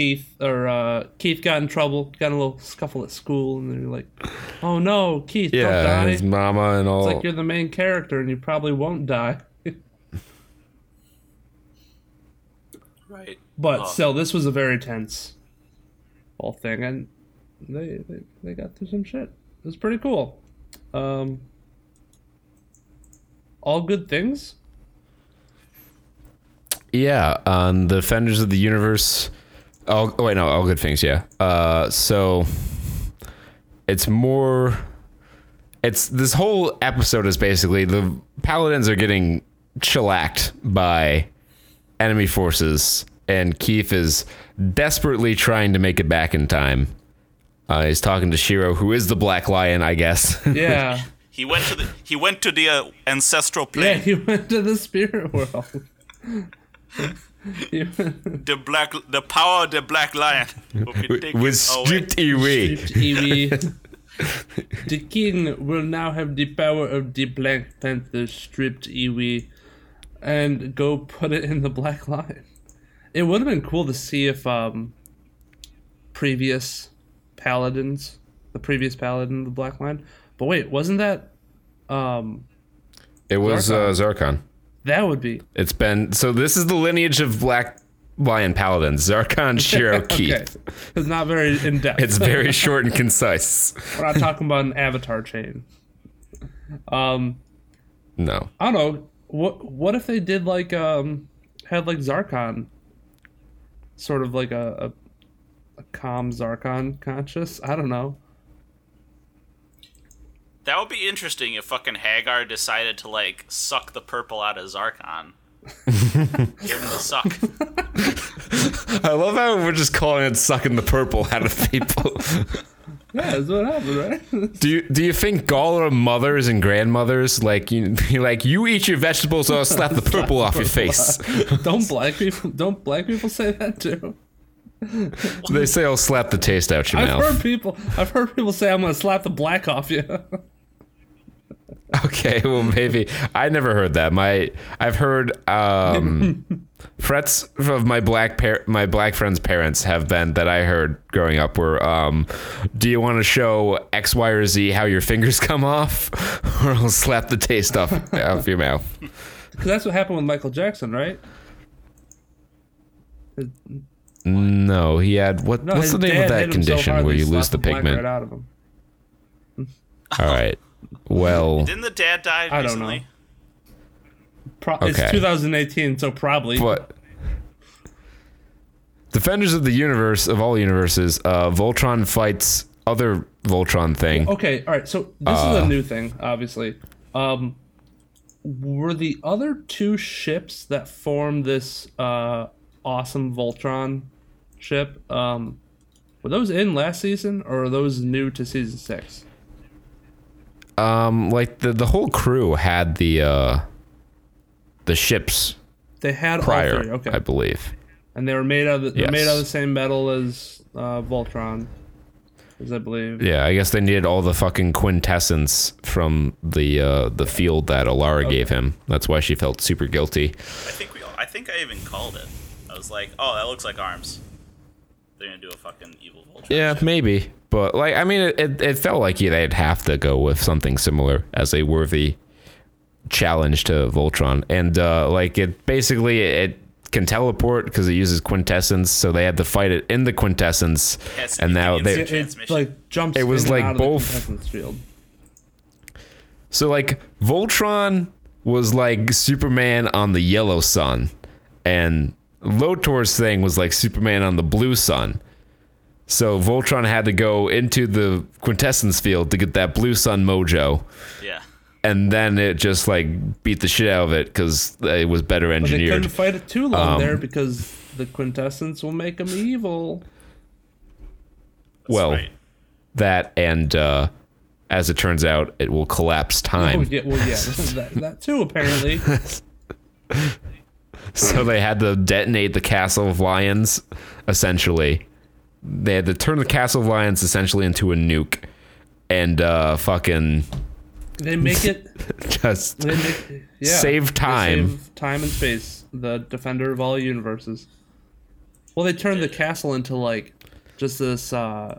[SPEAKER 4] Keith or uh, Keith got in trouble, got in a little scuffle at school, and they're like, "Oh no, Keith, don't
[SPEAKER 2] Yeah,
[SPEAKER 4] die!"
[SPEAKER 2] his mama and all.
[SPEAKER 4] It's like you're the main character, and you probably won't die.
[SPEAKER 3] Right.
[SPEAKER 4] But
[SPEAKER 3] Oh.
[SPEAKER 4] still, this was a very tense whole thing, and they they, they got through some shit. It was pretty cool. Um, all good things.
[SPEAKER 2] Yeah, on the Defenders of the Universe. Oh, oh wait, no, all good things. Yeah. Uh, so it's more. it's this whole episode is basically the paladins are getting shellacked by enemy forces, and Keith is desperately trying to make it back in time. Uh, he's talking to Shiro, who is the Black Lion, I guess.
[SPEAKER 4] Yeah.
[SPEAKER 3] He went to the he went to the uh, ancestral
[SPEAKER 4] yeah, he went to the spirit world. He went-
[SPEAKER 3] the black the power of the black lion will be taken away.
[SPEAKER 2] stripped Iwi.
[SPEAKER 4] Iwi. the king will now have the power of the Black Panther stripped Iwi and go put it in the Black Lion. It would have been cool to see if um previous paladins, the previous paladin of the Black Lion. But wait, wasn't that um
[SPEAKER 2] It was uh, Zarkon.
[SPEAKER 4] That would be
[SPEAKER 2] It's been so. This is the lineage of Black Lion paladins: Zarkon, Shiro, Keith.
[SPEAKER 4] okay. It's not very in depth.
[SPEAKER 2] It's very short and concise.
[SPEAKER 4] We're not talking about an avatar chain. Um
[SPEAKER 2] No.
[SPEAKER 4] I don't know. What what if they did like um had like Zarkon sort of like a a, a calm Zarkon conscious? I don't know.
[SPEAKER 3] That would be interesting if fucking Haggar decided to like suck the purple out of Zarkon. Give him the suck.
[SPEAKER 2] I love how we're just calling it sucking the purple out of people.
[SPEAKER 4] Yeah, that's what happened, right?
[SPEAKER 2] do you do you think Galra mothers and grandmothers like you like you eat your vegetables or I'll slap the purple off your face?
[SPEAKER 4] don't black people don't black people say that too?
[SPEAKER 2] They say I'll slap the taste out your
[SPEAKER 4] I've
[SPEAKER 2] mouth.
[SPEAKER 4] heard people I've heard people say I'm gonna slap the black off you.
[SPEAKER 2] Okay, well maybe I never heard that. My I've heard um threats of my black par- my black friends' parents have been that I heard growing up were um do you want to show X, Y, or Z how your fingers come off? Or I'll slap the taste off off your mouth.
[SPEAKER 4] Because that's what happened with Michael Jackson, right?
[SPEAKER 2] No, he had what
[SPEAKER 4] No,
[SPEAKER 2] what's the name of that
[SPEAKER 4] hit so
[SPEAKER 2] condition where you lose the pigment?
[SPEAKER 4] right out of him.
[SPEAKER 2] All right. Well,
[SPEAKER 3] Didn't the dad die
[SPEAKER 4] I don't know. Pro- It's 2018, so probably.
[SPEAKER 2] but Defenders of the Universe of all universes, uh Voltron fights other Voltron thing.
[SPEAKER 4] Okay, all right. So this is
[SPEAKER 2] Uh.
[SPEAKER 4] a new thing, obviously. Um, were the other two ships that form this uh, awesome Voltron ship? Um, were those in last season, or are those new to season six?
[SPEAKER 2] Um like the the whole crew had the uh the ships
[SPEAKER 4] They had all
[SPEAKER 2] prior,
[SPEAKER 4] three, okay,
[SPEAKER 2] I believe.
[SPEAKER 4] and they were made out of the, they're
[SPEAKER 2] Yes.
[SPEAKER 4] made out of the same metal as uh, Voltron, as I believe.
[SPEAKER 2] Yeah, I guess they needed all the fucking quintessence from the uh the field that Allura gave him. That's why she felt super guilty.
[SPEAKER 3] I think we. I think I even called it. I was like, "Oh, that looks like arms." They're gonna do a fucking evil Voltron.
[SPEAKER 2] Yeah,
[SPEAKER 3] ship.
[SPEAKER 2] maybe. But like, I mean, it, it, it felt like they'd have to go with something similar as a worthy challenge to Voltron, and uh, like it basically it can teleport because it uses quintessence, so they had to fight it in the quintessence,
[SPEAKER 3] Has
[SPEAKER 2] and now
[SPEAKER 3] convenience
[SPEAKER 2] they
[SPEAKER 4] It, it like jumps.
[SPEAKER 2] It was like
[SPEAKER 4] out
[SPEAKER 2] both-
[SPEAKER 4] field.
[SPEAKER 2] so like Voltron was like Superman on the yellow sun, and Lotor's thing was like Superman on the blue sun. So Voltron had to go into the quintessence field to get that blue sun mojo.
[SPEAKER 3] Yeah.
[SPEAKER 2] and then it just like beat the shit out of it because it was better
[SPEAKER 4] But they couldn't fight it too long
[SPEAKER 2] Um,
[SPEAKER 4] there because the quintessence will make them evil.
[SPEAKER 2] well,
[SPEAKER 3] right.
[SPEAKER 2] that and uh, as it turns out, it will collapse
[SPEAKER 4] Oh,
[SPEAKER 2] time.
[SPEAKER 4] yeah, well, yeah, that, that too apparently.
[SPEAKER 2] So they had to detonate the Castle of Lions. Essentially, they had to turn the Castle of Lions essentially into a nuke, and uh, fucking
[SPEAKER 4] They make it.
[SPEAKER 2] just
[SPEAKER 4] They make yeah.
[SPEAKER 2] Save
[SPEAKER 4] they
[SPEAKER 2] time.
[SPEAKER 4] save time and space. The defender of all universes. Well, they turned the castle into like just this. uh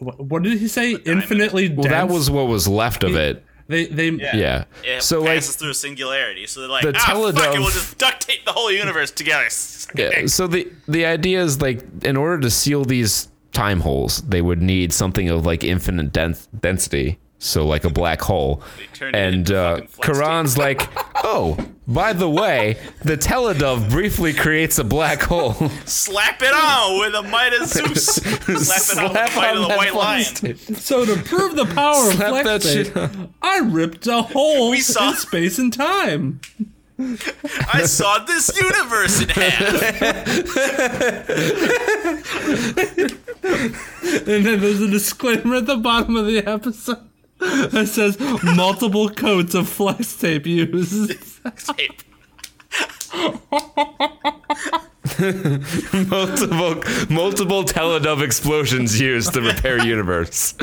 [SPEAKER 4] What, what did he say? Infinitely
[SPEAKER 2] well, that was what was left of it.
[SPEAKER 4] They they
[SPEAKER 3] Yeah.
[SPEAKER 2] Yeah.
[SPEAKER 3] It
[SPEAKER 2] So like
[SPEAKER 3] passes through a singularity. So they're like,
[SPEAKER 2] The
[SPEAKER 3] ah, fuck it, we'll just duct tape the whole universe together.
[SPEAKER 2] Yeah. So the the idea is like in order to seal these time holes, they would need something of like infinite dens- density, so like a black hole. And uh,
[SPEAKER 3] fucking.
[SPEAKER 2] Coran's like, "Oh, by the way, the teludav briefly creates a black hole."
[SPEAKER 3] Slap it on with a Midas Zeus. Slap it on with
[SPEAKER 2] Slap
[SPEAKER 3] the might of the white lion.
[SPEAKER 4] So to prove the power of
[SPEAKER 2] Slap
[SPEAKER 4] flex
[SPEAKER 2] that
[SPEAKER 4] tape,
[SPEAKER 2] shit.
[SPEAKER 4] I ripped a hole
[SPEAKER 3] We saw-
[SPEAKER 4] in space and time.
[SPEAKER 3] I saw this universe in half.
[SPEAKER 4] And then there's a disclaimer at the bottom of the episode that says multiple coats of flex tape used.
[SPEAKER 3] Tape.
[SPEAKER 2] multiple multiple teludav explosions used to repair universe.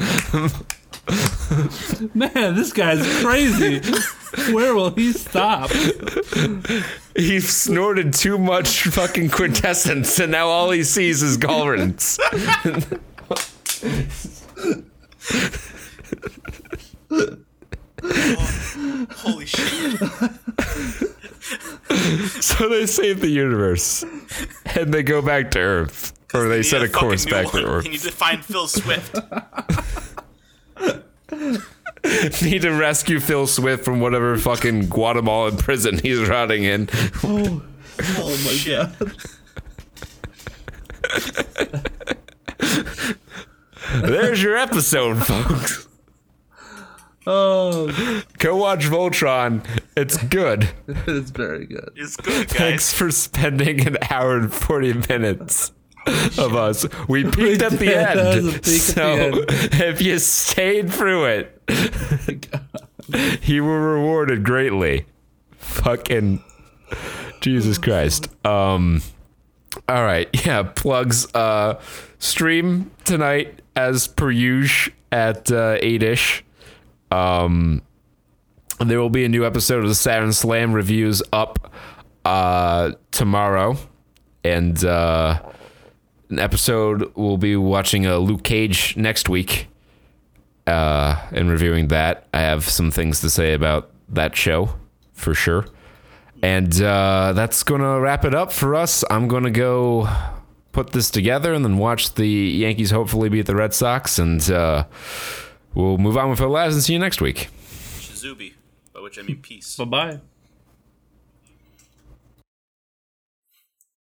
[SPEAKER 4] Man, this guy's crazy. Where will he stop?
[SPEAKER 2] He snorted too much fucking quintessence, and now all he sees is Galrans.
[SPEAKER 3] Oh, holy shit.
[SPEAKER 2] so they save the universe, and they go back to Earth, or they
[SPEAKER 3] need
[SPEAKER 2] set a
[SPEAKER 3] fucking
[SPEAKER 2] course back
[SPEAKER 3] one.
[SPEAKER 2] to Earth.
[SPEAKER 3] You need to find Phil Swift.
[SPEAKER 2] Need to rescue Phil Swift from whatever fucking Guatemalan prison he's rotting in.
[SPEAKER 4] Oh, oh my
[SPEAKER 3] Shit.
[SPEAKER 4] god.
[SPEAKER 2] There's your episode, folks.
[SPEAKER 4] Oh,
[SPEAKER 2] Go watch Voltron. It's good.
[SPEAKER 4] it's very good.
[SPEAKER 3] It's good, guys.
[SPEAKER 2] Thanks for spending an hour and 40 minutes of us. We peaked at the end.
[SPEAKER 4] That was a peak at
[SPEAKER 2] so
[SPEAKER 4] the
[SPEAKER 2] if you stayed through it, you were rewarded greatly. Fucking Jesus Christ. Um all right. Yeah, plugs uh stream tonight as per usual at uh 8ish. Um there will be a new episode of the Saturn Slam reviews up uh, tomorrow, and uh, an episode we'll be watching uh, Luke Cage next week uh, and reviewing that. I have some things to say about that show for sure, and uh, that's gonna wrap it up for us. I'm gonna go put this together and then watch the Yankees hopefully beat the Red Sox, and uh, we'll move on with our lives and see you next week.
[SPEAKER 3] Shizubi, by which I mean peace.
[SPEAKER 4] Bye bye.